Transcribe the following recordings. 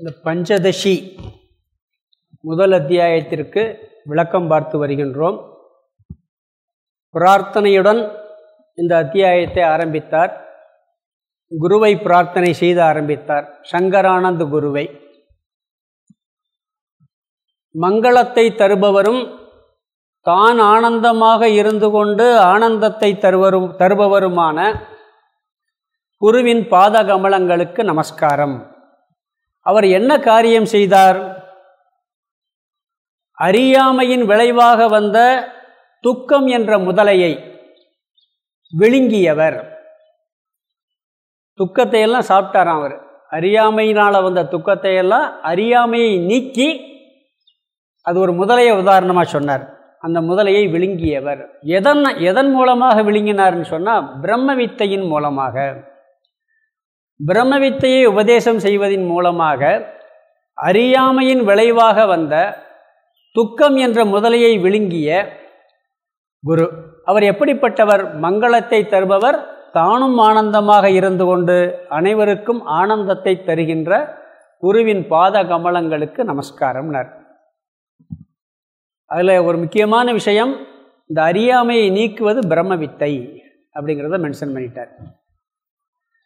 இந்த பஞ்சதசி முதல் அத்தியாயத்திற்கு விளக்கம் பார்த்து வருகின்றோம். பிரார்த்தனையுடன் இந்த அத்தியாயத்தை ஆரம்பித்தார். குருவை பிரார்த்தனை செய்து ஆரம்பித்தார். சங்கரானந்த குருவை. மங்களத்தை தருபவரும் தான் ஆனந்தமாக இருந்து கொண்டு ஆனந்தத்தை தருவரும் தருபவருமான குருவின் பாதகமலங்களுக்கு நமஸ்காரம். அவர் என்ன காரியம் செய்தார்? அறியாமையின் விளைவாக வந்த துக்கம் என்ற முதலையை விழுங்கியவர். துக்கத்தை எல்லாம் சாப்பிட்டாராம் அவர். அறியாமையினால் வந்த துக்கத்தை எல்லாம் அறியாமையை நீக்கி அது ஒரு முதலையை உதாரணமாக சொன்னார். அந்த முதலையை விழுங்கியவர். எதன் எதன் மூலமாக விழுங்கினார்னு சொன்னால் பிரம்ம வித்தையின் மூலமாக. பிரம்ம வித்தையை உபதேசம் செய்வதின் மூலமாக அறியாமையின் விளைவாக வந்த துக்கம் என்ற முதலையை விழுங்கிய குரு. அவர் எப்படிப்பட்டவர்? மங்களத்தை தருபவர் தானும் ஆனந்தமாக இருந்து கொண்டு அனைவருக்கும் ஆனந்தத்தை தருகின்ற குருவின் பாத கமலங்களுக்கு நமஸ்காரம்னர். அதில் ஒரு முக்கியமான விஷயம் இந்த அறியாமையை நீக்குவது பிரம்ம வித்தை அப்படிங்கிறத மென்ஷன் பண்ணிட்டார்.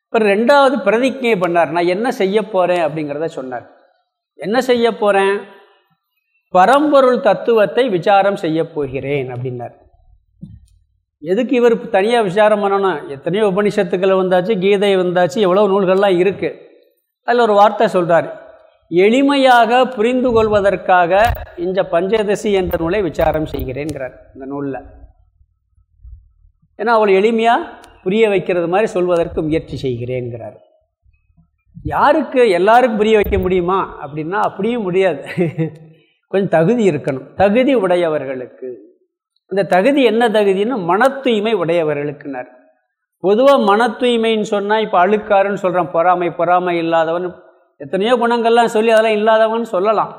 இப்போ ரெண்டாவது பிரதிஜை பண்ணார். நான் என்ன செய்ய போகிறேன் அப்படிங்கிறத சொன்னார். என்ன செய்ய போகிறேன் பரம்பொருள் தத்துவத்தை விசாரம் செய்ய போகிறேன் அப்படின்னார். எதுக்கு இவர் தனியாக விசாரம் பண்ணணும்? எத்தனையோ உபனிஷத்துக்கள் வந்தாச்சு கீதை வந்தாச்சு எவ்வளோ நூல்கள்லாம் இருக்குது அதில் ஒரு வார்த்தை சொல்கிறார் எளிமையாக புரிந்து கொள்வதற்காக இந்த பஞ்சதசி என்ற நூலை விசாரம் செய்கிறேங்கிறார் இந்த நூலில். ஏன்னா அவள் எளிமையாக புரிய வைக்கிறது மாதிரி சொல்வதற்கு முயற்சி செய்கிறேங்கிறார் யாருக்கு எல்லாருக்கும் புரிய வைக்க முடியுமா? அப்படின்னா அப்படியும் முடியாது. கொஞ்சம் தகுதி இருக்கணும். தகுதி உடையவர்களுக்கு. இந்த தகுதி என்ன தகுதின்னு மன தூய்மை உடையவர்களுக்குனார். பொதுவாக மன தூய்மைன்னு சொன்னால் இப்போ அழுக்காருன்னு சொல்கிறான் பொறாமை பொறாமை இல்லாதவன் எத்தனையோ குணங்கள்லாம் சொல்லி அதெல்லாம் இல்லாதவன் சொல்லலாம்.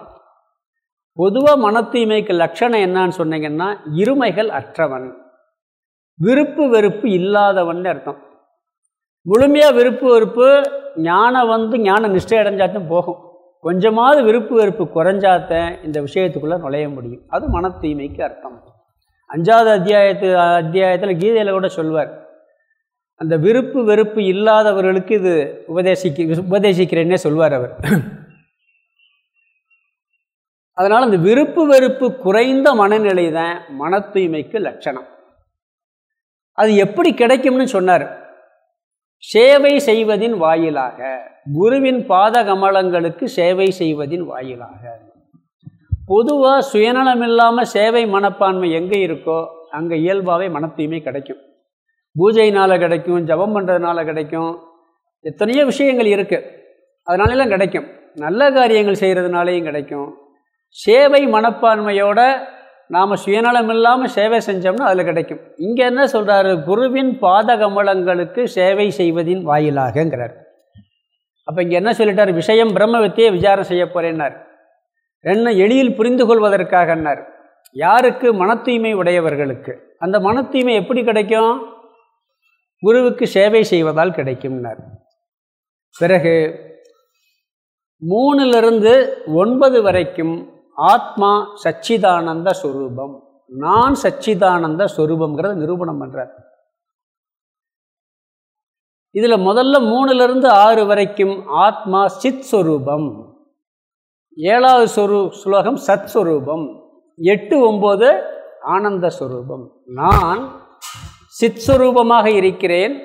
பொதுவாக மன தூய்மைக்கு லட்சணம் என்னான்னு சொன்னீங்கன்னா இருமைகள் அற்றவன். விருப்பு வெறுப்பு இல்லாதவன் அர்த்தம். முழுமையாக விருப்பு வெறுப்பு ஞானம் வந்து ஞான நிஷ்டை அடைஞ்சாச்சும் போகும். கொஞ்சமாவது விருப்பு வெறுப்பு குறைஞ்சாத்தன் இந்த விஷயத்துக்குள்ளே நுழைய முடியும். அது மன தூய்மைக்கு அர்த்தம். அஞ்சாவது அத்தியாயத்து அத்தியாயத்தில் கீதையில் கூட சொல்வார். அந்த விருப்பு வெறுப்பு இல்லாதவர்களுக்கு இது உபதேசிக்க உபதேசிக்கிறேன்னே சொல்வார் அவர். அதனால் அந்த விருப்பு வெறுப்பு குறைந்த மனநிலை தான் மன தூய்மைக்கு லட்சணம். அது எப்படி கிடைக்கும்னு சொன்னார். சேவை செய்வதின் வாயிலாக குருவின் பாத கமலங்களுக்கு சேவை செய்வதின் வாயிலாக. பொதுவாக சுயநலம் இல்லாமல் சேவை மனப்பான்மை எங்கே இருக்கோ அங்கே இயல்பாகவே மன கிடைக்கும். பூஜையினால் கிடைக்கும் ஜபம் பண்ணுறதுனால கிடைக்கும் எத்தனையோ விஷயங்கள் இருக்குது அதனாலலாம் கிடைக்கும். நல்ல காரியங்கள் செய்கிறதுனாலையும் கிடைக்கும். சேவை மனப்பான்மையோட நாம் சுயநலம் இல்லாமல் சேவை செஞ்சோம்னா அதில் கிடைக்கும். இங்கே என்ன சொல்கிறாரு குருவின் பாத கமலங்களுக்கு சேவை செய்வதின் வாயிலாகங்கிறார். அப்போ இங்கே என்ன சொல்லிட்டார்? விஷயம் பிரம்ம வித்தியை விசாரம் செய்ய போகிறேன்னார் என்ன எளியில் புரிந்து கொள்வதற்காகன்னார் யாருக்கு? மன தூய்மை உடையவர்களுக்கு. அந்த மன தூய்மை எப்படி கிடைக்கும்? குருவுக்கு சேவை செய்வதால் கிடைக்கும்னார். பிறகு மூணுலேருந்து ஒன்பது வரைக்கும் ஆத்மா சச்சிதானந்த ஸ்வரூபம் நான் சச்சிதானந்த ஸ்வரூபங்கிறத நிரூபணம் பண்ணுறார் இதில் முதல்ல மூணுலேருந்து ஆறு வரைக்கும் ஆத்மா சித் ஸ்வரூபம் ஏழாவது சொரு ஸ்லோகம் சத் ஸ்வரூபம் எட்டு ஒம்பது ஆனந்த ஸ்வரூபம் நான் சித் ஸ்வரூபமாக இருக்கிறேன்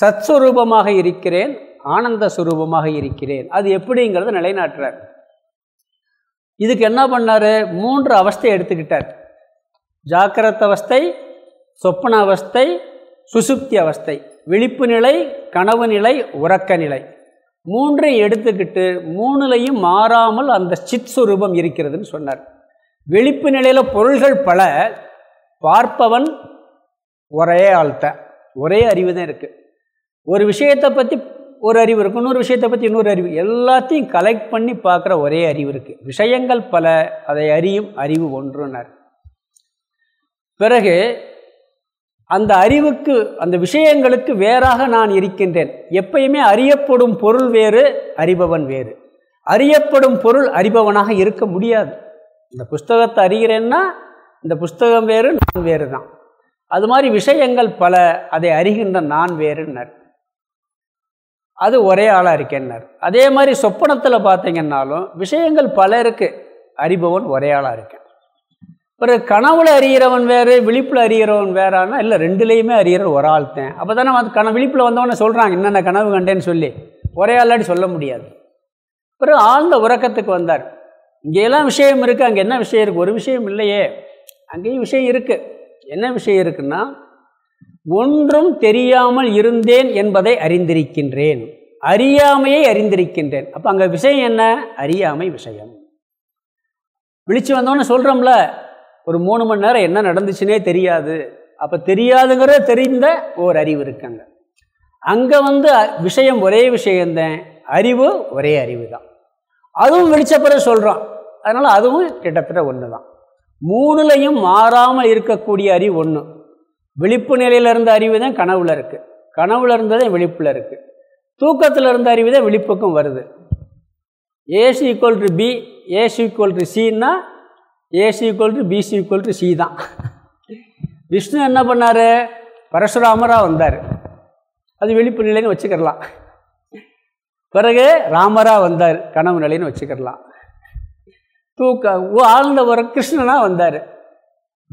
சத்ஸ்வரூபமாக இருக்கிறேன் ஆனந்த ஸ்வரூபமாக இருக்கிறேன். அது எப்படிங்கிறத நிலைநாட்டுறார். இதுக்கு என்ன பண்ணார்? மூன்று அவஸ்தை எடுத்துக்கிட்டார். ஜாக்கிரத அவஸ்தை சொப்பன அவஸ்தை சுசுப்தி அவஸ்தை. விழிப்பு நிலை கனவு நிலை உறக்க நிலை. மூன்றை எடுத்துக்கிட்டு மூணுலையும் மாறாமல் அந்த சித் சுரூபம் இருக்கிறதுன்னு சொன்னார். விழிப்பு நிலையில் பொருள்கள் பல பார்ப்பவன் ஒரே ஆழ்த்த ஒரே அறிவு தான் இருக்குது ஒரு விஷயத்தை பற்றி ஒரு அறிவு இருக்கும் இன்னொரு விஷயத்தை பற்றி இன்னொரு அறிவு. எல்லாத்தையும் கலெக்ட் பண்ணி பார்க்குற ஒரே அறிவு இருக்குது விஷயங்கள் பல அதை அறியும் அறிவு ஒன்றுனர். பிறகு அந்த அறிவுக்கு அந்த விஷயங்களுக்கு வேறாக நான் இருக்கின்றேன். எப்பயுமே அறியப்படும் பொருள் வேறு அறிபவன் வேறு. அறியப்படும் பொருள் அறிபவனாக இருக்க முடியாது. இந்த புஸ்தகத்தை அறிகிறேன்னா இந்த புஸ்தகம் வேறு நான் வேறு தான் அது மாதிரி விஷயங்கள் பல அதை அறிகின்ற நான் வேறுன்னர் அது ஒரே ஆளாக இருக்கேன்னார். அதே மாதிரி சொப்பனத்தில் பார்த்தீங்கன்னாலும் விஷயங்கள் பல இருக்குது அறிபவன் ஒரே ஆளாக இருக்கேன். ஒரு கனவுல அறிகிறவன் வேறு விழிப்பில் அறிகிறவன் வேறானா இல்லை ரெண்டுலேயுமே அறிகிற ஒரு ஆள் தான். அப்போ தானே வந்து கன விழிப்பில் வந்தவொடனே சொல்கிறாங்க என்னென்ன கனவு கண்டேன்னு சொல்லி. ஒரே ஆளாடி சொல்ல முடியாது. பிறகு ஆழ்ந்த உறக்கத்துக்கு வந்தார். இங்கேயெல்லாம் விஷயம் இருக்குது அங்கே என்ன விஷயம் இருக்குது ஒரு விஷயம் இல்லையே. அங்கேயும் விஷயம் இருக்குது என்ன விஷயம் இருக்குன்னா ஒன்றும் தெரியாமல் இருந்தேன் என்பதை அறிந்திருக்கின்றேன். அறியாமையை அறிந்திருக்கின்றேன். அப்போ அங்கே விஷயம் என்ன? அறியாமை விஷயம். விழிச்சு வந்தோன்னு சொல்கிறோம்ல ஒரு மூணு மணி நேரம் என்ன நடந்துச்சுன்னே தெரியாது. அப்போ தெரியாதுங்கிற தெரிந்த ஓர் அறிவு இருக்காங்க. அங்கே வந்து விஷயம் ஒரே விஷயந்தேன் அறிவு ஒரே அறிவு தான் அதுவும் விழிச்ச பிறகு சொல்கிறோம் அதனால் அதுவும் கிட்டத்தட்ட ஒன்று தான் மூணுலையும் மாறாமல் இருக்கக்கூடிய அறிவு ஒன்று விழிப்பு நிலையில் இருந்த அறிவு தான் கனவுல இருக்குது கனவுல இருந்ததே விழிப்பில் இருக்குது தூக்கத்தில் இருந்த அறிவு தான் விழிப்புக்கும் வருது. AC equal to B AC equal to Chinna AC equal to BC equal to C தான். விஷ்ணு என்ன பண்ணார்? பரசுராமராக வந்தார். அது விழிப்பு நிலைன்னு வச்சுக்கிடலாம் பிறகு ராமராக வந்தார். கனவு நிலைன்னு வச்சுக்கிடலாம் தூக்க ஆழ்ந்த ஒரு கிருஷ்ணனாக வந்தார்.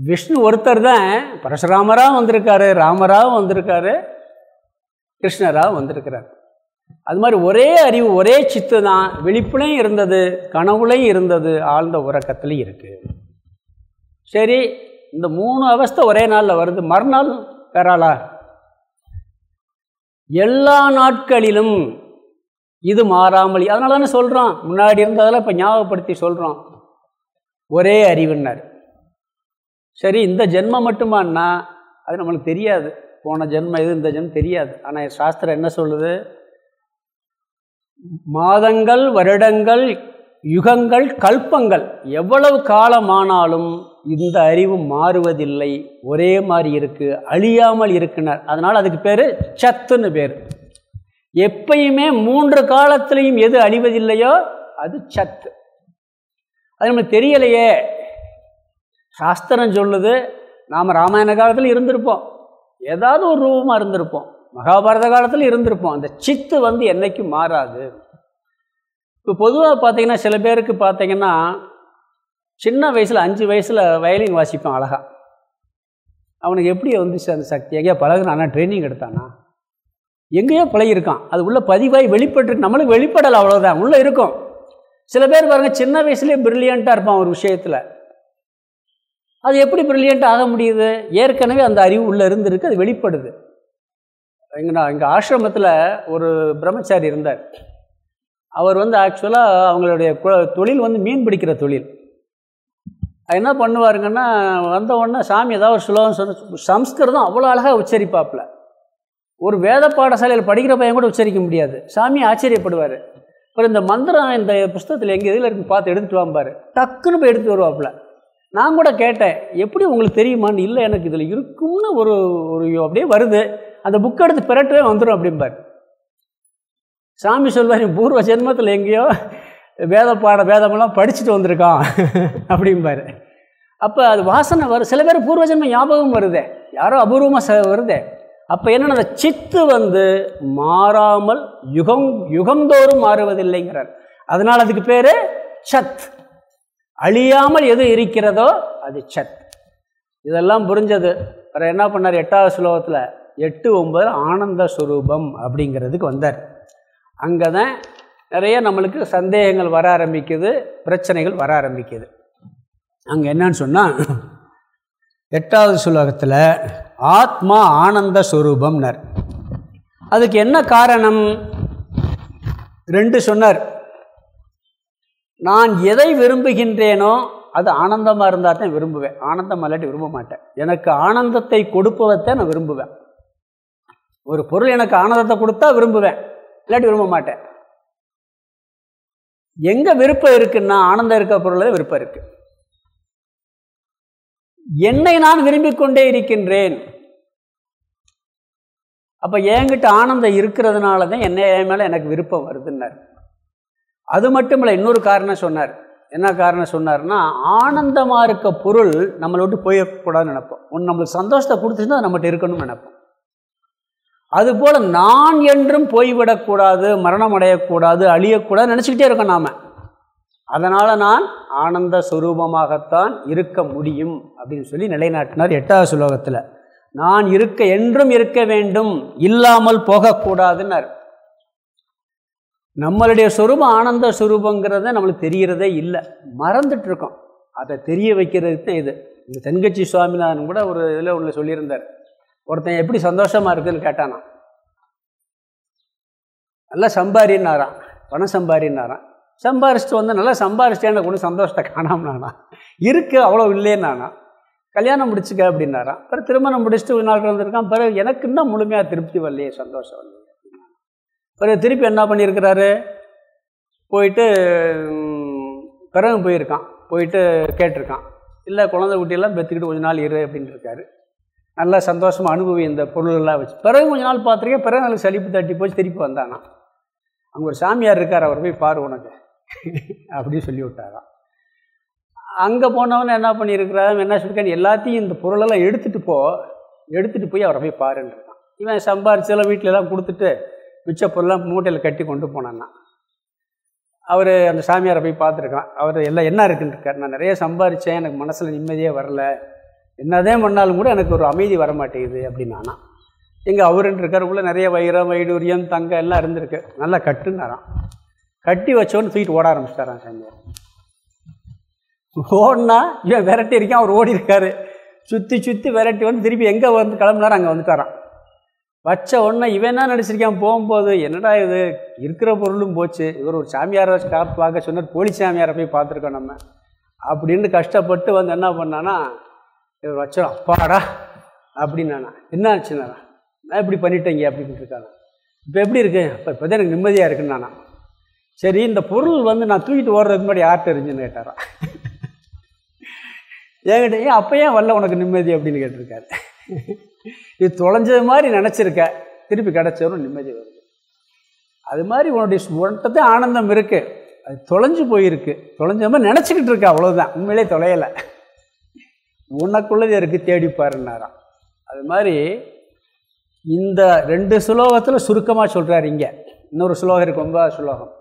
விஷ்ணு ஒருத்தர் தான். பரசுராமராக வந்திருக்காரு ராமராக வந்திருக்காரு கிருஷ்ணராக வந்திருக்கிறார். அது மாதிரி ஒரே அறிவு ஒரே சித்து தான். விழிப்புலையும் இருந்தது கனவுலையும் இருந்தது ஆழ்ந்த உறக்கத்துலையும் இருக்குது சரி இந்த மூணு அவஸ்தை ஒரே நாளில் வருது. மறுநாள் பெறாளா எல்லா நாட்களிலும் இது மாறாமல். அதனால தானே சொல்கிறோம் முன்னாடி இருந்ததெல்லாம் இப்போ ஞாபகப்படுத்தி சொல்கிறோம் ஒரே அறிவுன்னார். சரி இந்த ஜென்மம் மட்டுமான்னா அது நம்மளுக்கு தெரியாது. போன ஜென்மம் எது இந்த ஜென்மம் தெரியாது. ஆனால் சாஸ்திரம் என்ன சொல்லுது? மாதங்கள் வருடங்கள் யுகங்கள் கல்பங்கள் எவ்வளவு காலமானாலும் இந்த அறிவு மாறுவதில்லை. ஒரே மாதிரி இருக்குது அழியாமல் இருக்குனர் அதனால் அதுக்கு பேர் சத்துன்னு பேர். எப்பயுமே மூன்று காலத்திலையும் எது அழிவதில்லையோ அது சத்து. அது நம்மளுக்கு தெரியலையே. சாஸ்திரம் சொல்லுது நாம் ராமாயண காலத்தில் இருந்திருப்போம். ஏதாவது ஒரு ரூபமாக இருந்திருப்போம். மகாபாரத காலத்தில் இருந்திருப்போம். அந்த சித்து வந்து என்றைக்கும் மாறாது? இப்போ பொதுவாக பார்த்தீங்கன்னா சில பேருக்கு பார்த்தீங்கன்னா சின்ன வயசில் அஞ்சு வயசில் வயலின் வாசிப்பான் அழகாக அவனுக்கு எப்படி வந்துச்சு அந்த சக்தி? எங்கேயோ பழகுனானா. ட்ரைனிங் எடுத்தானா? எங்கேயோ பழகிருக்கான் அது உள்ளே பதிவாகி வெளிப்பட்டுருக்கு. நம்மளுக்கு வெளிப்படலை அவ்வளோதான் உள்ளே இருக்கும். சில பேர் பாருங்கள் சின்ன வயசுலேயே ப்ரில்லியண்ட்டாக இருப்பான் ஒரு விஷயத்தில். அது எப்படி ப்ரில்லியண்ட் ஆக முடியுது? ஏற்கனவே அந்த அறிவு உள்ளே இருந்திருக்கு அது வெளிப்படுது. எங்கண்ணா எங்கள் ஆசிரமத்தில் ஒரு பிரம்மச்சாரி இருந்தார். அவர் வந்து ஆக்சுவலாக அவங்களுடைய தொழில் வந்து மீன் பிடிக்கிற தொழில். என்ன பண்ணுவாருங்கன்னா வந்த உடனே சாமி ஏதாவது ஒரு சுலோகம் சொன்ன சம்ஸ்கிருதம் அவ்வளோ அழகாக உச்சரிப்பாப்பில். ஒரு வேத பாடசாலையில் படிக்கிற பையன் கூட உச்சரிக்க முடியாது. சாமி ஆச்சரியப்படுவார். அப்புறம் இந்த மந்திரம் இந்த புஸ்தகத்தில் எங்கள் இதில் இருக்கு பார்த்து எடுத்துகிட்டு வாம்பார். டக்குன்னு போய் எடுத்துகிட்டு வருவாப்பில். நான் கூட கேட்டேன் எப்படி உங்களுக்கு தெரியுமான்னு இல்லை எனக்கு இதில் இருக்கும்னு ஒரு ஒரு அப்படியே வருது. அந்த புக் எடுத்து பிறட்டவே வந்துடும் அப்படிம்பார். சாமி சொல்வார் பூர்வ ஜென்மத்தில் எங்கேயோ வேத பாட வேதமெல்லாம் படிச்சுட்டு வந்திருக்கான் அப்படிம்பார். அப்போ அது வாசனை வரும் சில பேர் பூர்வ ஜென்ம ஞாபகம் வருதே. யாரோ அபூர்வமாக ச வருதே. அப்போ என்னென்ன அந்த சித்து வந்து மாறாமல் யுகம் யுகந்தோறும் மாறுவதில்லைங்கிறார். அதனால் அதுக்கு பேர் சத். அழியாமல் எது இருக்கிறதோ அது சத். இதெல்லாம் புரிஞ்சது. அப்புறம் என்ன பண்ணார்? எட்டாவது ஸ்லோகத்தில் எட்டு ஒன்பது ஆனந்த ஸ்வரூபம் அப்படிங்கிறதுக்கு வந்தார். அங்கே தான் நிறைய நம்மளுக்கு சந்தேகங்கள் வர ஆரம்பிக்குது பிரச்சனைகள் வர ஆரம்பிக்குது. அங்கே என்னன்னு சொன்னால் எட்டாவது சுலோகத்தில் ஆத்மா ஆனந்த ஸ்வரூபம்னர் அதுக்கு என்ன காரணம்? ரெண்டு சொன்னார். நான் எதை விரும்புகின்றேனோ அது ஆனந்தமாக இருந்தால் தான் விரும்புவேன். ஆனந்தம் இல்லாட்டி விரும்ப மாட்டேன். எனக்கு ஆனந்தத்தை கொடுப்பதை நான் விரும்புவேன். ஒரு பொருள் எனக்கு ஆனந்தத்தை கொடுத்தா விரும்புவேன். இல்லாட்டி விரும்ப மாட்டேன். எங்கே விருப்பம் இருக்குன்னா ஆனந்தம் இருக்க பொருள் விருப்பம் இருக்கு. என்னை நான் விரும்பிக் கொண்டே இருக்கின்றேன். அப்போ என்கிட்ட ஆனந்தம் இருக்கிறதுனால தான் என்ன என் மேலே எனக்கு விருப்பம் வருதுன்னார். அது மட்டும் இல்லை இன்னொரு காரணம் சொன்னார். என்ன காரணம் சொன்னார்னா ஆனந்தமாக இருக்க பொருள் நம்மளை விட்டு போயக்கூடாதுன்னு நினைப்போம். ஒன்று நம்மளுக்கு சந்தோஷத்தை கொடுத்துச்சுன்னா நம்மகிட்ட இருக்கணும்னு நினைப்போம். அதுபோல் நான் என்றும் போய்விடக்கூடாது மரணம் அடையக்கூடாது அழியக்கூடாது நினச்சிக்கிட்டே இருக்கோம் நாம். அதனால் நான் ஆனந்த சுரூபமாகத்தான் இருக்க முடியும் அப்படின்னு சொல்லி நிலைநாட்டினார் எட்டாவது சுலோகத்தில். நான் இருக்க என்றும் இருக்க வேண்டும் இல்லாமல் போகக்கூடாதுன்னார். நம்மளுடைய சொரூபம் ஆனந்த சுரூபங்கிறத நம்மளுக்கு தெரிகிறதே இல்லை. மறந்துட்டுருக்கோம் அதை தெரிய வைக்கிறது தான் இது. இந்த தென்கட்சி சுவாமிநாதன் கூட ஒரு இதில் உள்ள சொல்லியிருந்தார். ஒருத்தன் எப்படி சந்தோஷமாக இருக்குதுன்னு கேட்டானா. நல்லா சம்பாரின்னாரான் பணம் சம்பாரின்னாரான் சம்பாரிச்சுட்டு வந்து நல்லா சம்பாரிச்சிட்டேன் கொண்டு சந்தோஷத்தை காணாமனானா இருக்கு அவ்வளோ இல்லைன்னானா. கல்யாணம் முடிச்சுக்க அப்படின்னாரான் பிறகு திருமணம் முடிச்சுட்டு ஒரு நாள் வந்திருக்கான் பிறகு எனக்கு இன்னும் முழுமையாக திருப்தி வரலையே சந்தோஷம் வரலையே. பிறகு திருப்பி என்ன பண்ணியிருக்கிறாரு? போயிட்டு பிறகு போயிருக்கான். போயிட்டு கேட்டிருக்கான். இல்லை குழந்தை குட்டியெல்லாம் பெற்றுக்கிட்டு கொஞ்ச நாள் இரு அப்படின்னு இருக்காரு. நல்லா சந்தோஷமாக அனுபவி இந்த பொருளெல்லாம் வச்சு. பிறகு கொஞ்ச நாள் பார்த்துருக்கேன் பிறகு நல்லா சளிப்பு தட்டி போய் திருப்பி வந்தானா அங்கே ஒரு சாமியார் இருக்கார் அவர் போய் பாரு உனக்கு அப்படின்னு சொல்லி விட்டாராம். அங்கே போனவன் என்ன பண்ணியிருக்கிறான் என்ன சொல்லியிருக்கான் எல்லாத்தையும் இந்த பொருளெல்லாம் எடுத்துகிட்டு போ எடுத்துகிட்டு போய் அவரை போய் பாருன்னு இவன் சம்பாரிச்செல்லாம் வீட்டிலலாம் கொடுத்துட்டு மிச்ச பொருளாக மூட்டையில் கட்டி கொண்டு போனேன்னா. அவர் அந்த சாமியாரை போய் பார்த்துருக்கான் அவர் எல்லாம் என்ன இருக்குன்னு இருக்கார். நான் நிறைய சம்பாரித்தேன் எனக்கு மனசில் நிம்மதியே வரல. என்னதான் பண்ணாலும் கூட எனக்கு ஒரு அமைதி வர மாட்டேங்குது அப்படின்னானா எங்கள் அவருன்னு இருக்கார். நிறைய வைரம் வைடூரியம் தங்கம் எல்லாம் இருந்திருக்கு. நல்லா கட்டுன்னாரான் கட்டி வச்சோன்னு தூக்கிட்டு ஓட ஆரம்பிச்சிட்டாரான் சாமியார். ஓடினா இவன் விரட்டி இருக்கான் அவர் ஓடி இருக்காரு சுற்றி சுற்றி விரட்டி வந்து திருப்பி எங்கே வந்து கிளம்புனாரு அங்கே வந்துட்டாரான் வச்ச உடனே இவன் என்ன நடிச்சிருக்கான் போகும்போது என்னடா இது? இருக்கிற பொருளும் போச்சு. இவர் ஒரு சாமியாரை காப்பு பார்க்க சொன்னார். போலி சாமியாரை போய் பார்த்துருக்கோம் நம்ம. அப்படின்னு கஷ்டப்பட்டு வந்து என்ன பண்ணானா இவர் வச்சோம். அப்பாடா அப்படின்னானா. என்ன ஆச்சுண்ணா நான் இப்படி பண்ணிட்டேங்க? அப்படின்னு இருக்காங்க. இப்போ எப்படி இருக்கு? இப்போ இப்போ தான் எனக்கு நிம்மதியாக இருக்குன்னு சரி இந்த பொருள் வந்து நான் தூக்கிட்டு ஓடுறதுக்கு முன்னாடி யார்கிட்ட இருந்துச்சுன்னு கேட்டாரா? ஏன் ஏன் அப்போ ஏன் வரல உனக்கு நிம்மதி? அப்படின்னு கேட்டிருக்காரு. இது தொலைஞ்சது மாதிரி நினச்சிருக்க. திருப்பி கிடச்சவரும் நிம்மதி வருது. அது மாதிரி உன்னுடைய உன்கிட்ட ஆனந்தம் இருக்குது அது தொலைஞ்சு போயிருக்கு. தொலைஞ்ச மாதிரி நினச்சிக்கிட்டு இருக்க அவ்வளோதான் உண்மையிலே தொலையலை. உனக்குள்ளது இருக்குது தேடிப்பாருன்னாராம். அது மாதிரி இந்த ரெண்டு சுலோகத்தில் சுருக்கமாக சொல்கிறார் இங்கே. இன்னொரு சுலோகம் இருக்கு ஒன்பதாவது சுலோகம்.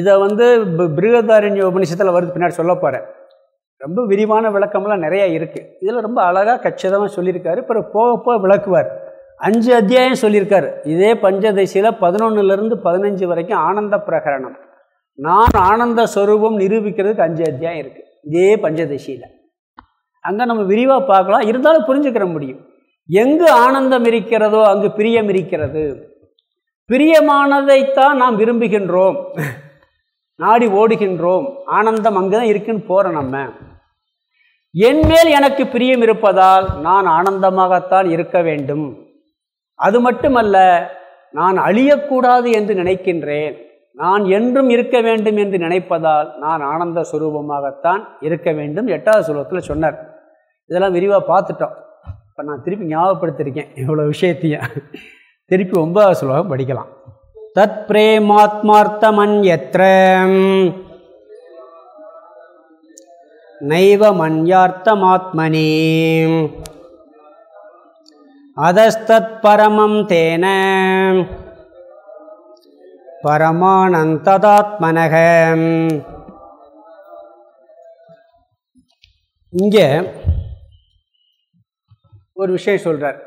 இதை வந்து பிருகதாரண்ய உபநிஷத்தில் வருது பின்னாடி சொல்ல போகிறேன் ரொம்ப விரிவான விளக்கம்லாம் நிறையா இருக்குது இதில் ரொம்ப அழகாக கச்சிதமாக சொல்லியிருக்காரு. பிறகு போக போக விளக்குவார். அஞ்சு அத்தியாயம் சொல்லியிருக்காரு. இதே பஞ்சதசியில் பதினொன்றுலேருந்து பதினஞ்சு வரைக்கும் ஆனந்த பிரகரணம். நான் ஆனந்த ஸ்வரூபம் நிரூபிக்கிறதுக்கு அஞ்சு அத்தியாயம் இருக்குது இதே பஞ்சதசியில். அங்கே நம்ம விரிவாக பார்க்கலாம். இருந்தாலும் புரிஞ்சுக்கிற முடியும். எங்கு ஆனந்தம் இருக்கிறதோ அங்கு பிரியம் இருக்கிறது. பிரியமானதைத்தான் நாம் விரும்புகின்றோம். நாடி ஓடுகின்றோம். ஆனந்தம் அங்கே தான் இருக்குன்னு போகிறோம் நம்ம. என்மேல் எனக்கு பிரியம் இருப்பதால் நான் ஆனந்தமாகத்தான் இருக்க வேண்டும். அது மட்டுமல்ல நான் அழியக்கூடாது என்று நினைக்கின்றேன். நான் என்றும் இருக்க வேண்டும் என்று நினைப்பதால் நான் ஆனந்த சுரூபமாகத்தான் இருக்க வேண்டும். எட்டாவது சுலோகத்தில் சொன்னார். இதெல்லாம் விரிவாக பார்த்துட்டோம். இப்போ நான் திருப்பி ஞாபகப்படுத்திருக்கேன் இவ்வளோ விஷயத்தையும் திருப்பி ஒன்பதாவது சுலோகம் படிக்கலாம். தத் பிரேமாத்மார்த்தமன் எத்திர நைவ மன்யார்த்தமாத்மனே. அதஸ்தத் பரமம் தேன. பரமானந்ததாத்மனக. இங்கே ஒரு விஷயம் சொல்கிறார்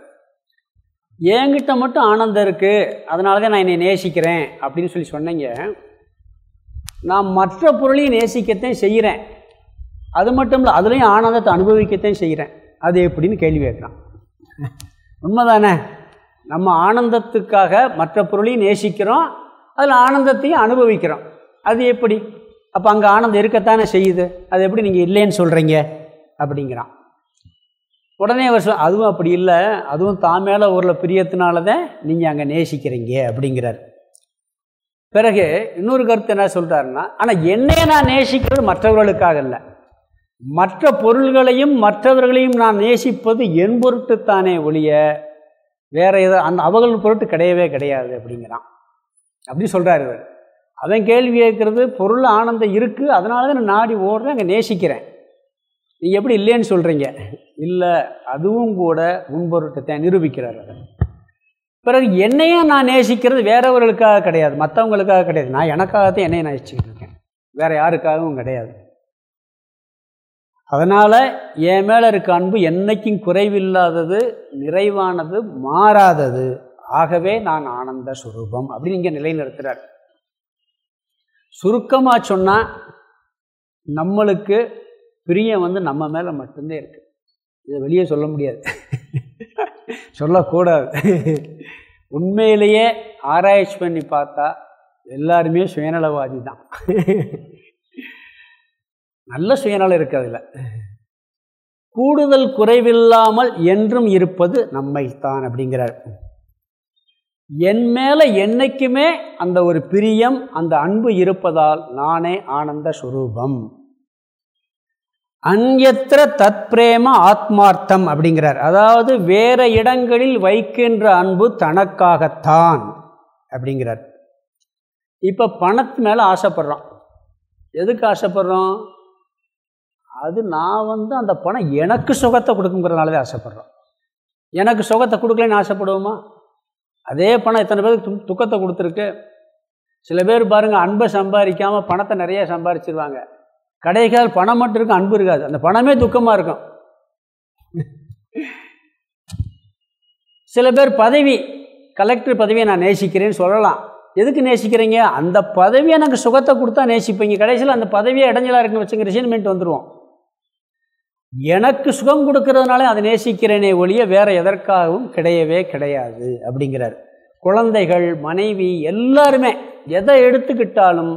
என்கிட்ட மட்டும் ஆனந்தம் இருக்குது அதனால தான் நான் என்னை நேசிக்கிறேன் அப்படின்னு சொல்லி சொன்னீங்க. நான் மற்ற பொருளையும் நேசிக்கத்தான் செய்கிறேன். அது மட்டும் இல்லை அதுலேயும் ஆனந்தத்தை அனுபவிக்கத்தான் செய்கிறேன் அது எப்படின்னு கேள்வி கேட்குறான். உண்மைதானே? நம்ம ஆனந்தத்துக்காக மற்ற பொருளையும் நேசிக்கிறோம் அதில் ஆனந்தத்தையும் அனுபவிக்கிறோம். அது எப்படி? அப்போ அங்கே ஆனந்தம் இருக்கத்தானே செய்யுது? அது எப்படி நீங்கள் இல்லைன்னு சொல்கிறீங்க அப்படிங்கிறான். உடனே அவர் சொல் அதுவும் அப்படி இல்லை அதுவும் தான் மேலே ஒரு பிரியத்தினால தான் நீங்கள் அங்கே நேசிக்கிறீங்க அப்படிங்கிறார். பிறகு இன்னொரு கருத்து என்ன சொல்கிறாருன்னா ஆனால் என்னையே நான் நேசிக்கிறது மற்றவர்களுக்காக இல்லை. மற்ற பொருள்களையும் மற்றவர்களையும் நான் நேசிப்பது என் பொருட்டுத்தானே ஒழிய வேற ஏதோ அந்த அவர்கள் பொருட்டு கிடையவே கிடையாது அப்படிங்கிறான். அப்படி சொல்கிறார் இவர். அவன் கேள்வி கேட்குறது பொருள் ஆனந்தம் இருக்குது அதனால தான் நான் நாடி ஓடுறேன் அங்கே நேசிக்கிறேன். நீங்கள் எப்படி இல்லைன்னு சொல்கிறீங்க இல்லை அதுவும் கூட முன்பொருட்டத்தை நிரூபிக்கிறார் அதை பிறகு என்னையே நான் நேசிக்கிறது வேறவர்களுக்காக கிடையாது மற்றவங்களுக்காக கிடையாது. நான் எனக்காகத்தான் என்னையை நேசிச்சுக்கிட்டு இருக்கேன். வேறு யாருக்காகவும் கிடையாது. அதனால் என் மேலே இருக்க அன்பு என்றைக்கும் குறைவில்லாதது நிறைவானது மாறாதது. ஆகவே நான் ஆனந்த சுரூபம் அப்படின்னு இங்கே நிலைநிறுத்துகிறார் சுருக்கமாக சொன்னால் நம்மளுக்கு பிரியம் வந்து நம்ம மேலே மட்டும்தான் இருக்குது இதை வெளியே சொல்ல முடியாது. சொல்லக்கூடாது. உண்மையிலேயே ஆராய்ச்சி பண்ணி பார்த்தா எல்லாருமே சுயநலவாதி தான் நல்ல சுயநலம் இருக்குது அதில். கூடுதல் குறைவில்லாமல் என்றும் இருப்பது நம்மைத்தான் அப்படிங்கிறார். என் மேலே என்னைக்குமே அந்த ஒரு பிரியம் அந்த அன்பு இருப்பதால் நானே ஆனந்த சுரூபம். அந்யத்திர தத்பிரேம ஆத்மார்த்தம் அப்படிங்கிறார். அதாவது வேற இடங்களில் வைக்கின்ற அன்பு தனக்காகத்தான் அப்படிங்கிறார். இப்போ பணத்து மேலே ஆசைப்படுறோம். எதுக்கு ஆசைப்படுறோம்? அது நான் வந்து அந்த பணம் எனக்கு சுகத்தை கொடுக்குங்கிறதுனால ஆசைப்பட்றோம். எனக்கு சுகத்தை கொடுக்கலன்னு ஆசைப்படுவோமா? அதே பணம் எத்தனை பேருக்கு து துக்கத்தை கொடுத்துருக்கு? சில பேர் பாருங்கள் அன்பை சம்பாதிக்காமல் பணத்தை நிறைய சம்பாரிச்சிருவாங்க கடைக்கால் பணம் மட்டும் இருக்கும் அன்பு இருக்காது. அந்த பணமே துக்கமாக இருக்கும். சில பேர் பதவி கலெக்டர் பதவியை நான் நேசிக்கிறேன்னு சொல்லலாம். எதுக்கு நேசிக்கிறீங்க? அந்த பதவி எனக்கு சுகத்தை கொடுத்தா நேசிப்பீங்க. கடைசியில் அந்த பதவியை இடைஞ்சலாக இருக்குன்னு வச்சுங்க ரிசைன்மெண்ட் வந்துடுவோம் எனக்கு சுகம் கொடுக்கறதுனால அதை நேசிக்கிறேனே ஒழிய வேறு எதற்காகவும் கிடையவே கிடையாது அப்படிங்கிறார். குழந்தைகள் மனைவி எல்லாருமே எதை எடுத்துக்கிட்டாலும்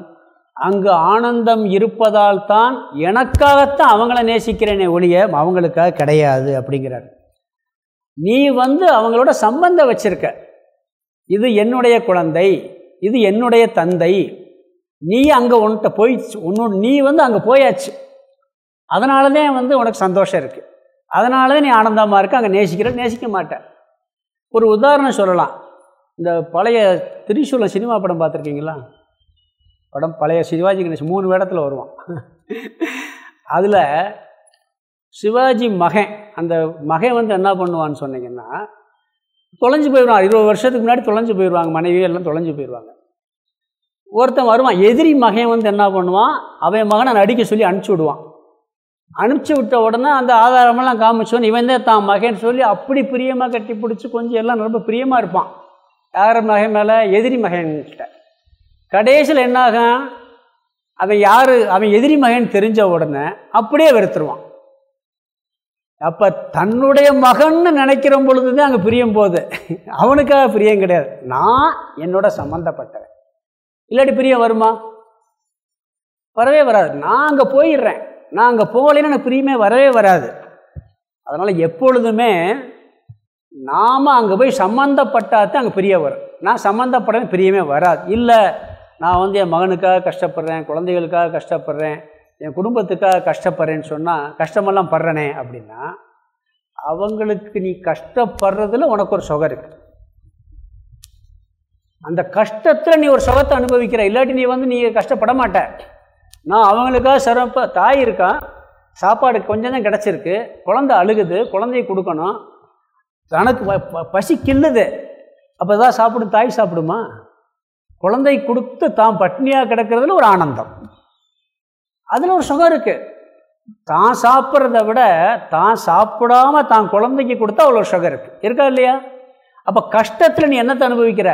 அங்கு ஆனந்தம் இருப்பதால் தான் எனக்காகத்தான் அவங்கள நேசிக்கிறேனே ஒழிய அவங்களுக்காக கிடையாது அப்படிங்கிறார். நீ வந்து அவங்களோட சம்பந்தம் வச்சிருக்க. இது என்னுடைய குழந்தை. இது என்னுடைய தந்தை. நீ அங்கே உன்கிட்ட போயிடுச்சு உன்னோட நீ வந்து அங்கே போயாச்சு. அதனால தான் வந்து உனக்கு சந்தோஷம் இருக்குது அதனால தான் நீ ஆனந்தமாக இருக்க அங்கே நேசிக்கிற நேசிக்க மாட்டேன் ஒரு உதாரணம் சொல்லலாம். இந்த பழைய திரிசூலம் சினிமா படம் பார்த்துருக்கீங்களா? படம் பழைய சிவாஜி கணேஷ் மூணு வேடத்தில் வருவான். அதில் சிவாஜி மகன் அந்த மகன் வந்து என்ன பண்ணுவான்னு சொன்னீங்கன்னா தொலைஞ்சு போயிடுவான். இருபது வருஷத்துக்கு முன்னாடி தொலைஞ்சு போயிடுவாங்க மனைவி எல்லாம் தொலைஞ்சு போயிடுவாங்க. ஒருத்தன் வருவான் எதிரி மகன் வந்து என்ன பண்ணுவான்? அவன் மகனை நடிக்க சொல்லி அனுப்பிச்சி விடுவான். அனுப்பிச்சி விட்ட உடனே அந்த ஆதாரமெல்லாம் காமிச்சோன்னு இவன் தான் தான் மகன் சொல்லி அப்படி பிரியமாக கட்டி பிடிச்சி கொஞ்சம் எல்லாம் ரொம்ப பிரியமாக இருப்பான். யார் மகன் மேலே? எதிரி மகன்கிட்ட கடைசியில் என்னாகும் அவன் யார்? அவன் எதிரி மகன் தெரிஞ்ச உடனே அப்படியே வெறுத்துருவான். அப்போ தன்னுடைய மகன்னு நினைக்கிற பொழுது தான் அங்கே பிரியம் போகுது. அவனுக்காக பிரியம் கிடையாது. நான் என்னோட சம்மந்தப்பட்டவன் இல்லாட்டி பிரியம் வருமா? வரவே வராது. நான் அங்கே போயிடுறேன். நான் அங்கே போகலைன்னு எனக்கு பிரியமே வரவே வராது. அதனால் எப்பொழுதுமே நாம் அங்கே போய் சம்மந்தப்பட்டாதான் அங்கே பிரிய வரும். நான் சம்மந்தப்படவே பிரியமே வராது. இல்லை நான் வந்து என் மகனுக்காக கஷ்டப்படுறேன் குழந்தைகளுக்காக கஷ்டப்படுறேன் என் குடும்பத்துக்காக கஷ்டப்படுறேன்னு சொன்னால் கஷ்டமெல்லாம் படுறனே அப்படின்னா அவங்களுக்கு நீ கஷ்டப்படுறதுல உனக்கு ஒரு சுகம் இருக்குது அந்த கஷ்டத்தில் நீ ஒரு சுகத்தை அனுபவிக்கிற. இல்லாட்டி நீ வந்து நீ கஷ்டப்பட மாட்ட. நான் அவங்களுக்காக சிறப்ப தாய் இருக்கான் சாப்பாடு கொஞ்சம் தான் கிடச்சிருக்கு. குழந்த அழுகுது குழந்தைய கொடுக்கணும். தனக்கு பசி கிள்ளுது. அப்போ தான் சாப்பிடும் தாய் சாப்பிடுமா? குழந்தை கொடுத்து தான் பட்னியாக கிடக்கிறதுல ஒரு ஆனந்தம். அதில் ஒரு சுகம் இருக்குது தான் சாப்பிட்றத விட தான் சாப்பிடாம தான் குழந்தைக்கு கொடுத்தா அவ்வளோ சுகம் இருக்குது இருக்கா இல்லையா? அப்போ கஷ்டத்தில் நீ என்னத்தை அனுபவிக்கிற?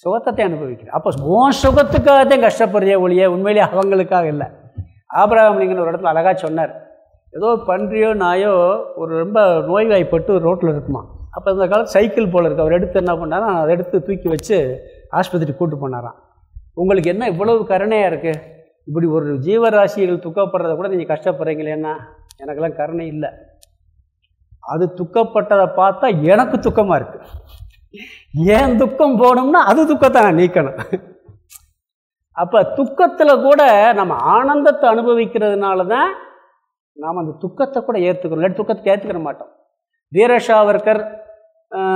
சுகத்தை அனுபவிக்கிற அப்போ உன் சுகத்துக்காகத்தான் கஷ்டப்படுறிய ஒழிய உண்மையிலேயே அவங்களுக்காக இல்லை. ஆபராமலிங்கன் ஒரு இடத்துல அழகாக சொன்னார். ஏதோ பன்றியோ நாயோ ஒரு ரொம்ப நோய்வாய்ப்பட்டு ரோட்டில் இருக்குமா. அப்போ இந்த காலத்து சைக்கிள் போல் இருக்கு. அவர் எடுத்து என்ன பண்ணாரா அதை எடுத்து தூக்கி வச்சு ஆஸ்பத்திரி கூட்டு போனாராம். உங்களுக்கு என்ன இவ்வளவு கருணையாக இருக்குது இப்படி ஒரு ஜீவராசிகள் துக்கப்படுறத கூட நீங்கள் கஷ்டப்படுறீங்களேன்னா எனக்கெல்லாம் கருணை இல்லை. அது துக்கப்பட்டதை பார்த்தா எனக்கு துக்கமாக இருக்குது ஏன் துக்கம் போகணும்னா அது துக்கத்தை நான் நீக்கணும். அப்போ துக்கத்தில் கூட நம்ம ஆனந்தத்தை அனுபவிக்கிறதுனால தான் நாம் அந்த துக்கத்தை கூட ஏற்றுக்கிறோம் இல்லாட்டி துக்கத்தை ஏற்றுக்கிற மாட்டோம். வீரஷாவர்கர்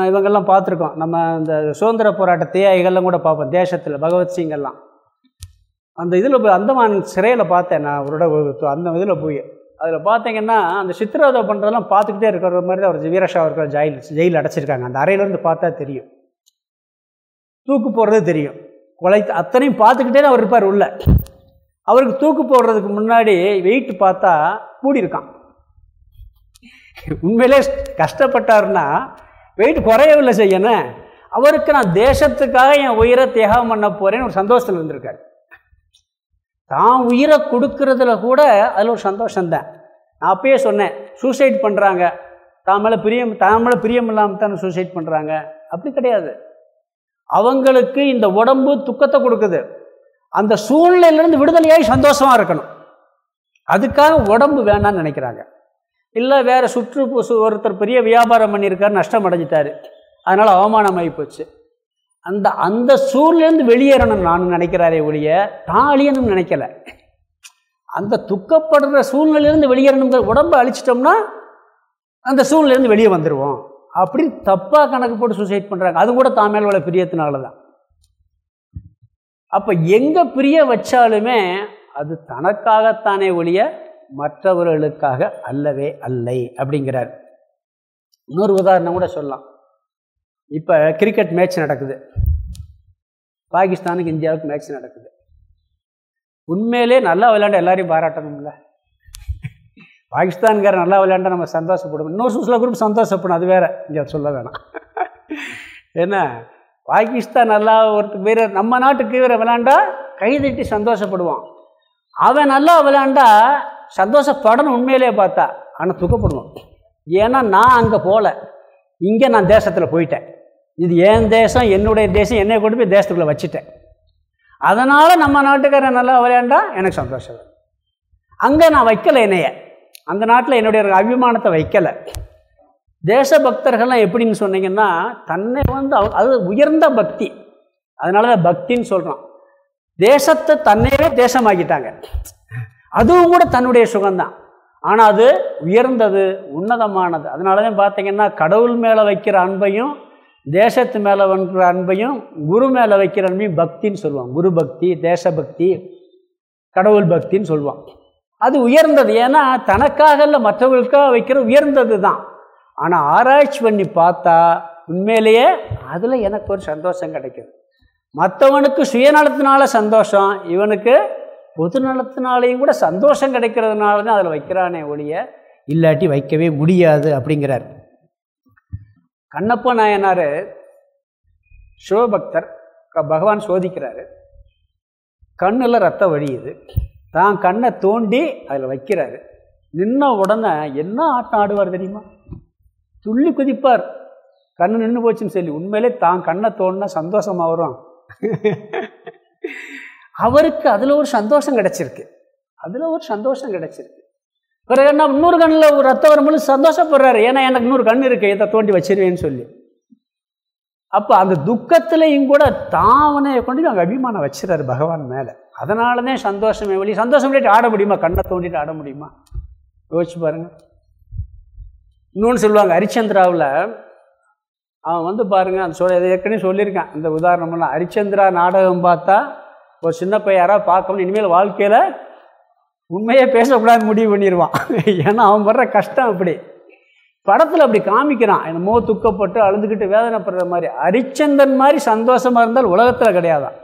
இவங்கெல்லாம் பார்த்துருக்கோம். நம்ம இந்த சுதந்திர போராட்ட தியாகிகள்லாம் கூட பார்ப்போம் தேசத்தில் பகவத் சிங்கெல்லாம் அந்த இதில் போய் அந்தமான் சிறையில் பார்த்தேன் நான் அவரோட அந்த இதில் போய். அதில் பார்த்தீங்கன்னா அந்த சித்திரவதை பண்ணுறதெல்லாம் பார்த்துக்கிட்டே இருக்கிற மாதிரி தான் அவர் வீரஷாவர்கள் ஜெயில் ஜெயில் அடைச்சிருக்காங்க. அந்த அறையிலேருந்து பார்த்தா தெரியும். தூக்கு போடுறது தெரியும். கொலை அத்தனையும் பார்த்துக்கிட்டே தான் அவர் இருப்பார் உள்ள. அவருக்கு தூக்கு போடுறதுக்கு முன்னாடி வெயிட் பார்த்தா கூடியிருக்கான் உண்மையிலே கஷ்டப்பட்டாருன்னா வெயிட் குறையவில்லை செய்யணும் அவருக்கு நான் தேசத்துக்காக என் உயிரை தியாகம் பண்ண போகிறேன்னு ஒரு சந்தோஷத்தில் இருந்திருக்காரு. தான் உயிரை கொடுக்கறதுல கூட அதில் ஒரு சந்தோஷம்தான் நான் அப்பயே சொன்னேன் சூசைட் பண்ணுறாங்க தான் மேலே பிரியம் தான் மேலே பிரியம் இல்லாமல் தானே சூசைட் பண்ணுறாங்க அப்படி கிடையாது. அவங்களுக்கு இந்த உடம்பு துக்கத்தை கொடுக்குது. அந்த சூழ்நிலையிலேருந்து விடுதலையாகி சந்தோஷமாக இருக்கணும். அதுக்காக உடம்பு வேணான்னு நினைக்கிறாங்க. இல்லை வேறு சுற்று ஒருத்தர் பெரிய வியாபாரம் பண்ணியிருக்காரு நஷ்டம் அடைஞ்சிட்டாரு. அதனால் அவமானம் ஆகிப்போச்சு அந்த அந்த சூழ்நிலேருந்து வெளியேறணும் நான் நினைக்கிறாரே ஒழிய தான் அழியணும்னு நினைக்கல. அந்த துக்கப்படுற சூழ்நிலையிலேருந்து வெளியேறணுங்கிற உடம்பை அழிச்சிட்டோம்னா அந்த சூழ்நிலேருந்து வெளியே வந்துடுவோம் அப்படின்னு தப்பாக கணக்கு போட்டு சூசைட் பண்ணுறாங்க அது கூட தான் மேல் உள்ள பிரியத்தினால தான். அப்போ எங்கே பிரிய வச்சாலுமே அது தனக்காகத்தானே ஒழிய மற்றவர்களுக்காக அல்லவே அல்லை அப்படிங்கிறார். இன்னொரு உதாரணம் கூட சொல்லலாம். இப்போ கிரிக்கெட் மேட்ச் நடக்குது. பாகிஸ்தானுக்கு இந்தியாவுக்கு மேட்ச் நடக்குது. உண்மையிலே நல்லா விளையாண்ட எல்லாரையும் பாராட்டணும்ல? பாகிஸ்தான்கார நல்லா விளையாண்டா நம்ம சந்தோஷப்படுவோம். இன்னொரு சில குரூப் சந்தோஷப்படும் அது வேறு. இங்கே சொல்ல வேணாம். என்ன? பாகிஸ்தான் நல்லா ஒரு வீரர் நம்ம நாட்டுக்கு வீரர் விளையாண்டா கைதட்டி சந்தோஷப்படுவான். அவன் நல்லா விளையாண்டா சந்தோஷப்படணும் உண்மையிலே பார்த்தா ஆனால் துக்கப்படுவான். ஏன்னா நான் அங்கே போகல இங்கே நான் தேசத்தில் போயிட்டேன். இது என் தேசம் என்னுடைய தேசம் என்னை கொண்டு போய் தேசத்துக்குள்ளே வச்சுட்டேன். அதனால் நம்ம நாட்டுக்காரன் நல்லா விளையாண்டா எனக்கு சந்தோஷம். அங்கே நான் வைக்கலை என்னைய. அந்த நாட்டில் என்னுடைய அபிமானத்தை வைக்கலை. தேசபக்தர்கள்லாம் எப்படின்னு சொன்னீங்கன்னா தன்னை வந்து அது உயர்ந்த பக்தி. அதனால தான் பக்தின்னு சொல்கிறோம் தேசத்தை தன்னையே தேசமாக்கிட்டாங்க. அதுவும் கூட தன்னுடைய சுகம்தான். ஆனால் அது உயர்ந்தது உன்னதமானது. அதனால தான் பார்த்தீங்கன்னா கடவுள் மேலே வைக்கிற அன்பையும் தேசத்து மேலே வைக்கிற அன்பையும் குரு மேலே வைக்கிற அன்பையும் பக்தின்னு சொல்லுவான் குரு பக்தி தேசபக்தி கடவுள் பக்தின்னு சொல்லுவான் அது உயர்ந்தது. ஏன்னா தனக்காக இல்லை மற்றவர்களுக்காக வைக்கிற உயர்ந்தது தான் ஆனால் ஆராய்ச்சி பண்ணி பார்த்தா உண்மையிலேயே அதில் எனக்கு ஒரு சந்தோஷம் கிடைக்கும். மற்றவனுக்கு சுயநலத்தினால சந்தோஷம் இவனுக்கு பொது நலத்தினாலையும் கூட சந்தோஷம் கிடைக்கிறதுனால தான் அதில் வைக்கிறானே ஒழிய இல்லாட்டி வைக்கவே முடியாது அப்படிங்கிறார். கண்ணப்ப நாயனார் சிவபக்தர் பகவான் சோதிக்கிறாரு. கண்ணில் ரத்தம் வழியுது. தான் கண்ணை தோண்டி அதில் வைக்கிறாரு. நின்ன உடனே என்ன ஆட்டம் ஆடுவார் தெரியுமா? துள்ளி குதிப்பார். கண்ணு நின்று போச்சுன்னு சொல்லி. உண்மையிலே தான் கண்ணை தோண்டினா சந்தோஷமாக வரும். அவருக்கு அதில் ஒரு சந்தோஷம் கிடச்சிருக்கு. அதில் ஒரு சந்தோஷம் கிடச்சிருக்கு. பிறகு என்ன? இன்னொரு கண்ணில் ஒரு ரத்தம் வரும்போது சந்தோஷப்படுறாரு. ஏன்னா எனக்கு இன்னொரு கண் இருக்கு. இதை தோண்டி வச்சிருவேன்னு சொல்லி. அப்போ அந்த துக்கத்திலையும் கூட தாவனையை கொண்டு அங்கே அபிமானம் வச்சுறாரு பகவான் மேலே. அதனால தான் சந்தோஷமே வழி. சந்தோஷம் பண்ணிட்டு ஆட முடியுமா? கண்ணை தோண்டிட்டு ஆட முடியுமா? யோசிச்சு பாருங்கள் இன்னொன்று சொல்லுவாங்க ஹரிச்சந்திராவில் அவன் வந்து பாருங்கள் அந்த சொல் ஏற்கனவே சொல்லியிருக்கான். இந்த உதாரணம்லாம் ஹரிச்சந்திரா நாடகம் பார்த்தா ஒரு சின்ன பையாராக பார்க்கணும் இனிமேல் வாழ்க்கையில் உண்மையே பேசக்கூடாது முடிவு பண்ணிடுவான். ஏன்னா அவன் படுற கஷ்டம் அப்படி. படத்தில் அப்படி காமிக்கிறான். என்னமோ துக்கப்பட்டு அழுதுகிட்டு வேதனைப்படுற மாதிரி. ஹரிச்சந்திரன் மாதிரி சந்தோஷமாக இருந்தால் உலகத்தில் கிடையாதான்.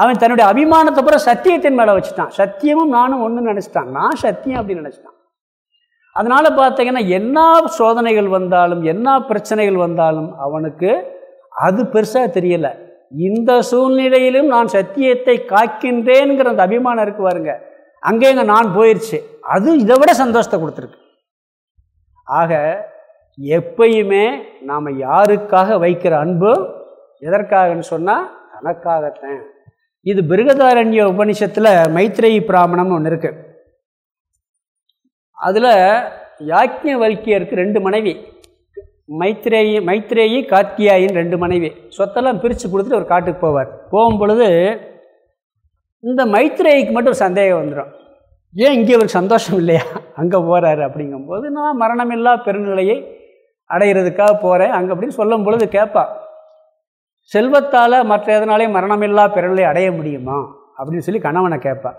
அவன் தன்னுடைய அபிமானத்தை பூரா சத்தியத்தின் மேலே வச்சுட்டான். சத்தியமும் நானும் ஒன்று நினச்சிட்டான். நான் சத்தியம் அப்படின்னு நினச்சிட்டான். அதனால் பார்த்தீங்கன்னா என்ன சோதனைகள் வந்தாலும் என்ன பிரச்சனைகள் வந்தாலும் அவனுக்கு அது பெருசாக தெரியலை. இந்த சூழ்நிலையிலும் நான் சத்தியத்தை காக்கின்றேங்கிற அந்த அபிமானம் இருக்கு பாருங்க. அங்கே இங்கே நான் போயிடுச்சு அது இதை விட சந்தோஷத்தை கொடுத்துருக்கு. ஆக எப்பயுமே நாம் யாருக்காக வைக்கிற அன்பு எதற்காகன்னு சொன்னால் தனக்காகத்தான். இது பிருகதாரண்ய உபனிஷத்தில் மைத்ரேயி பிராமணம்னு ஒன்று இருக்குது அதில் யாக்ஞவல்கியருக்கு ரெண்டு மனைவி மைத்ரேயி மைத்ரேயி கார்த்தியாயின் ரெண்டு மனைவி. சொத்தெல்லாம் பிரித்து கொடுத்துட்டு ஒரு காட்டுக்கு போவார். போகும் பொழுது இந்த மைத்ரேயிக்கு மட்டும் ஒரு சந்தேகம் வந்துடும் ஏன் இங்கே ஒரு சந்தோஷம் இல்லையா? அங்கே போகிறாரு அப்படிங்கும்போது நான் மரணமில்லா பெருநிலையை அடையிறதுக்காக போகிறேன் அங்கே அப்படின்னு சொல்லும் பொழுது கேட்பா செல்வத்தால் மற்ற எதனாலே மரணமில்லா பிறலை அடைய முடியுமா? அப்படின்னு சொல்லி கணவனை கேட்பா.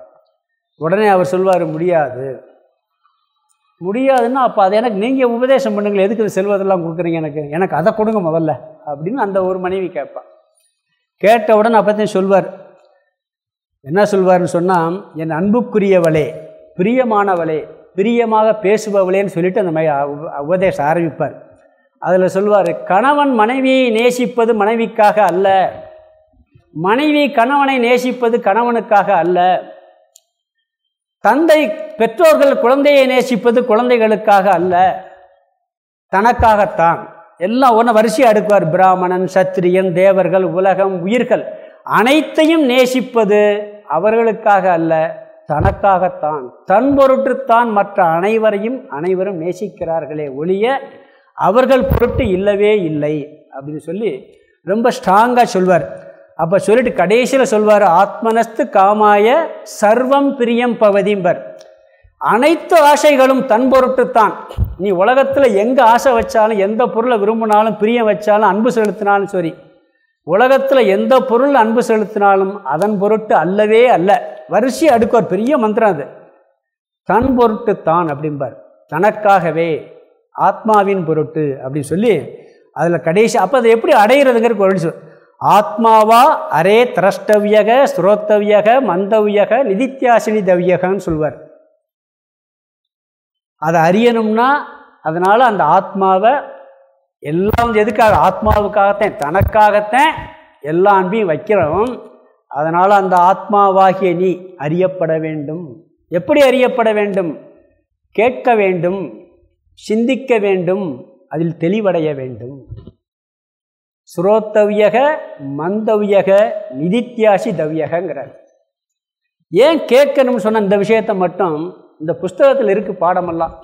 உடனே அவர் சொல்வார் முடியாது. முடியாதுன்னா அப்போ அதை எனக்கு நீங்கள் உபதேசம் பண்ணுங்கள் எதுக்கு செல்வதெல்லாம் கொடுக்குறீங்க எனக்கு? எனக்கு அதை கொடுங்க முதல்ல. அப்படின்னு அந்த ஒரு மனைவி கேட்பா. கேட்டவுடன் உடனே அப்போத்தையும் சொல்வார். என்ன சொல்வார்னு சொன்னால் என் அன்புக்குரியவளே பிரியமானவளே பிரியமாக பேசுபவளேன்னு சொல்லிட்டு அந்த மாதிரி உபதேசம் ஆரம்பிப்பார். அதில் சொல்வார் கணவன் மனைவியை நேசிப்பது மனைவிக்காக அல்ல. மனைவி கணவனை நேசிப்பது கணவனுக்காக அல்ல. தந்தை பெற்றோர்கள் குழந்தையை நேசிப்பது குழந்தைகளுக்காக அல்ல. தனக்காகத்தான். எல்லாம் ஒன்று வரிசையாக அடுக்குவார் பிராமணன் சத்திரியன் தேவர்கள் உலகம் உயிர்கள் அனைத்தையும் நேசிப்பது அவர்களுக்காக அல்ல தனக்காகத்தான். தன் பொருட்டுத்தான் மற்ற அனைவரையும் அனைவரும் நேசிக்கிறார்களே ஒழிய அவர்கள் பொருட்டு இல்லவே இல்லை அப்படின்னு சொல்லி ரொம்ப ஸ்ட்ராங்காக சொல்வார். அப்போ சொல்லிட்டு கடைசியில் சொல்வார் ஆத்மனஸ்து காமாய சர்வம் பிரியம் பவதிம்பர். அனைத்து ஆசைகளும் தன் பொருட்டுத்தான். நீ உலகத்தில் எங்கே ஆசை வச்சாலும் எந்த பொருளை விரும்பினாலும் பிரியம் வச்சாலும் அன்பு செலுத்தினாலும் சரி உலகத்தில் எந்த பொருள் அன்பு செலுத்தினாலும் அதன் பொருட்டு அல்லவே அல்ல. வரிசை அடுக்கோர் பெரிய மந்திரம் அது. தன் பொருட்டு தான் அப்படிம்பார். தனக்காகவே ஆத்மாவின் பொருட்டு அப்படின்னு சொல்லி அதில் கடைசி அப்போ அதை எப்படி அடைகிறதுங்கிற ஒரு சொல் ஆத்மாவா அரே திரஷ்டவியக ஸ்ரோத்தவியக மந்தவியக நிதித்தியாசினி தவியகன்னு சொல்வார் அதை அறியணும்னா அதனால் அந்த ஆத்மாவை எல்லாம் எதுக்காக? ஆத்மாவுக்காகத்தான் தனக்காகத்தான் எல்லா அன்பையும் வைக்கிறோம். அதனால் அந்த ஆத்மாவாகிய நீ அறியப்பட வேண்டும். எப்படி அறியப்பட வேண்டும்? கேட்க வேண்டும். சிந்திக்க வேண்டும் அதில் தெளிவடைய வேண்டும். சுரோத்தவியக மந்தவியக நிதித்தியாசி தவியகங்கிறார். ஏன் கேட்கணும்னு சொன்ன இந்த விஷயத்தை மட்டும் இந்த புஸ்தகத்தில் இருக்குது பாடமெல்லாம்.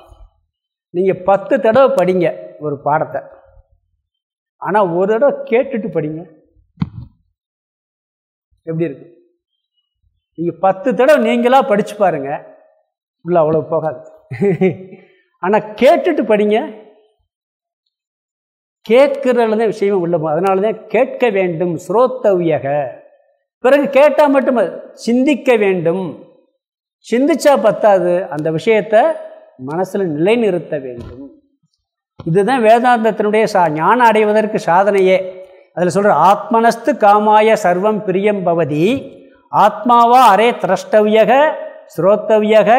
நீங்கள் பத்து தடவை படிங்க ஒரு பாடத்தை. ஆனால் ஒரு தடவை கேட்டுட்டு படிங்க. எப்படி இருக்கு? நீங்கள் பத்து தடவை நீங்களாக படித்து பாருங்கள் உள்ள அவ்வளோ போகாது. ஆனால் கேட்டுட்டு படிங்க. கேட்கிறதுல தான் விஷயமே உள்ள அதனால தான் கேட்க வேண்டும் ஸ்ரோத்தவியக. பிறகு கேட்டால் மட்டும் சிந்திக்க வேண்டும். சிந்திச்சா பத்தாது. அந்த விஷயத்தை மனசில் நிலைநிறுத்த வேண்டும். இதுதான் வேதாந்தத்தினுடைய சா ஞானம் அடைவதற்கு சாதனையே. அதில் சொல்கிற ஆத்மனஸ்து காமாய சர்வம் பிரியம் பவதி. ஆத்மாவா அரே திரஷ்டவியக ஸ்ரோத்தவியக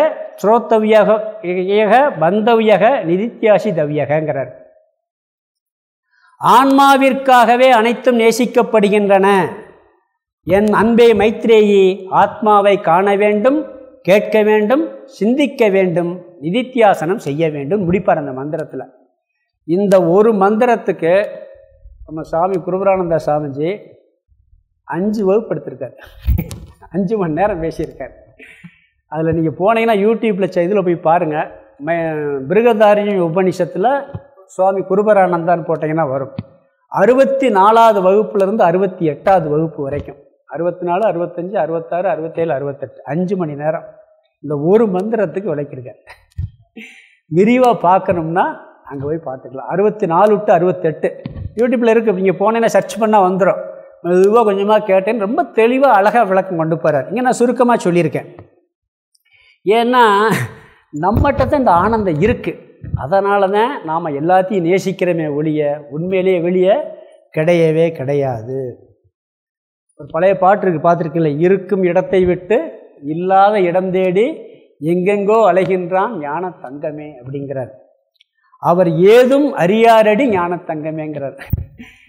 ஸ்ரோத்தவியக பந்தவியக நிதித்தியாசி தவியகங்கிறார். ஆன்மாவிற்காகவே அனைத்தும் நேசிக்கப்படுகின்றன. என் அன்பே மைத்ரேயி ஆத்மாவை காண வேண்டும் கேட்க வேண்டும் சிந்திக்க வேண்டும் நிதித்தியாசனம் செய்ய வேண்டும் முடிப்பார் அந்த மந்திரத்தில். இந்த ஒரு மந்திரத்துக்கு நம்ம சாமி குருபரானந்த சாமிஜி அஞ்சு வகுப்படுத்திருக்கார் அஞ்சு மணி நேரம் பேசியிருக்கார். அதில் நீங்கள் போனீங்கன்னா யூடியூப்பில் இதில் போய் பாருங்கள் மிருகதாரிணி உபனிஷத்தில் சுவாமி குருபரானந்தான்னு போட்டிங்கன்னா வரும். அறுபத்தி நாலாவது வகுப்புலேருந்து அறுபத்தி எட்டாவது வகுப்பு வரைக்கும். அறுபத்தி நாலு அறுபத்தஞ்சு அறுபத்தாறு அறுபத்தேழு அறுபத்தெட்டு அஞ்சு மணி நேரம். இந்த ஒரு மந்திரத்துக்கு விளக்கிருக்கேன் விரிவாக பார்க்கணும்னா அங்கே போய் பார்த்துக்கலாம் அறுபத்தி நாலு விட்டு அறுபத்தெட்டு யூடியூப்பில் இருக்குது நீங்கள் போனேன்னா சர்ச் பண்ணால் வந்துடும் மெதுவாக கொஞ்சமாக கேட்டேன்னு ரொம்ப தெளிவாக அழகாக விளக்கம் கொண்டு போகிறார் இங்கே நான் சுருக்கமாக சொல்லியிருக்கேன். ஏன்னா நம்மகிட்ட தான் இந்த ஆனந்தம் இருக்குது அதனால தான் நாம் எல்லாத்தையும் நேசிக்கிறோமே ஒழிய உண்மையிலேயே வெளியே கிடையவே கிடையாது. ஒரு பழைய பாட்டு இருக்குது பார்த்துருக்கல இருக்கும் இடத்தை விட்டு இல்லாத இடம் தேடி எங்கெங்கோ அலைகின்றான் ஞான தங்கமே அப்படிங்கிறார். அவர் ஏதும் அறியாரடி ஞான தங்கமேங்கிறார்.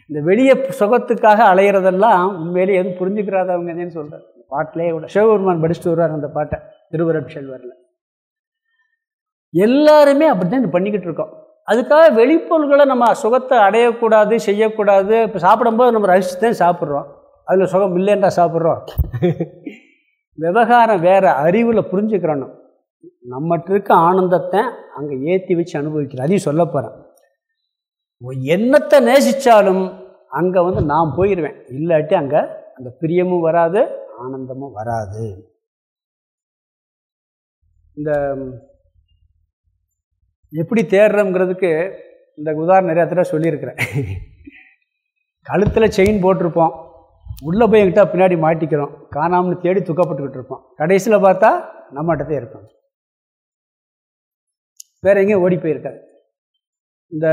இந்த வெளிய சுகத்துக்காக அலையிறதெல்லாம் உண்மையிலே எதுவும் புரிஞ்சுக்கிறாதவங்கன்னு சொல்கிறார் பாட்டிலே விட சிவபெருமான் படிச்சுட்டு வருவார் அந்த பாட்டை. திருவரட்செல்வரில் எல்லாருமே அப்படித்தான் பண்ணிக்கிட்டு இருக்கோம். அதுக்காக வெளிப்பொருள்களை நம்ம சுகத்தை அடையக்கூடாது செய்யக்கூடாது இப்போ சாப்பிடும்போது நம்ம ரசித்து தான் சாப்பிட்றோம். அதில் சுகம் இல்லைன்றா சாப்பிட்றோம். விவகாரம் வேறு அறிவில் புரிஞ்சுக்கிறணும். நம்மகிட்ட இருக்க ஆனந்தத்தை அங்கே ஏற்றி வச்சு அனுபவிக்கிறோம் அதையும் சொல்ல போகிறேன் என்னத்தை நேசித்தாலும் அங்கே வந்து நான் போயிடுவேன் இல்லாட்டி அங்கே அந்த பிரியமும் வராது ஆனந்தமும் வராது. இந்த எப்படி தேடுறோங்கிறதுக்கு இந்த உதாரணம் நிறையா தடவை சொல்லியிருக்கிறேன். கழுத்தில் செயின் போட்டிருப்போம். உள்ளே போய் எங்கிட்ட பின்னாடி மாட்டிக்கிறோம். காணாமல் தேடி துக்கப்பட்டுக்கிட்டு இருப்போம். கடைசியில் பார்த்தா நம்மகிட்டதே இருக்கும் வேறு எங்கேயும் ஓடி போயிருக்காது. இந்த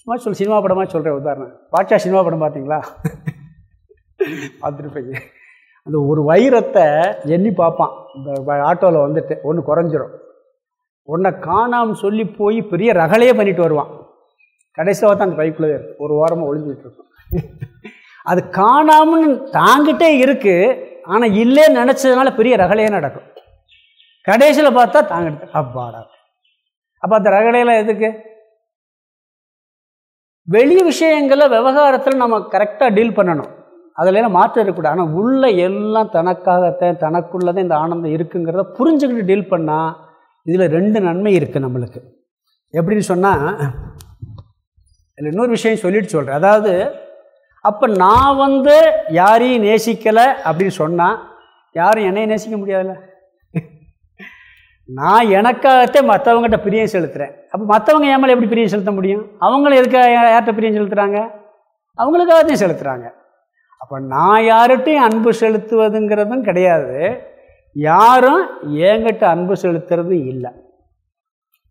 சும்மா சொல் சினிமா படமாக சொல்கிறேன் உதாரணம். பாட்சா சினிமா படம் பார்த்தீங்களா? பார்த்துருப்பீங்க அந்த ஒரு வைரத்தை எண்ணி பார்ப்பான். இந்த ஆட்டோவில் வந்துட்டு ஒன்று குறைஞ்சிரும். உன்னை காணாமல் சொல்லி போய் பெரிய ரகலையே பண்ணிட்டு வருவான். கடைசியில் பார்த்தா அந்த பைப்பில் இருக்கு. ஒரு ஓரமாக ஒளிஞ்சிக்கிட்டு இருக்கும். அது காணாமல் தாங்கிட்டே இருக்குது ஆனால் இல்லைன்னு நினச்சதுனால பெரிய ரகலையே நடக்கும். கடைசியில் பார்த்தா தாங்கிட்டு அப்பாடா. அப்போ அந்த ரகலையெல்லாம் எதுக்கு? வெளி விஷயங்களை விவகாரத்தில் நம்ம கரெக்டாக டீல் பண்ணணும். அதில் மாற்றம் இருக்கக்கூடாது. ஆனால் உள்ளே எல்லாம் தனக்காகத்தான் தனக்குள்ளதான் இந்த ஆனந்தம் இருக்குங்கிறத புரிஞ்சுக்கிட்டு டீல் பண்ணால் இதில் ரெண்டு நன்மை இருக்குது நம்மளுக்கு. எப்படின்னு சொன்னால் இதில் இன்னொரு விஷயம் சொல்லிட்டு சொல்கிறேன் அதாவது அப்போ நான் வந்து யாரையும் நேசிக்கலை அப்படின்னு சொன்னால் யாரும் என்னையும் நேசிக்க முடியாதுல்ல? நான் எனக்காகத்தே மற்றவங்ககிட்ட பிரியம் செலுத்துகிறேன் அப்போ மற்றவங்க ஏன் மேலே எப்படி பிரியம் செலுத்த முடியும்? அவங்களும் எதுக்காக யார்கிட்ட பிரியம் செலுத்துகிறாங்க அவங்களுக்காகத்தையும் செலுத்துகிறாங்க அப்போ நான் யார்கிட்டையும் அன்பு செலுத்துவதுங்கிறதும் கிடையாது. யாரும் என்கிட்ட அன்பு செலுத்துறதும் இல்லை.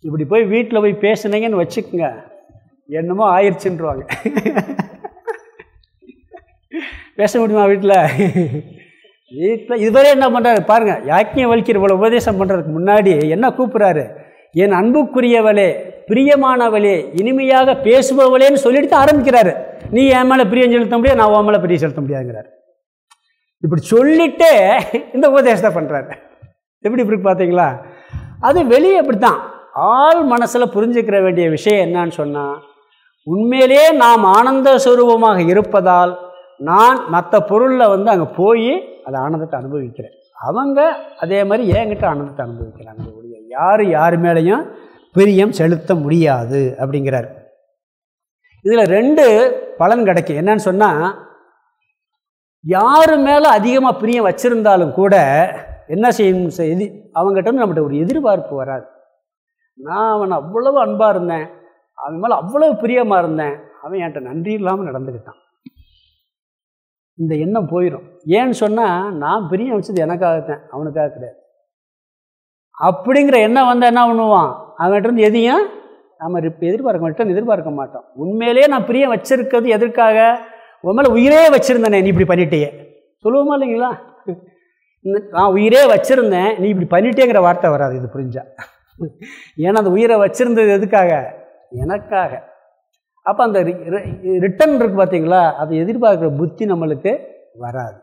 இப்படி போய் வீட்டில் போய் பேசுனீங்கன்னு வச்சுக்கோங்க. என்னமோ ஆயிடுச்சுன்றவாங்க. பேச முடியுமா வீட்டில் வீட்டில் இதுவரை என்ன பண்ணுறாரு பாருங்கள் யாக்கியம் வலிக்கிற இவ்வளோ உபதேசம் பண்ணுறதுக்கு முன்னாடி என்ன கூப்பிட்றாரு? என் அன்புக்குரியவளே பிரியமானவளே இனிமையாக பேசுபவளேன்னு சொல்லிட்டு ஆரம்பிக்கிறாரு. நீ என் மேலே பிரியம் செலுத்த முடியாது நான் உன் மேலே பிரியம் செலுத்த முடியாதுங்கிறார். இப்படி சொல்லிட்டே இந்த உபதேசத்தை பண்ணுறாரு எப்படி இப்படி பார்த்தீங்களா அது வெளியே இப்படி தான் ஆள் மனசில் புரிஞ்சுக்கிற வேண்டிய விஷயம் என்னன்னு சொன்னால் உண்மையிலே நாம் ஆனந்த சுரூபமாக இருப்பதால் நான் மற்ற பொருளில் வந்து அங்கே போய் அதை ஆனந்தத்தை அனுபவிக்கிறேன். அவங்க அதே மாதிரி என்கிட்ட ஆனந்தத்தை அனுபவிக்கிறாங்க. ஒழிய யார் யார் மேலேயும் பிரியம் செலுத்த முடியாது அப்படிங்கிறார். இதில் ரெண்டு பலன் கிடைக்கும். என்னன்னு சொன்னால் யார் மேலே அதிகமாக பிரியம் வச்சுருந்தாலும் கூட என்ன செய்யணும் எதி அவங்ககிட்ட நம்மகிட்ட ஒரு எதிர்பார்ப்பு வராது. நான் அவன் அவ்வளவு அன்பாக இருந்தேன். அவன் மேலே அவ்வளவு பிரியமாக இருந்தேன். அவன் என்கிட்ட நன்றி இல்லாமல் நடந்துக்கிட்டான் இந்த எண்ணம் போயிடும் ஏன்னு சொன்னால் நான் பிரியம் வச்சது எனக்காகத்தேன். அவனுக்காக கிடையாது. அப்படிங்கிற எண்ணம் வந்தால் என்ன பண்ணுவான்? அவன்கிட்ட இருந்து எதையும் நம்ம எதிர்பார்க்க மாட்டோம் எதிர்பார்க்க மாட்டோம். உண்மையிலே நான் பிரியம் வச்சிருக்கிறது எதற்காக? உன் மேலே உயிரே வச்சுருந்தேனே நீ இப்படி பண்ணிட்டேயே. சொல்லுவோமா இல்லைங்களா? நான் உயிரே வச்சுருந்தேன் நீ இப்படி பண்ணிட்டேங்கிற வார்த்தை வராது இது புரிஞ்சா? ஏன்னா அந்த உயிரை வச்சுருந்தது எதுக்காக? எனக்காக. அப்போ அந்த ரிட்டன் இருக்குது பார்த்தீங்களா அதை எதிர்பார்க்குற புத்தி நம்மளுக்கு வராது.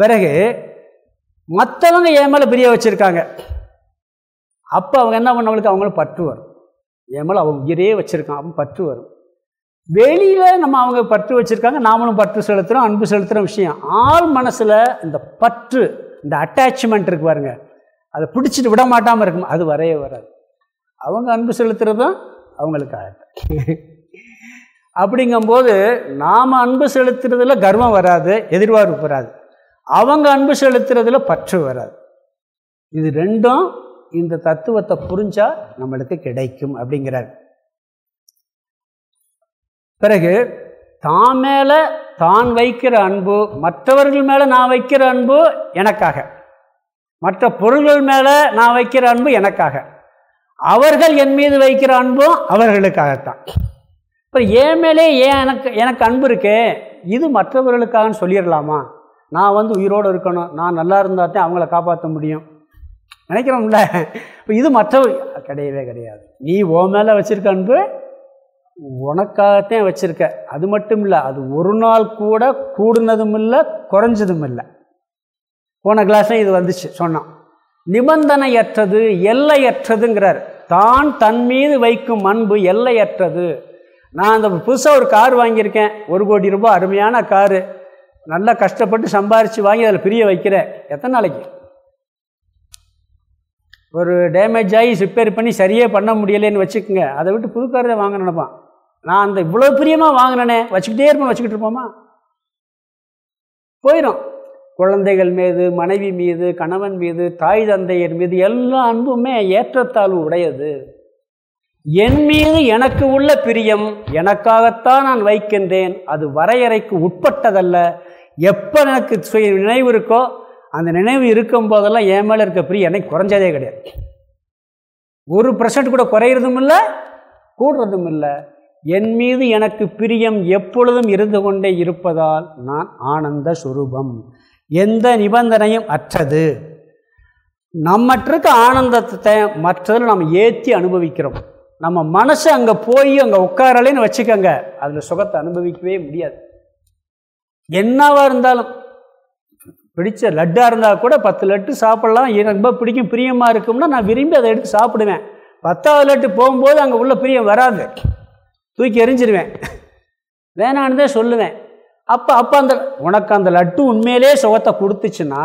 பிறகு மற்றவங்க என் மேலே பிரிய வச்சுருக்காங்க. அப்போ அவங்க என்ன பண்ணவங்களுக்கு அவங்களும் பற்று வரும். என் மேலே அவன் உயிரே வச்சுருக்கான் அவன் பற்று வரும். வெளியில் நம்ம அவங்க பற்று வச்சுருக்காங்க நாமளும் பற்று செலுத்துகிறோம் அன்பு செலுத்துகிற விஷயம். ஆள் மனசில் இந்த பற்று இந்த அட்டாச்மெண்ட் இருக்கு பாருங்க. அதை பிடிச்சிட்டு விட மாட்டாமல் இருக்கும் அது வரையே வராது. அவங்க அன்பு செலுத்துகிறதும் அவங்களுக்காக. அப்படிங்கும்போது நாம் அன்பு செலுத்துறதுல கர்வம் வராது எதிர்பார்ப்பு வராது. அவங்க அன்பு செலுத்துறதுல பற்று வராது. இது ரெண்டும் இந்த தத்துவத்தை புரிஞ்சா நம்மளுக்கு கிடைக்கும் அப்படிங்கிறார். பிறகு தான் மேலே தான் வைக்கிற அன்பு மற்றவர்கள் மேலே நான் வைக்கிற அன்பு எனக்காக. மற்ற பொருள்கள் மேலே நான் வைக்கிற அன்பு எனக்காக. அவர்கள் என் மீது வைக்கிற அன்பும் அவர்களுக்காகத்தான். இப்போ ஏன் மேலே ஏன் எனக்கு எனக்கு அன்பு இருக்கே? இது மற்றவர்களுக்காகன்னு சொல்லிடலாமா? நான் வந்து உயிரோடு இருக்கணும். நான் நல்லா இருந்தால் தான் அவங்கள காப்பாற்ற முடியும். நினைக்கிறோம்ல? இப்போ இது மற்றவர் கிடையவே கிடையாது. நீ ஓ மேலே வச்சுருக்க அன்பு உனக்காகத்தான் வச்சுருக்க. அது மட்டும் இல்லை அது ஒரு நாள் கூட கூடுனதும் இல்லை குறைஞ்சதும் இல்லை போன கிளாஸும் இது வந்துச்சு சொன்னான். நிபந்தனையற்றது எல்லையற்றதுங்கிறார். தான் தன் மீது வைக்கும் அன்பு எல்லையற்றது. நான் அந்த புதுசாக ஒரு கார் வாங்கியிருக்கேன். ஒரு கோடி ரூபாய் அருமையான காரு நல்லா கஷ்டப்பட்டு சம்பாரித்து வாங்கி அதில் பிரிய வைக்கிறேன். எத்தனை நாளைக்கு? ஒரு டேமேஜ் ஆகி ரிப்பேர் பண்ணி சரியே பண்ண முடியலேன்னு வச்சுக்கோங்க. அதை விட்டு புது கார் தான் வாங்க நினைப்பான். நான் அந்த இவ்வளோ பிரியமாக வாங்கினேனே வச்சுக்கிட்டே இருப்போம் வச்சுக்கிட்டு இருப்போமா? போயிடும் குழந்தைகள் மீது மனைவி மீது கணவன் மீது தாய் தந்தையர் மீது எல்லா அன்புமே ஏற்றத்தாழ்வு உடையது. என் மீது எனக்கு உள்ள பிரியம் எனக்காகத்தான் நான் வைக்கின்றேன். அது வரையறைக்கு உட்பட்டதல்ல. எப்போ எனக்கு சுய நினைவு இருக்கோ அந்த நினைவு இருக்கும் போதெல்லாம் என் மேலே இருக்க பிரியம் எனக்கு குறைஞ்சதே கிடையாது. ஒரு பர்சன்ட் கூட குறையிறதும் இல்லை கூடுறதும் இல்லை. என் மீது எனக்கு பிரியம் எப்பொழுதும் இருந்து கொண்டே இருப்பதால் நான் ஆனந்த சுரூபம். எந்த நிபந்தனையும் அற்றது. நம்மற்றிருக்க ஆனந்தத்தை மற்றதில் நம்ம ஏற்றி அனுபவிக்கிறோம். நம்ம மனசு அங்கே போய் அங்கே உட்காரலேன்னு வச்சுக்கோங்க அதில் சுகத்தை அனுபவிக்கவே முடியாது. என்னவாக இருந்தாலும் பிடிச்ச லட்டாக இருந்தால் கூட பத்து லட்டு சாப்பிட்லாம். ரொம்ப பிடிக்கும் பிரியமாக இருக்கும்னா நான் விரும்பி அதை எடுத்து சாப்பிடுவேன். பத்தாவது லட்டு போகும்போது அங்கே உள்ள பிரியம் வராது. தூக்கி எரிஞ்சிருவேன் வேணான்னு தான் சொல்லுவேன். அப்போ அப்போ அந்த உனக்கு அந்த லட்டு உண்மையிலே சுகத்தை கொடுத்துச்சுன்னா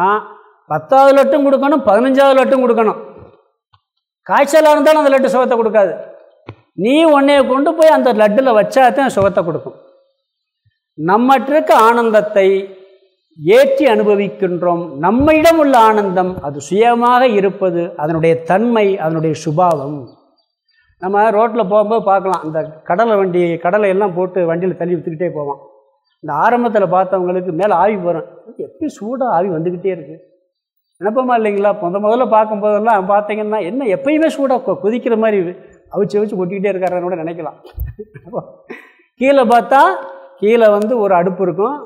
பத்தாவது லட்டும் கொடுக்கணும் பதினஞ்சாவது லட்டும் கொடுக்கணும். காய்ச்சலாக இருந்தாலும் அந்த லட்டு சுகத்தை கொடுக்காது. நீ உன்னைய கொண்டு போய் அந்த லட்டில் வச்சா தான் சுகத்தை கொடுக்கும். நம்மட்டிருக்க ஆனந்தத்தை ஏற்றி அனுபவிக்கின்றோம். நம்மிடம் உள்ள ஆனந்தம் அது சுயமாக இருப்பது அதனுடைய தன்மை அதனுடைய சுபாவம். நம்ம ரோட்டில் போகும்போது பார்க்கலாம். இந்த கடலை வண்டி கடலை எல்லாம் போட்டு வண்டியில் தள்ளி விற்றுக்கிட்டே போவோம் இந்த ஆரம்பத்தில் பார்த்தவங்களுக்கு மேலே ஆவி வரும். எப்படி சூடாக ஆவி வந்துக்கிட்டே இருக்குது நினப்பமா இல்லைங்களா? முத முதல்ல பார்க்கும்போதெல்லாம் பார்த்தீங்கன்னா என்ன எப்பயுமே சூடாக கொதிக்கிற மாதிரி அவிச்சு அவிச்சு கொட்டிக்கிட்டே இருக்காருன்னு கூட நினைக்கலாம். கீழே பார்த்தா கீழே வந்து ஒரு அடுப்பு இருக்கும்.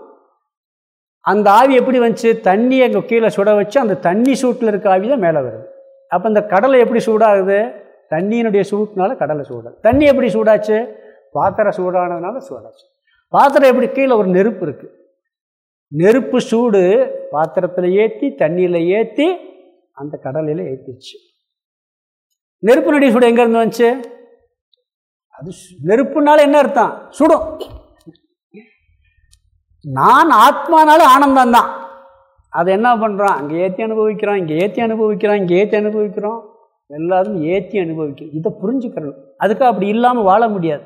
அந்த ஆவி எப்படி வந்துச்சு? தண்ணி அங்கே கீழே சுட வச்சு அந்த தண்ணி சூட்டில் இருக்க ஆவி தான் மேலே வருது. அப்போ இந்த கடலை எப்படி சூடாகுது? தண்ணியினுடைய சூட்டினால கடலை சூடாது தண்ணி எப்படி சூடாச்சு? பாத்திரம் சூடானதுனால சூடாச்சு. பாத்திரம் எப்படி கீழே ஒரு நெருப்பு இருக்குது நெருப்பு சூடு பாத்திரத்தில் ஏற்றி தண்ணியில் ஏற்றி அந்த கடலையில் ஏற்றிடுச்சு நெருப்பினுடைய சூடு எங்கேருந்து வந்துச்சு? அது நெருப்புனால என்ன அர்த்தம்? சுடும். நான் ஆத்மானாலும் ஆனந்தம் தான் அதை என்ன பண்ணுறோம் அங்கே ஏற்றி அனுபவிக்கிறோம் இங்கே ஏற்றி அனுபவிக்கிறோம் இங்கே ஏற்றி அனுபவிக்கிறோம் எல்லாரும் ஏற்றி அனுபவிக்கிறோம் இதை புரிஞ்சுக்கிறோம் அதுக்கு அப்படி இல்லாமல் வாழ முடியாது.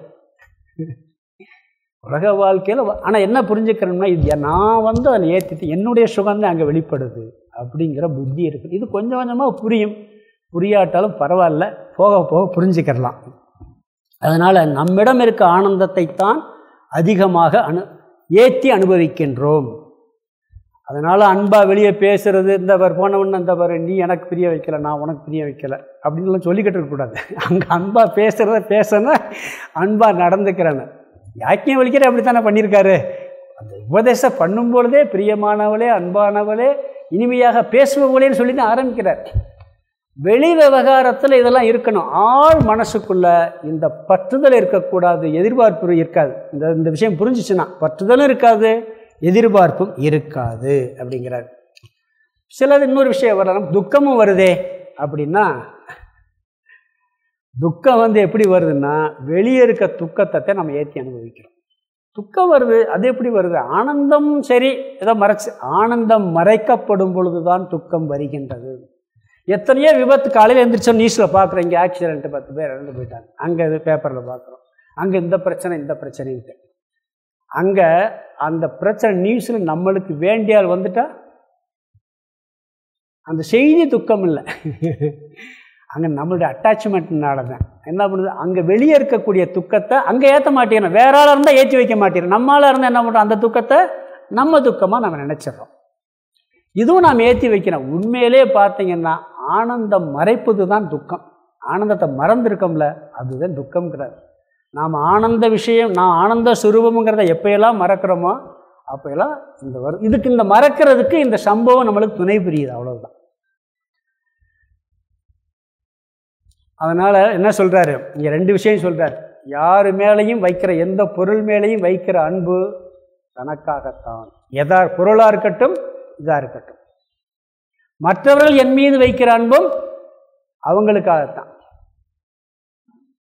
உலக வாழ்க்கையில் ஆனால் என்ன புரிஞ்சுக்கிறோம்னா இது நான் வந்து அதில் ஏற்றிட்டு என்னுடைய சுகந்தான் அங்கே வெளிப்படுது அப்படிங்கிற புத்தி இருக்குது இது கொஞ்சம் கொஞ்சமாக புரியும். புரியாட்டாலும் பரவாயில்ல. போக போக புரிஞ்சுக்கிறலாம். அதனால் நம்மிடம் இருக்க ஆனந்தத்தை தான் அதிகமாக அனு ஏற்றி அனுபவிக்கின்றோம். அதனால் அன்பாக வெளியே பேசுகிறது இந்தவர் போனவன் இந்தவர் நீ எனக்கு பிரிய வைக்கல நான் உனக்கு பிரிய வைக்கல அப்படின்லாம் சொல்லிக்கிட்டு இருக்கக்கூடாது அங்கே அன்பாக பேசுகிறத பேசணும் அன்பாக நடந்துக்கிறேன்னு யாக்கியம் வலிக்கிற அப்படி தானே பண்ணியிருக்காரு? அந்த உபதேசம் பண்ணும் பொழுதே பிரியமானவளே அன்பானவளே இனிமையாக பேசுபவளேன்னு சொல்லி தான் ஆரம்பிக்கிறார். வெளி விவகாரத்தில் இதெல்லாம் இருக்கணும். ஆள் மனசுக்குள்ளே இந்த பற்றுதல் இருக்கக்கூடாது எதிர்பார்ப்பு இருக்காது. இந்த இந்த விஷயம் புரிஞ்சிச்சுன்னா பற்றுதலும் இருக்காது எதிர்பார்ப்பும் இருக்காது அப்படிங்கிறார். சிலது இன்னொரு விஷயம் வரலாம். துக்கமும் வருதே அப்படின்னா துக்கம் வந்து எப்படி வருதுன்னா வெளியே இருக்க துக்கத்தை நம்ம ஏற்றி அனுபவிக்கிறோம். துக்கம் வருது அது எப்படி வருது? ஆனந்தம் சரி ஏதோ மறைச்சு ஆனந்தம் மறைக்கப்படும் பொழுது தான் துக்கம் வருகின்றது. எத்தனையோ விபத்து காலையில் எழுந்திரிச்சோம் நியூஸில் பார்க்குறோம் இங்கே ஆக்சிடென்ட்டு பத்து பேர் இறந்து போயிட்டாங்க. அங்கே இது பேப்பரில் பார்க்குறோம். அங்கே இந்த பிரச்சனை இந்த பிரச்சனைன்ட்டு. அங்கே அந்த பிரச்சனை நியூஸில் நம்மளுக்கு வேண்டியால் வந்துட்டா அந்த செய்தி துக்கம் இல்லை. அங்கே நம்மளுடைய அட்டாச்மெண்ட்னால தான். என்ன பண்ணுது? அங்கே வெளியே இருக்கக்கூடிய துக்கத்தை அங்கே ஏற்ற மாட்டேங்கிறோம். வேற ஆளாக இருந்தால் ஏற்றி வைக்க மாட்டேங்கிறோம். நம்மளால் இருந்தால் என்ன பண்ணுறோம் அந்த துக்கத்தை நம்ம துக்கமாக நம்ம நினச்சிடறோம். இதுவும் நாம் ஏற்றி வைக்கிறோம். உண்மையிலே பார்த்தீங்கன்னா ஆனந்தம் மறைப்பது தான் துக்கம். ஆனந்தத்தை மறந்துருக்கோம்ல அதுதான் துக்கம்ங்கிறார். நாம் ஆனந்த விஷயம் நான் ஆனந்த சுரூபம்ங்கிறத எப்போயெல்லாம் மறக்கிறோமோ அப்போயெல்லாம் இந்த வரும் இதுக்கு இந்த மறக்கிறதுக்கு இந்த சம்பவம் நம்மளுக்கு துணை புரியுது அவ்வளவுதான். அதனால் என்ன சொல்கிறாரு இங்கே ரெண்டு விஷயம் சொல்கிறார் யார் மேலேயும் வைக்கிற எந்த பொருள் மேலேயும் வைக்கிற அன்பு தனக்காகத்தான். எதா பொருளாக இருக்கட்டும் இதாக இருக்கட்டும். மற்றவர்கள் என் மீது வைக்கிற அன்பும் அவங்களுக்காகத்தான்.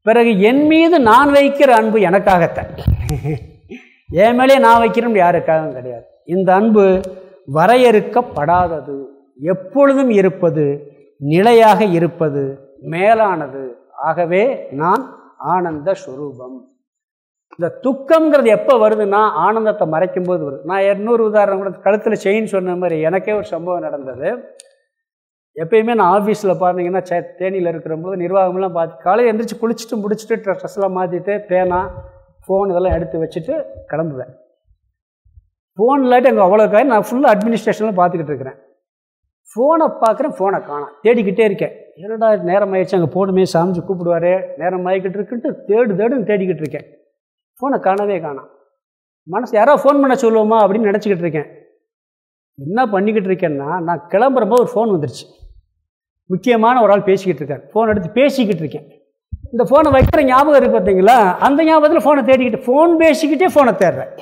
பிறகு என் மீது நான் வைக்கிற அன்பு எனக்காகத்தான். என் மேலே நான் வைக்கிறேன் யாருக்காகவும் கிடையாது. இந்த அன்பு வரையறுக்கப்படாதது. எப்பொழுதும் இருப்பது நிலையாக இருப்பது மேலானது. ஆகவே நான் ஆனந்த ஸ்வரூபம் இந்த துக்கம்ங்கிறது எப்போ வருதுன்னா ஆனந்தத்தை மறைக்கும் போது வருது. நான் இன்னொரு உதாரணம் கூட கழுத்தில் செயின் சொன்ன மாதிரி எனக்கே ஒரு சம்பவம் நடந்தது. எப்பயுமே நான் ஆஃபீஸில் பார்த்தீங்கன்னா சே தேனியில் இருக்கிறபோது நிர்வாகம்லாம் பார்த்து காலையில் எழுந்திரிச்சு குளிச்சுட்டு முடிச்சுட்டு ட்ரெஸ்லாம் மாற்றிட்டு பேனா ஃபோன் இதெல்லாம் எடுத்து வச்சுட்டு கிளம்புவேன். ஃபோன் இல்லாட்டி அங்கே அவ்வளோ காய் நான் ஃபுல்லாக அட்மினிஸ்ட்ரேஷனில் பார்த்துக்கிட்டு இருக்கிறேன். ஃபோனை பார்க்குறேன் ஃபோனை காணும். தேடிக்கிட்டே இருக்கேன். என்னடா நேரம் ஆயிடுச்சு அங்கே போகணுமே சாமிச்சு கூப்பிடுவாரு நேரம் ஆகிக்கிட்டு இருக்குன்ட்டு தேடு தேடுன்னு தேடிக்கிட்டு இருக்கேன். ஃபோனை காணவே காணாம். மனசு யாரோ ஃபோன் பண்ண சொல்லுவோமா அப்படின்னு நினச்சிக்கிட்டு இருக்கேன். என்ன பண்ணிக்கிட்டு இருக்கேன்னா நான் கிளம்புறப்போ ஒரு ஃபோன் வந்துருச்சு. முக்கியமான ஒரு ஆள் பேசிக்கிட்டு இருக்கார். ஃபோன் எடுத்து பேசிக்கிட்டு இருக்கேன். இந்த ஃபோனை வைக்கிற ஞாபகம் இருக்குது பார்த்தீங்களா அந்த ஞாபகத்தில் ஃபோனை தேடிக்கிட்டு ஃபோன் பேசிக்கிட்டே ஃபோனை தேடுறேன்.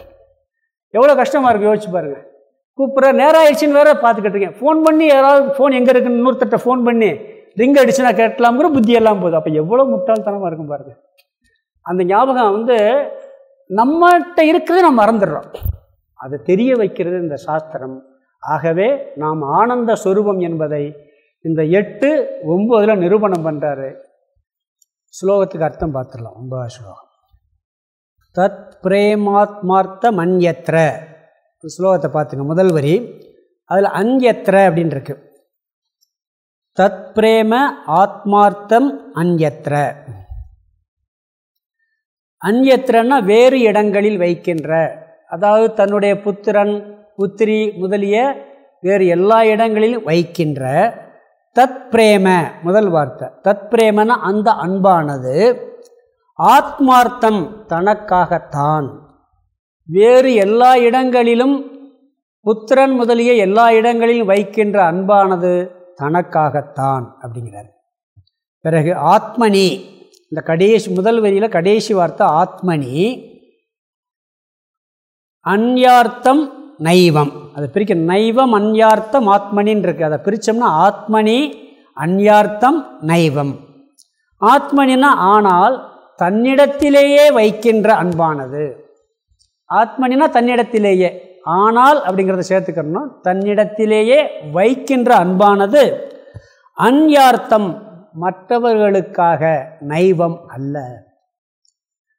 எவ்வளோ கஷ்டமாக இருக்குது யோசிச்சு பாருங்கள் கூப்பிட்ற நேரம் ஆயிடுச்சுன்னு வேற பார்த்துக்கிட்டு இருக்கேன். ஃபோன் பண்ணி யாராவது ஃபோன் எங்கே இருக்குன்னு இன்னொருத்தட்ட ஃபோன் பண்ணி ரிங் அடிச்சு நான் கேட்கலாம்ங்கிற புத்தி எல்லாம் போகுது. அப்போ எவ்வளோ முட்டாள்தனமாக இருக்கும் பாருங்கள் அந்த ஞாபகம் வந்து நம்மகிட்ட இருக்கிறது நம்ம மறந்துடுறோம். அதை தெரிய வைக்கிறது இந்த சாஸ்திரம். ஆகவே நாம் ஆனந்த சுரூபம் என்பதை இந்த எட்டு ஒம்பதில் நிரூபணம் பண்ணுறாரு ஸ்லோகத்துக்கு அர்த்தம் பார்த்துடலாம். ஒன்பதாம் ஸ்லோகம். தத் பிரேமாத்மார்த்த மண்யத்ர ஸ்லோகத்தை பார்த்துங்க. முதல் வரி. அதில் அந்யத்ர அப்படின்னு இருக்கு. தத் பிரேம ஆத்மார்த்தம் அந்யத்திர அந்யத்திரன்னா வேறு இடங்களில் வைக்கின்ற. அதாவது தன்னுடைய புத்திரன் புத்திரி முதலிய வேறு எல்லா இடங்களிலும் வைக்கின்ற. தத் பிரேம முதல் வார்த்தை. தத் பிரேமன அந்த அன்பானது. ஆத்மார்த்தம் தனக்காகத்தான். வேறு எல்லா இடங்களிலும் புத்திரன் முதலிய எல்லா இடங்களிலும் வைக்கின்ற அன்பானது தனக்காகத்தான் அப்படிங்கிறார். பிறகு ஆத்மனி இந்த கடைசி முதல் வரியில் கடைசி வார்த்தை ஆத்மனி. அந்யார்த்தம் நைவம். அதை பிரிக்க நைவம் அந்யார்த்தம் ஆத்மனின்னு இருக்குது அதை பிரித்தோம்னா ஆத்மனி அந்யார்த்தம் நைவம். ஆத்மனினா ஆனால் தன்னிடத்திலேயே வைக்கின்ற அன்பானது. ஆத்மனினா தன்னிடத்திலேயே. ஆனால் அப்படிங்கிறத சேர்த்துக்கணும். தன்னிடத்திலேயே வைக்கின்ற அன்பானது அந்யார்த்தம் மற்றவர்களுக்காக நைவம் அல்ல.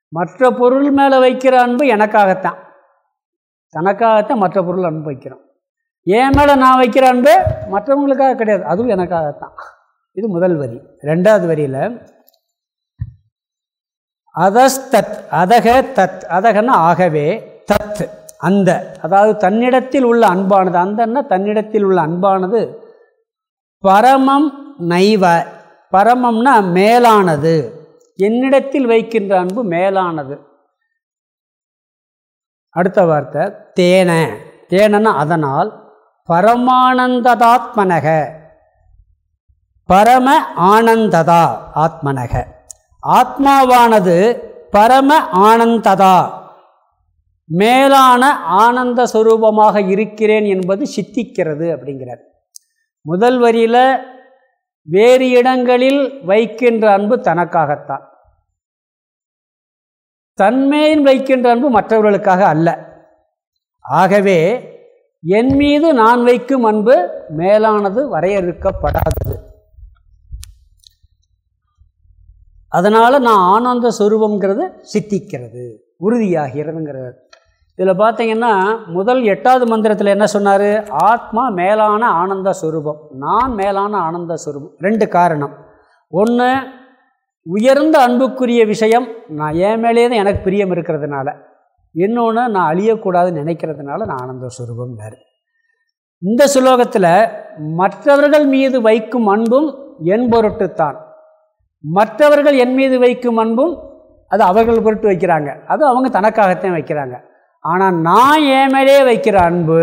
மற்ற பொருள் மேலே வைக்கிற அன்பு எனக்காகத்தான். தனக்காகத்தான் மற்ற பொருள் அன்பு வைக்கிறோம். என் மேலே நான் வைக்கிற அன்பு மற்றவங்களுக்காக கிடையாது. அதுவும் எனக்காகத்தான். இது முதல் வரி. ரெண்டாவது வரியில் அதஸ்தத் அதக தத். அதகன்னா ஆகவே தத். அந்த அதாவது தன்னிடத்தில் உள்ள அன்பானது. அந்தன்னா தன்னிடத்தில் உள்ள அன்பானது பரமம் நைவ பரமம்னா மேலானது. என்னிடத்தில் வைக்கின்ற அன்பு மேலானது. அடுத்த வார்த்தை தேன. தேனன்னா அதனால் பரமானந்ததாத்மனக. பரம ஆனந்ததா ஆத்மனக. ஆத்மாவானது பரம ஆனந்ததா. மேலான ஆனந்த சுரூபமாக இருக்கிறேன் என்பது சித்திக்கிறது அப்படிங்கிறார். முதல் வரியில் வேறு இடங்களில் வைக்கின்ற அன்பு தனக்காகத்தான். தன்மையின் வைக்கின்ற அன்பு மற்றவர்களுக்காக அல்ல. ஆகவே என் மீது நான் வைக்கும் அன்பு மேலானது வரையறுக்கப்படாதது. அதனால் நான் ஆனந்த சுரூபங்கிறது சித்திக்கிறது உறுதியாகிறதுங்கிறது. இதில் பார்த்தீங்கன்னா முதல் எட்டாவது மந்திரத்தில் என்ன சொன்னார்? ஆத்மா மேலான ஆனந்த சுரூபம். நான் மேலான ஆனந்த சுரூபம். ரெண்டு காரணம். ஒன்று உயர்ந்த அன்புக்குரிய விஷயம். நான் என் மேலே தான் எனக்கு பிரியம் இருக்கிறதுனால. இன்னொன்று நான் அழியக்கூடாதுன்னு நினைக்கிறதுனால நான் ஆனந்த சுரூபம்னார். இந்த சுலோகத்தில் மற்றவர்கள் மீது வைக்கும் அன்பும் என் பொருட்டுத்தான். மற்றவர்கள் என் மீது வைக்கும் அன்பும் அது அவர்கள் பொருட்டு வைக்கிறாங்க. அது அவங்க தனக்காகத்தான் வைக்கிறாங்க. ஆனால் நான் என் மேலே வைக்கிற அன்பு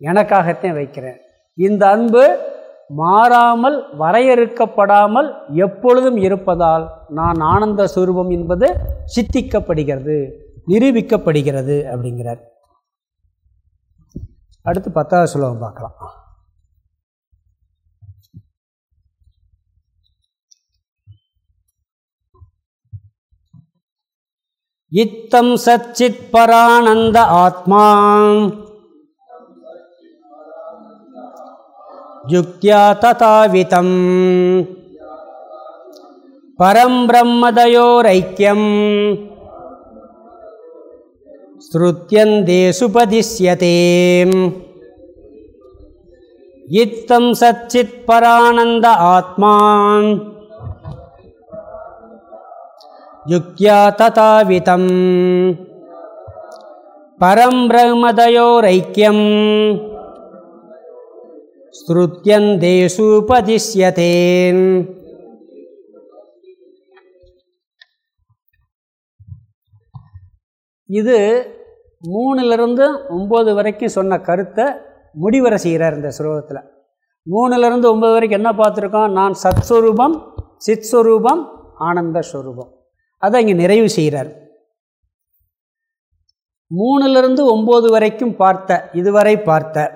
எனக்காகத்தான் வைக்கிறேன். இந்த அன்பு மாறாமல் வரையறுக்கப்படாமல் எப்பொழுதும் இருப்பதால் நான் ஆனந்த சுரூபம் என்பது சித்திக்கப்படுகிறது நிரூபிக்கப்படுகிறது அப்படிங்கிறார். அடுத்து பத்தாவது சுலபம் பார்க்கலாம். இத்தம் சச்சித் பரானந்த ஆத்மா யுக்தியா ததாவிதம். பரம் பிரம்மதயோரைக்கியம் ஸ்ருத்தியந்தே சுபதிஷ்யதே. இத்தம் சச்சித் பரானந்த ஆத்மான் யுக்யா ததாவிதம் பரம் பிரம்மதயோரைக்கியம் ஸ்ருத்தியந்தேஷுபதிஷ்யதேன் இது மூணுலேருந்து ஒம்பது வரைக்கும் சொன்ன கருத்தை முடிவரை செய்கிறார் இந்த ஸ்லோகத்தில். மூணுலேருந்து ஒம்பது வரைக்கும் என்ன பார்த்துருக்கோம்? நான் சத்ஸ்வரூபம் சித்ஸ்வரூபம் ஆனந்த ஸ்வரூபம். அதை இங்கே நிறைவு செய்கிறார். மூணுலேருந்து ஒம்பது வரைக்கும் பார்த்த இதுவரை பார்த்த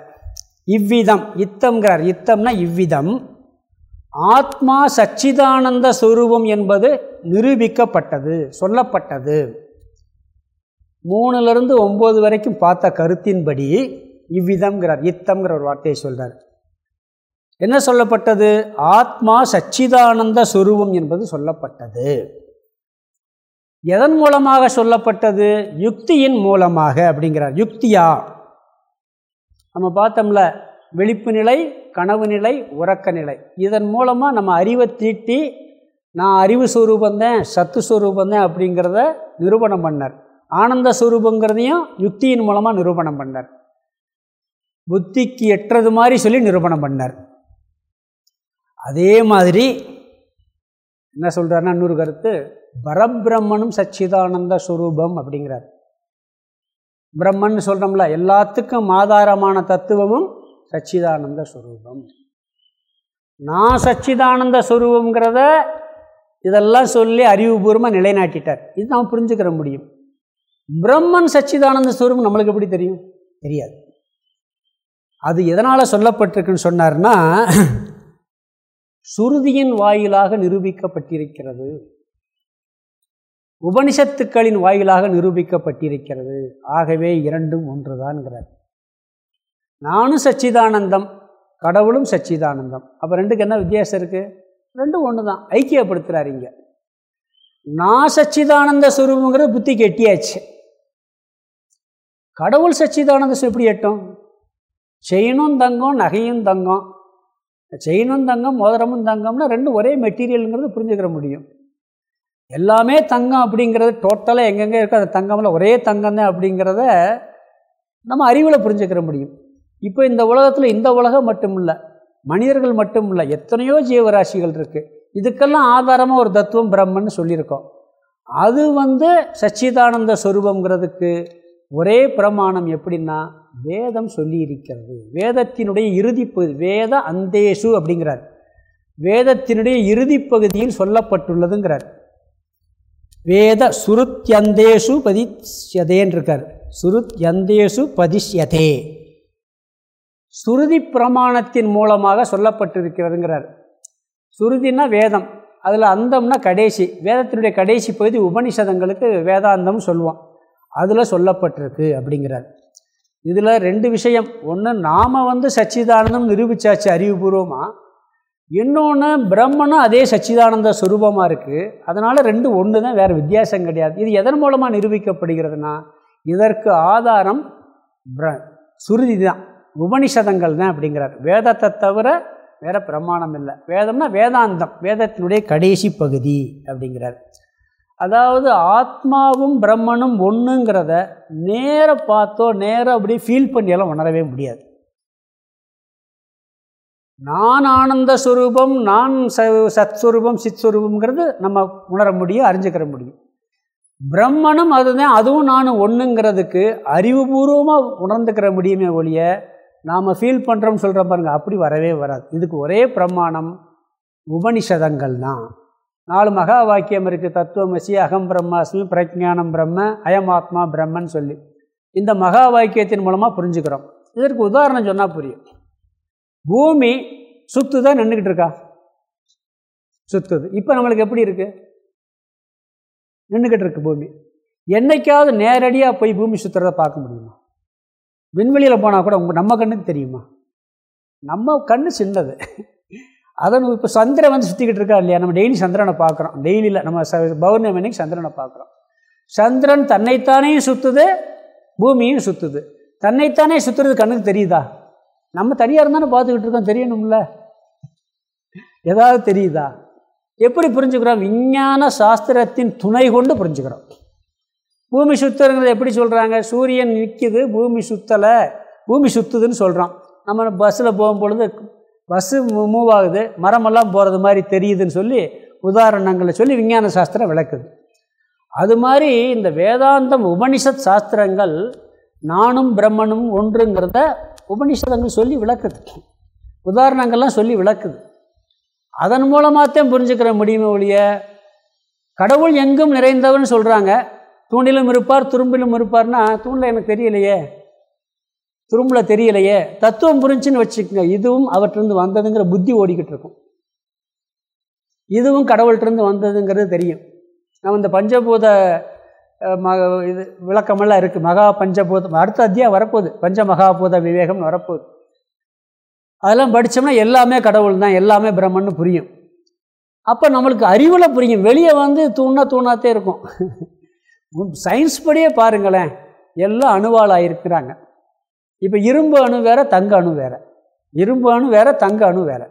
இவ்விதம் இத்தம்ங்கிறார் இத்தம்னா இவ்விதம். ஆத்மா சச்சிதானந்த சுரூபம் என்பது நிரூபிக்கப்பட்டது சொல்லப்பட்டது. மூணுலேருந்து ஒம்பது வரைக்கும் பார்த்த கருத்தின்படி இவ்விதம்ங்கிறார் இத்தம்ங்கிற ஒரு வார்த்தையை சொல்கிறார் என்ன சொல்லப்பட்டது? ஆத்மா சச்சிதானந்த சுரூபம் என்பது சொல்லப்பட்டது. எதன் மூலமாக சொல்லப்பட்டது? யுக்தியின் மூலமாக அப்படிங்கிறார். யுக்தியா? நம்ம பார்த்தோம்ல விழிப்பு நிலை கனவு நிலை உறக்க நிலை. இதன் மூலமாக நம்ம அறிவை தீட்டி நான் அறிவு சுரூபந்தேன் சத்து சுரூபந்தேன் அப்படிங்கிறத நிரூபணம் பண்ணார். ஆனந்த சுரூபங்கிறதையும் யுக்தியின் மூலமாக நிரூபணம் பண்ணார். புத்திக்கு எட்டுறது மாதிரி சொல்லி நிரூபணம் பண்ணார். அதே மாதிரி என்ன சொல்கிறாருன்னா இன்னொரு கருத்து பரபிரம்மனும் சச்சிதானந்த ஸ்வரூபம் அப்படிங்கிறார். பிரம்மன் சொல்கிறோம்ல எல்லாத்துக்கும் ஆதாரமான தத்துவமும் சச்சிதானந்த ஸ்வரூபம் நான் சச்சிதானந்த ஸ்வரூபங்கிறத இதெல்லாம் சொல்லி அறிவுபூர்வமாக நிலைநாட்டிட்டார். இது நாம் புரிஞ்சுக்கிற முடியும். பிரம்மன் சச்சிதானந்த ஸ்வரூபம் நம்மளுக்கு எப்படி தெரியும்? தெரியாது. அது எதனால் சொல்லப்பட்டிருக்குன்னு சொன்னார்னா சுருதியின் வாயிலாக நிரூபிக்கப்பட்டிருக்கிறது. உபனிஷத்துக்களின் வாயிலாக நிரூபிக்கப்பட்டிருக்கிறது. ஆகவே இரண்டும் ஒன்றுதான்ங்கிறார் நானும் சச்சிதானந்தம் கடவுளும் சச்சிதானந்தம். அப்போ ரெண்டுக்கு என்ன வித்தியாசம் இருக்குது ரெண்டும் ஒன்று தான் ஐக்கியப்படுத்துகிறார் இங்கே. நான் சச்சிதானந்த சுரூபங்கிறது புத்தி கெட்டியாச்சு. கடவுள் சச்சிதானந்த எப்படி எட்டும்? செயினும் தங்கம் நகையும் தங்கம். செயினும் தங்கம் மோதிரமும் தங்கம்னா ரெண்டும் ஒரே மெட்டீரியலுங்கிறது புரிஞ்சுக்கிற முடியும். எல்லாமே தங்கம் அப்படிங்கிறது டோட்டலாக எங்கெங்கே இருக்கோ அந்த தங்கமில் ஒரே தங்கம் தான் அப்படிங்கிறத நம்ம அறிவில் புரிஞ்சுக்கிற முடியும். இப்போ இந்த உலகத்தில் இந்த உலகம் மட்டும் இல்லை மனிதர்கள் மட்டும் இல்லை எத்தனையோ ஜீவராசிகள் இருக்குது இதுக்கெல்லாம் ஆதாரமாக ஒரு தத்துவம் பிரம்மன்னு சொல்லியிருக்கோம். அது வந்து சச்சிதானந்த ஸ்வரூபங்கிறதுக்கு ஒரே பிரமாணம் எப்படின்னா வேதம் சொல்லியிருக்கிறது. வேதத்தினுடைய இறுதி பகுதி வேத அந்தேசு அப்படிங்கிறார். வேதத்தினுடைய இறுதி பகுதியில் சொல்லப்பட்டுள்ளதுங்கிறார். வேத சுருத்யந்தேஷு பதிஷ்யதேன்னு இருக்கார் சுருத்யந்தேஷு பதிஷ்யதே. சுருதி பிரமாணத்தின் மூலமாக சொல்லப்பட்டிருக்கிறதுங்கிறார். சுருதினா வேதம். அதில் அந்தம்னா கடைசி. வேதத்தினுடைய கடைசி பகுதி உபனிஷதங்களுக்கு வேதாந்தம் சொல்லுவோம் அதில் சொல்லப்பட்டிருக்கு அப்படிங்கிறார். இதில் ரெண்டு விஷயம். ஒன்று நாம் வந்து சச்சிதானந்தம் நிரூபித்தாச்சு அறிவுபூர்வமாக இன்னொன்று பிரம்மனும் அதே சச்சிதானந்த சுரூபமாக இருக்குது அதனால் ரெண்டு ஒன்று தான் வேறு வித்தியாசம் கிடையாது. இது எதன் மூலமாக நிரூபிக்கப்படுகிறதுனா இதற்கு ஆதாரம் பிர சுருதி தான் உபனிஷதங்கள் தான் அப்படிங்கிறார். வேதத்தை தவிர வேறு பிரமாணம் இல்லை. வேதம்னா வேதாந்தம் வேதத்தினுடைய கடைசி பகுதி அப்படிங்கிறார். அதாவது ஆத்மாவும் பிரம்மனும் ஒன்றுங்கிறத நேர பார்த்தோ நேராக அப்படியே ஃபீல் பண்ணியெல்லாம் உணரவே முடியாது. நான் ஆனந்த சுரூபம் நான் ச சத்ஸ்வரூபம் சித்ஸ்வரூபங்கிறது நம்ம உணர முடியும் அறிஞ்சுக்கிற முடியும். பிரம்மனும் அதுதான் அதுவும் நான் ஒன்றுங்கிறதுக்கு அறிவுபூர்வமாக உணர்ந்துக்கிற முடியுமே ஒழிய நாம் ஃபீல் பண்ணுறோம்னு சொல்கிற பாருங்கள் அப்படி வரவே வராது. இதுக்கு ஒரே பிரமாணம் உபனிஷதங்கள் தான் நாலு மகா வாக்கியம் இருக்குது தத்துவமசி அகம் பிரம்மாஸ்மி பிரஜானம் பிரம்ம அயமாத்மா பிரம்மன் சொல்லி. இந்த மகா வாக்கியத்தின் மூலமாக புரிஞ்சுக்கிறோம். இதற்கு உதாரணம் சொன்னால் புரியும். பூமி சுத்து தான் நின்றுக்கிட்டு இருக்கா? சுத்துது. இப்போ நம்மளுக்கு எப்படி இருக்குது நின்றுக்கிட்டு இருக்கு பூமி. என்னைக்காவது நேரடியாக போய் பூமி சுற்றுறத பார்க்க முடியுமா? விண்வெளியில் போனால் கூட உங்கள் நம்ம கண்ணுக்கு தெரியுமா? நம்ம கண்ணு சின்னது. அதன் இப்போ சந்திரன் வந்து சுற்றிக்கிட்டு இருக்கா இல்லையா? நம்ம டெய்லி சந்திரனை பார்க்குறோம். டெய்லியில் நம்ம ச பௌர்ணமி சந்திரனை பார்க்குறோம். சந்திரன் தன்னைத்தானே சுற்றுது பூமியும் சுற்றுது தன்னைத்தானே சுற்றுறது கண்ணுக்கு தெரியுதா? நம்ம தனியாக இருந்தானே பார்த்துக்கிட்டு இருக்கோம். தெரியணும்ல. ஏதாவது தெரியுதா? எப்படி புரிஞ்சுக்கிறோம்? விஞ்ஞான சாஸ்திரத்தின் துணை கொண்டு புரிஞ்சுக்கிறோம். பூமி சுத்துறங்கிறத எப்படி சொல்கிறாங்க சூரியன் நிற்கிது பூமி சுத்தலை. பூமி சுற்றுதுன்னு சொல்கிறோம் நம்ம பஸ்ஸில் போகும்பொழுது பஸ்ஸு மூவ் ஆகுது மரமெல்லாம் போகிறது மாதிரி தெரியுதுன்னு சொல்லி உதாரணங்களை சொல்லி விஞ்ஞான சாஸ்திரம் விளக்குது. அது மாதிரி இந்த வேதாந்தம் உபனிஷத் சாஸ்திரங்கள் நானும் பிரம்மனும் ஒன்றுங்கிறத உபனிஷதங்கள் சொல்லி விளக்குது. உதாரணங்கள்லாம் சொல்லி விளக்குது. அதன் மூலமாகத்தான் புரிஞ்சுக்கிற முடியுமே ஒழிய கடவுள் எங்கும் நிறைந்தவன் சொல்கிறாங்க தூண்டிலும் இருப்பார் துரும்பிலும் இருப்பார்னா தூண்டில் எனக்கு தெரியலையே. திரும்பல தெரியலையே. தத்துவம் புரிஞ்சுன்னு வச்சுக்கோங்க. இதுவும் அவற்றிருந்து வந்ததுங்கிற புத்தி ஓடிக்கிட்டு இருக்கும். இதுவும் கடவுள்கிட்டருந்து வந்ததுங்கிறது தெரியும். நம்ம இந்த பஞ்சபூத ம இது விளக்கமெல்லாம் இருக்குது மகா பஞ்சபூதம் அடுத்த அத்தியாக வரப்போகுது. பஞ்ச மகாபூத விவேகம்னு வரப்போகுது. அதெல்லாம் படித்தோம்னா எல்லாமே கடவுள் தான். எல்லாமே பிரம்மன்னு புரியும். அப்போ நம்மளுக்கு அறிவில் புரியும். வெளியே வந்து தூணா தூணாத்தே இருக்கும். சயின்ஸ் படியே பாருங்களேன். எல்லாம் அணுவால் ஆகிருக்கிறாங்க இப்போ இரும்பு அணு வேறு தங்க அணு வேறு. இரும்பு அணு வேறு தங்க அணு வேறு.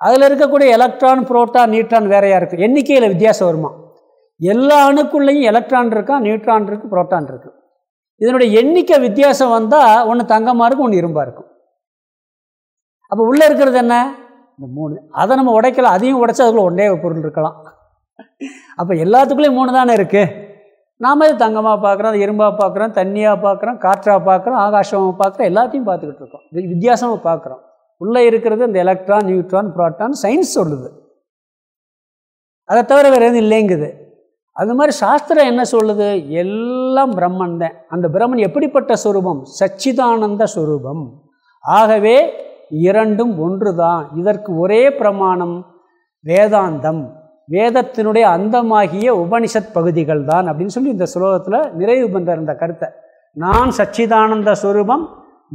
அதில் இருக்கக்கூடிய எலக்ட்ரான் புரோட்டான் நியூட்ரான் வேறையாக இருக்குது எண்ணிக்கையில் வித்தியாசம் வருமா? எல்லா அணுக்குள்ளேயும் எலக்ட்ரான் இருக்கான் நியூட்ரான் இருக்குது புரோட்டான் இருக்குது இதனுடைய எண்ணிக்கை வித்தியாசம் வந்தால் ஒன்று தங்கமாக இருக்கும் ஒன்று இரும்பாக இருக்கும். அப்போ உள்ளே இருக்கிறது என்ன? இந்த மூணு. அதை நம்ம உடைக்கலாம். அதையும் உடைச்சா அதுக்குள்ளே ஒன்றே பொருள் இருக்கலாம். அப்போ எல்லாத்துக்குள்ளேயும் மூணு தானே இருக்குது நாம் இது தங்கமாக பார்க்குறோம் இரும்பாக பார்க்குறோம் தண்ணியாக பார்க்குறோம் காற்றாக பார்க்குறோம் ஆகாசமாக பார்க்குறோம் எல்லாத்தையும் பார்த்துக்கிட்டு இருக்கோம். வித்தியாசமாக பார்க்குறோம். உள்ளே இருக்கிறது இந்த எலக்ட்ரான் நியூட்ரான் ப்ராட்டான் சயின்ஸ் சொல்லுது. அதை தவிர வேறு எதுவும் இல்லைங்குது. அது மாதிரி சாஸ்திரம் என்ன சொல்லுது? எல்லாம் பிரம்மன் தான். அந்த பிரம்மன் எப்படிப்பட்ட சுரூபம்? சச்சிதானந்த சுரூபம். ஆகவே இரண்டும் ஒன்று தான் இதற்கு ஒரே பிரமாணம் வேதாந்தம். வேதத்தினுடைய அந்தமாகிய உபனிஷத் பகுதிகள் தான் அப்படின்னு சொல்லி இந்த ஸ்லோகத்தில் நிறைவு பண்ணுற இந்த கருத்தை. நான் சச்சிதானந்த ஸ்வரூபம்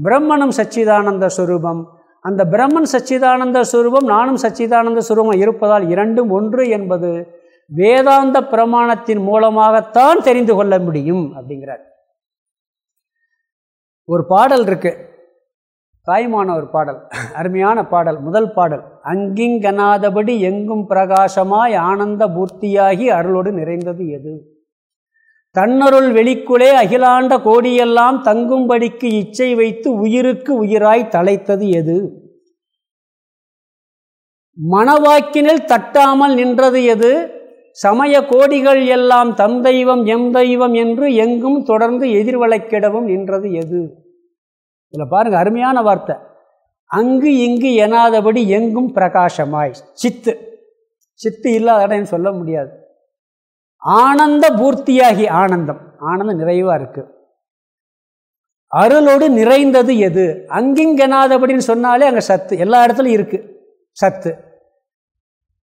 பிரம்மனும் சச்சிதானந்த ஸ்வரூபம் அந்த பிரம்மன் சச்சிதானந்த ஸ்வரூபம் நானும் சச்சிதானந்த ஸ்வரூபம் இருப்பதால் இரண்டும் ஒன்று என்பது வேதாந்த பிரமாணத்தின் மூலமாகத்தான் தெரிந்து கொள்ள முடியும் அப்படிங்கிறார். ஒரு பாடல் இருக்குது தாய்மான ஒரு பாடல் அருமையான பாடல் முதல் பாடல். அங்கிங்கனாதபடி எங்கும் பிரகாசமாய் ஆனந்த பூர்த்தியாகி அருளோடு நிறைந்தது எது? தன்னருள் வெளிக்குளே அகிலாண்ட கோடியெல்லாம் தங்கும்படிக்கு இச்சை வைத்து உயிருக்கு உயிராய் தலைத்தது எது? மணவாக்கினில் தட்டாமல் நின்றது எது? சமய கோடிகள் எல்லாம் தம் தெய்வம் எம் தெய்வம் என்று எங்கும் தொடர்ந்து எதிர்வளைக்கிடவும் நின்றது எது? இதில் பாருங்கள் அருமையான வார்த்தை. அங்கு இங்கு எனாதபடி எங்கும் பிரகாசமாய். சித்து. சித்து இல்லாத இடம் சொல்ல முடியாது. ஆனந்த பூர்த்தியாகி ஆனந்தம். ஆனந்தம் நிறைவாக இருக்குது அருளோடு நிறைந்தது எது? அங்கிங்கெனாதபடின்னு சொன்னாலே அங்கே சத்து. எல்லா இடத்துலையும் இருக்குது சத்து.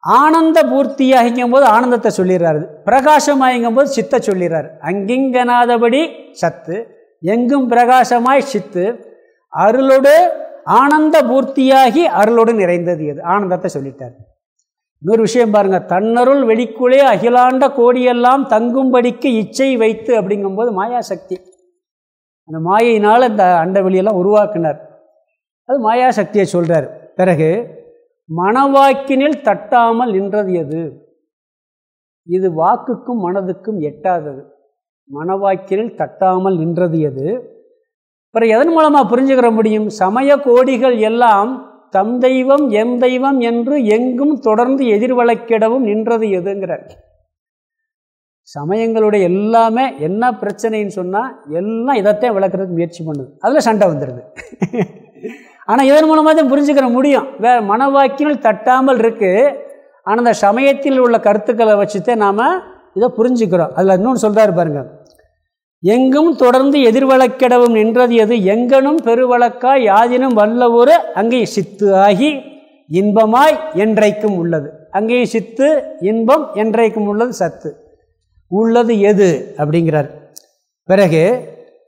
ஆனந்த பூர்த்தியாகிங்கும் போது ஆனந்தத்தை சொல்லிடுறாரு. பிரகாசமாயிங்கும் போது சித்தை சொல்லிடுறாரு. அங்கிங்கனாதபடி சத்து. எங்கும் பிரகாசமாய் சித்து. அருளோடு ஆனந்த பூர்த்தியாகி அருளோடு நிறைந்தது எது? ஆனந்தத்தை சொல்லிட்டார். இன்னொரு விஷயம் பாருங்கள் தன்னருள் வெளிக்குள்ளே அகிலாண்ட கோடியெல்லாம் தங்கும்படிக்கு இச்சை வைத்து அப்படிங்கும்போது மாயாசக்தி. அந்த மாயினால் இந்த அண்ட வெளியெல்லாம் உருவாக்கினார். அது மாயாசக்தியை சொல்கிறார் பிறகு மனவாக்கினில் தட்டாமல் நின்றது எது? இது வாக்குக்கும் மனதுக்கும் எட்டாதது. மனவாக்கினில் தட்டாமல் நின்றது எது? அப்புறம் எதன் மூலமாக புரிஞ்சுக்கிற முடியும்? சமய கோடிகள் எல்லாம் தம் தெய்வம் எம் தெய்வம் என்று எங்கும் தொடர்ந்து எதிர்வழக்கிடவும் நின்றது எதுங்கிறார். சமயங்களுடைய எல்லாமே என்ன பிரச்சனைன்னு சொன்னால் எல்லாம் இதைத்தான் விளக்குறதுக்கு முயற்சி பண்ணுது. அதில் சண்டை வந்துடுது ஆனால் இதன் மூலமாக தான் புரிஞ்சுக்கிற முடியும். வேறு மனவாக்கியங்கள் தட்டாமல் இருக்குது ஆனால் அந்த சமயத்தில் உள்ள கருத்துக்களை வச்சுத்தே நாம் இதை புரிஞ்சுக்கிறோம். அதில் இன்னொன்று சொல்கிறாரு பாருங்கள் எங்கும் தொடர்ந்து எதிர்வழக்கிடவும் நின்றது எது? எங்கனும் பெருவழக்காய் யாதினும் வல்ல ஒரு அங்கேயும் சித்து ஆகி இன்பமாய் என்றைக்கும் உள்ளது. அங்கேயும் சித்து இன்பம் என்றைக்கும் உள்ளது சத்து. உள்ளது எது? அப்படிங்கிறார். பிறகு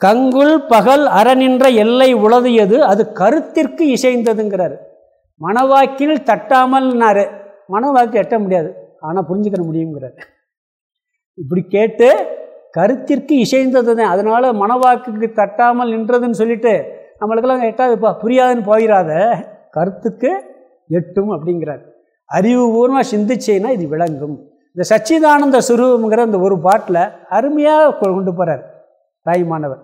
கங்குல் பகல் அறநின்ற எல்லை உளது எது? அது கருத்திற்கு இசைந்ததுங்கிறார். மனவாக்கில் தட்டாமல்னாரு. மனவாக்கு எட்ட முடியாது. ஆனால் புரிஞ்சுக்கிற முடியுங்கிறார் இப்படி கேட்டு கருத்திற்கு இசைந்தது தான் அதனால் மனவாக்குக்கு தட்டாமல் நின்றதுன்னு சொல்லிட்டு நம்மளுக்கெல்லாம் எட்டாதுப்பா புரியாதுன்னு போயிடாத கருத்துக்கு எட்டும் அப்படிங்கிறார். அறிவுபூர்வமாக சிந்திச்சேன்னா இது விளங்கும். இந்த சச்சிதானந்த சுரூபங்கிற அந்த ஒரு பாட்டில் அருமையாக கொண்டு போகிறார் தாய்மானவர்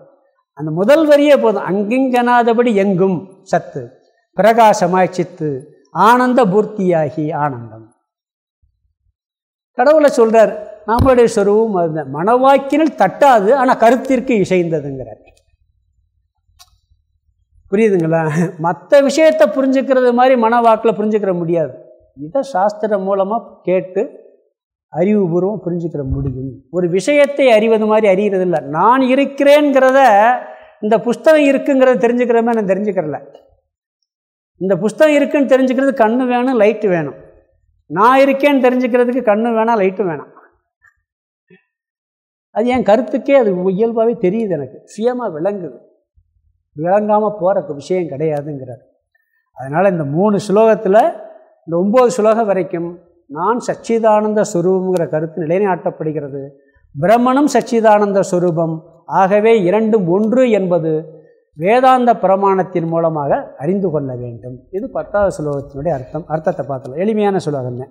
அந்த முதல் வரியே போதும். அங்கிங்கனாதபடி எங்கும் சத்து பிரகாசமாய் சித்து ஆனந்த பூர்த்தியாகி ஆனந்தம். கடவுளை சொல்கிறார் நம்மளுடைய சொருவும் அது மனவாக்கினில் தட்டாது ஆனால் கருத்திற்கு இசைந்ததுங்கிறார். புரியுதுங்களா? மற்ற விஷயத்தை புரிஞ்சுக்கிறது மாதிரி மனவாக்கில் புரிஞ்சுக்கிற முடியாது. இதை சாஸ்திரம் மூலமாக கேட்டு அறிவுபூர்வம் புரிஞ்சுக்கிற முடியும். ஒரு விஷயத்தை அறிவது மாதிரி அறிகிறது இல்லை நான் இருக்கிறேங்கிறத இந்த புஸ்தகம் இருக்குங்கிறத தெரிஞ்சுக்கிறமே நான் தெரிஞ்சுக்கிறல. இந்த புஸ்தகம் இருக்குன்னு தெரிஞ்சுக்கிறது கண்ணு வேணும் லைட்டு வேணும். நான் இருக்கேன்னு தெரிஞ்சுக்கிறதுக்கு கண்ணு வேணாம் லைட்டும் வேணாம். அது என் கருத்துக்கே அது இயல்பாகவே தெரியுது எனக்கு. சுயமாக விளங்குது. விளங்காமல் போகிறக்கு விஷயம் கிடையாதுங்கிறார். அதனால் இந்த மூணு ஸ்லோகத்தில் இந்த ஒம்பது ஸ்லோகம் வரைக்கும் நான் சச்சிதானந்த சுரூபங்கிற கருத்து நிலைநாட்டப்படுகிறது. பிரம்மனும் சச்சிதானந்த சுரூபம். ஆகவே இரண்டும் ஒன்று என்பது வேதாந்த பிரமாணத்தின் மூலமாக அறிந்து கொள்ள வேண்டும். இது பத்தாவது சுலோகத்தினுடைய அர்த்தம். அர்த்தத்தை பார்த்தலாம் எளிமையான சுலோகம்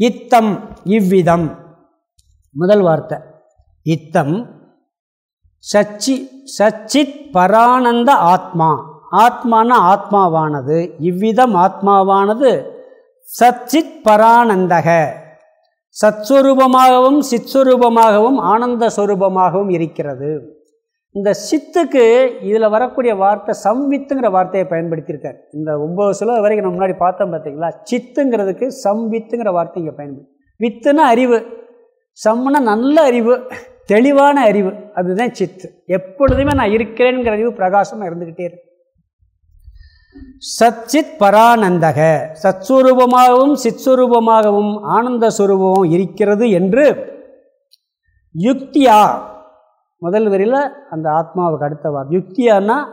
இத்தம் இவ்விதம். முதல் வார்த்தை. இத்தம் சச்சி சச்சித் பரானந்த ஆத்மா. ஆத்மான ஆத்மாவானது. இவ்விதம் ஆத்மாவானது சச்சித் பரானந்தக. சத்ஸ்வரூபமாகவும் சித்ஸ்வரூபமாகவும் ஆனந்த ஸ்வரூபமாகவும் இருக்கிறது. இந்த சித்துக்கு இதில் வரக்கூடிய வார்த்தை சம்வித்துங்கிற வார்த்தையை பயன்படுத்தியிருக்கார். இந்த ஒம்பது சில வரைக்கும் நம்ம முன்னாடி பார்த்தோம் பார்த்தீங்களா? சித்துங்கிறதுக்கு சம்வித்துங்கிற வார்த்தை இங்கே பயன்படுத்தி வித்துன்னா அறிவு. சம்னா நல்ல அறிவு. தெளிவான அறிவு. அதுதான் சித்து. எப்பொழுதுமே நான் இருக்கிறேங்கிற அறிவு பிரகாசமாக இருந்துக்கிட்டே இருக்கு. சச்சித் பரானந்தக. சத்ஸ்வரூபமாகவும் சித்ஸ்வரூபமாகவும் ஆனந்த சுரூபமும் இருக்கிறது என்று யுக்தியா. முதல் வரியில் அந்த ஆத்மாவுக்கு அடுத்த வார் யுக்தியானா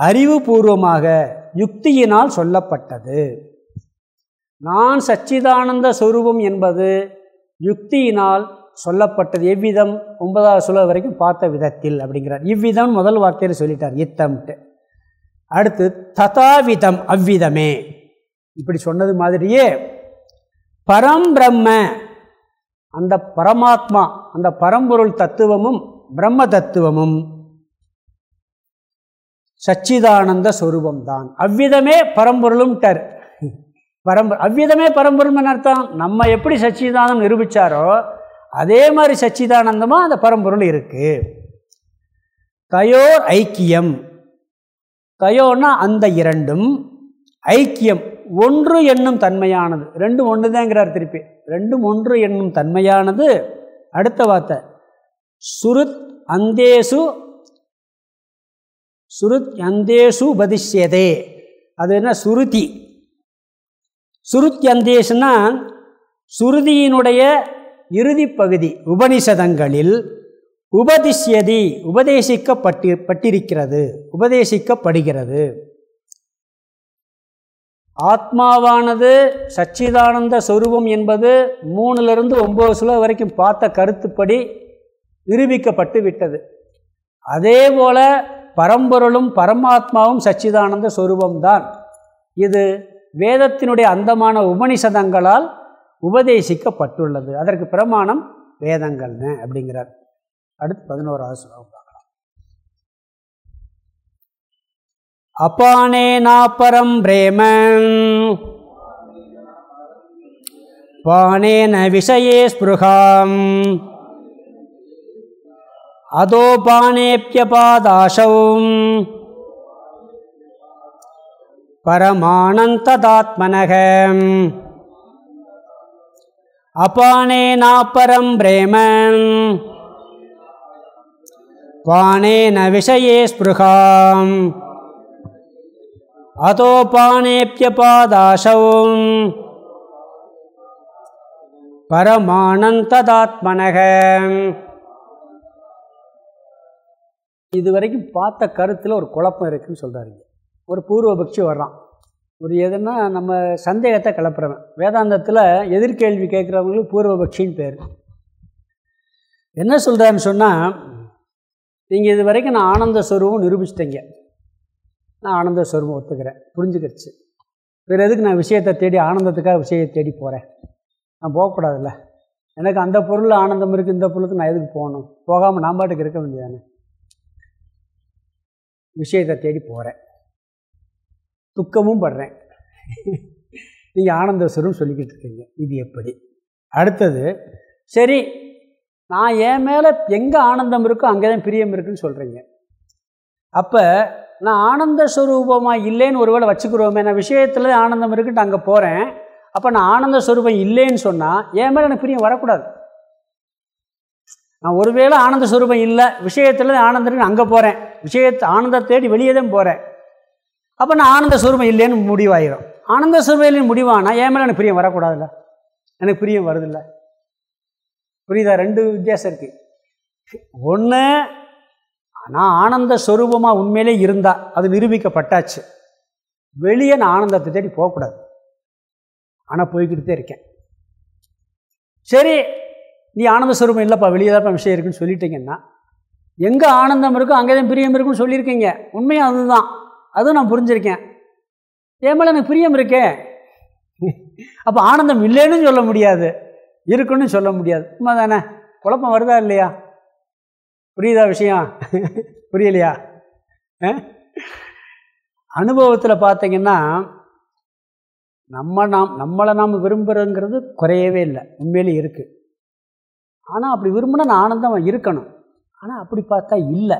அறிவுபூர்வமாக யுக்தியினால் சொல்லப்பட்டது. நான் சச்சிதானந்த சுரூபம் என்பது யுக்தியினால் சொல்லப்பட்டது எவ்விதம்? ஒன்பதாவது சுல வரைக்கும் பார்த்த விதத்தில் அப்படிங்கிறார். இவ்விதம் முதல் வார்த்தையில் சொல்லிட்டார் இத்தம்ட்டு. அடுத்து ததாவிதம் அவ்விதமே. இப்படி சொன்னது மாதிரியே பரம்பிரம்ம அந்த பரமாத்மா அந்த பரம்பொருள் தத்துவமும் பிரம்ம தத்துவமும் சச்சிதானந்த ஸ்வரூபம்தான் அவ்விதமே பரம்பொருளும் டர் பரம்பு அவ்விதமே பரம்பொருள்னு அர்த்தம்? நம்ம எப்படி சச்சிதானம் நிரூபித்தாரோ அதே மாதிரி சச்சிதானந்தமாக அந்த பரம்பொருள் இருக்குது தயோர் ஐக்கியம். தயோன்னா அந்த இரண்டும். ஐக்கியம். ஒன்று என்னும் தன்மையானது. ரெண்டும் ஒன்று தாங்கிறார் திருப்பி. ரெண்டும் ஒன்று என்னும் தன்மையானது. அடுத்த வார்த்தை. சுருத் அந்தேசு சுருத் அந்தேசு பதிஷ்யதே அது என்ன? சுருதி. சுருத் அந்தேசுனா சுருதியினுடைய இறுதி பகுதி உபனிஷதங்களில் உபதிஷ்யதி உபதேசிக்கப்பட்டு பட்டிருக்கிறது உபதேசிக்கப்படுகிறது. ஆத்மாவானது சச்சிதானந்த சொரூபம் என்பது மூணுலேருந்து ஒம்பது சுல வரைக்கும் பார்த்த கருத்துப்படி நிரூபிக்கப்பட்டு விட்டது. அதே போல பரம்பொருளும் பரமாத்மாவும் சச்சிதானந்த சொரூபம்தான். இது வேதத்தினுடைய அந்தமான உபனிஷதங்களால் உபதேசிக்கப்பட்டுள்ளது. அதற்கு பிரமாணம் வேதங்கள்னு அப்படிங்கிறார். அடுத்து பதினோராவது ஸ்லோகம் பார்க்கலாம். அப்பானே நாப்பரம் பிரேமன் பானேன விஷயே ஸ்பிருகாம். அதோபானேப்பியபாதாசௌ பரமானந்ததாத்மனகம் அபானேனாப்பரம் பிரேமன். பானேன விஷயே ஸ்பிருகாம். அதோபானேப்பியபாதாசௌ பரமானந்ததாத்மனக. இதுவரைக்கும் பார்த்த கருத்தில் ஒரு குழப்பம் இருக்குதுன்னு சொல்கிறாருங்க ஒரு பூர்வபக்ஷி வர்றான். ஒரு எதுனா நம்ம சந்தேகத்தை கிளப்புறவன். வேதாந்தத்தில் எதிர்கேள்வி கேட்குறவங்களுக்கு பூர்வபக்ஷின்னு பேர். என்ன சொல்கிறான்னு சொன்னால் நீங்கள் இது வரைக்கும் நான் ஆனந்த ஸ்வரூபம் நிரூபிச்சிட்டீங்க. நான் ஆனந்த ஸ்வரூபம் ஒத்துக்கிறேன். புரிஞ்சுக்கிடுச்சு. வேறு எதுக்கு நான் விஷயத்தை தேடி ஆனந்தத்துக்காக விஷயத்தை தேடி போகிறேன் நான் போகக்கூடாதுல்ல. எனக்கு அந்த பொருளில் ஆனந்தம் இருக்குது இந்த பொருளுக்கு நான் எதுக்கு போகணும்? போகாமல் நான் பாட்டுக்கு இருக்க வேண்டியதானே விஷயத்தை தேடி போகிறேன் துக்கமும் படுறேன். நீங்கள் ஆனந்தஸ்வரம் சொல்லிக்கிட்டு இருக்கீங்க. இது எப்படி? அடுத்தது சரி நான் என் மேலே எங்கே ஆனந்தம் இருக்கோ அங்கே தான் பிரியம் இருக்குன்னு சொல்கிறீங்க அப்போ நான் ஆனந்த ஸ்வரூபமாக இல்லைன்னு ஒருவேளை வச்சுக்கிறோமே நான் விஷயத்தில் ஆனந்தம் இருக்குன்ட்டு அங்கே போகிறேன் அப்போ நான் ஆனந்த ஸ்வரூபம் இல்லைன்னு சொன்னால் என் மேலே எனக்கு பிரியம் வரக்கூடாது. நான் ஒருவேளை ஆனந்த ஸ்வரூபம் இல்லை விஷயத்தில் ஆனந்தம் அங்கே போகிறேன் விஷயத்தை ஆனந்த தேடி வெளியே தான் போகிறேன் அப்போ நான் ஆனந்த சுரூபம் இல்லைன்னு முடிவாயிரும். ஆனந்த ஸ்வரூபம் இல்லைன்னு முடிவானா என் மேலே எனக்கு பிரியம் வரக்கூடாதுல்ல. எனக்கு பிரியம் வருதில்ல. புரியுதா? ரெண்டு வித்தியாசம் இருக்குது ஒன்று நான் ஆனந்த ஸ்வரூபமாக உண்மையிலே இருந்தா அது நிரூபிக்கப்பட்டாச்சு. வெளியே நான் ஆனந்தத்தை தேடி போகக்கூடாது. ஆனால் போய்கிட்டு இருக்கேன். சரி நீ ஆனந்த ஸ்வரூபம் இல்லைப்பா வெளியே தான் விஷயம் இருக்குன்னு சொல்லிட்டீங்கன்னா எங்கே ஆனந்தம் இருக்கோ அங்கே தான் பிரியம் இருக்குன்னு சொல்லியிருக்கீங்க. உண்மையும் அதுதான். அதுவும் நான் புரிஞ்சிருக்கேன். என் மேலே எனக்கு பிரியம் இருக்கே. அப்போ ஆனந்தம் இல்லைன்னு சொல்ல முடியாது. இருக்குன்னு சொல்ல முடியாது. உண்மை தானே குழப்பம் வருதா இல்லையா? புரியுதா விஷயம்? புரியலையா? அனுபவத்தில் பார்த்தீங்கன்னா நம்ம நாம் நம்மளை நாம் விரும்புகிறோங்கிறது குறையவே இல்லை. உண்மையிலே இருக்குது ஆனால் அப்படி விரும்பினா நான் ஆனந்தம் இருக்கணும். ஆனால் அப்படி பார்த்தா இல்லை.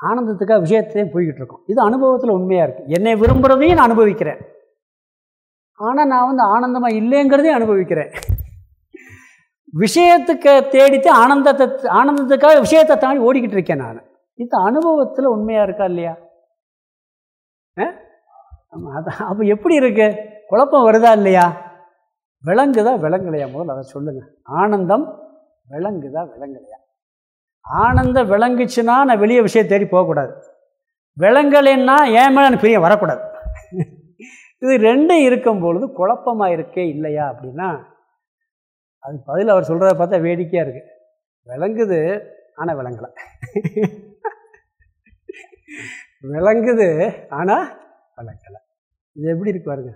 ஆனந்தத்துக்காக விஷயத்தையும் போய்கிட்டு இருக்கோம். இது அனுபவத்தில் உண்மையாக இருக்குது என்னை விரும்புகிறதையும் நான் அனுபவிக்கிறேன். ஆனால் நான் வந்து ஆனந்தமாக இல்லைங்கிறதையும் அனுபவிக்கிறேன். விஷயத்துக்கு தேடித்து ஆனந்தத்தை ஆனந்தத்துக்காக விஷயத்தை தாண்டி ஓடிக்கிட்டு இருக்கேன் நான். இது அனுபவத்தில் உண்மையாக இருக்கா இல்லையா? அதான் அப்போ எப்படி இருக்கு? குழப்பம் வருதா இல்லையா? விலங்குதா விலங்குலையா? முதல்ல அதை சொல்லுங்கள் ஆனந்தம் விலங்குதா விலங்குலையா? ஆனந்தம் விளங்குச்சுன்னா நான் வெளியே விஷயம் தேடி போகக்கூடாது. விலங்கலைன்னா ஏன் மேலே எனக்கு பெரிய வரக்கூடாது. இது ரெண்டும் இருக்கும் பொழுது குழப்பமாக இருக்கே இல்லையா அப்படின்னா அது பதில் அவர் சொல்கிறத பார்த்தா வேடிக்கையாக இருக்குது விளங்குது ஆனால் விளங்கலை. விளங்குது ஆனால் விளங்கலை. இது எப்படி இருக்கு பாருங்க.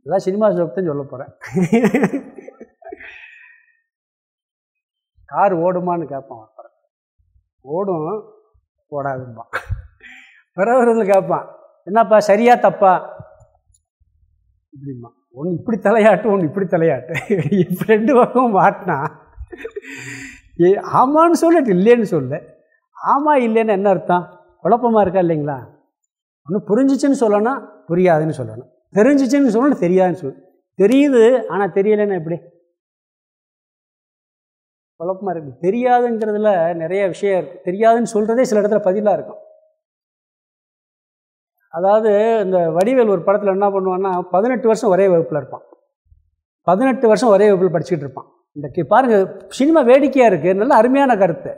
இதெல்லாம் சினிமா ஜோக் சொல்ல போகிறேன் கார் ஓடுமான்னு கேட்பான் ஓடும் ஓடாதும்பான் பிறகு கேட்பான் என்னப்பா சரியா தப்பா? இப்படிம்மா ஒன்று இப்படி தலையாட்டு ஒன்று இப்படி தலையாட்டு. இப்போ ரெண்டு பக்கம் மாட்டினா ஏ ஆமான்னு சொல்லிட்டு இல்லைன்னு சொல்ல. ஆமாம் இல்லைன்னு என்ன அர்த்தம்? குழப்பமாக இருக்கா இல்லைங்களா? ஒன்று புரிஞ்சிச்சுன்னு சொல்லணும் புரியாதுன்னு சொல்லணும். தெரிஞ்சிச்சுன்னு சொல்லணும் தெரியாதுன்னு சொல்லணும். தெரியுது ஆனால் தெரியலைன்னா எப்படி? குழப்பமாக இருக்குது தெரியாதுங்கிறதுல நிறைய விஷயம் இருக்குது தெரியாதுன்னு சொல்கிறதே சில இடத்துல பதிலாக இருக்கும். அதாவது இந்த வடிவேல் ஒரு படத்தில் என்ன பண்ணுவான்னா பதினெட்டு வருஷம் ஒரே வகுப்பில் இருப்பான். பதினெட்டு வருஷம் ஒரே வகுப்பில் படிச்சுக்கிட்டு இருப்பான். இந்த பாருங்கள் சினிமா வேடிக்கையாக இருக்குது நல்ல அருமையான கருத்து.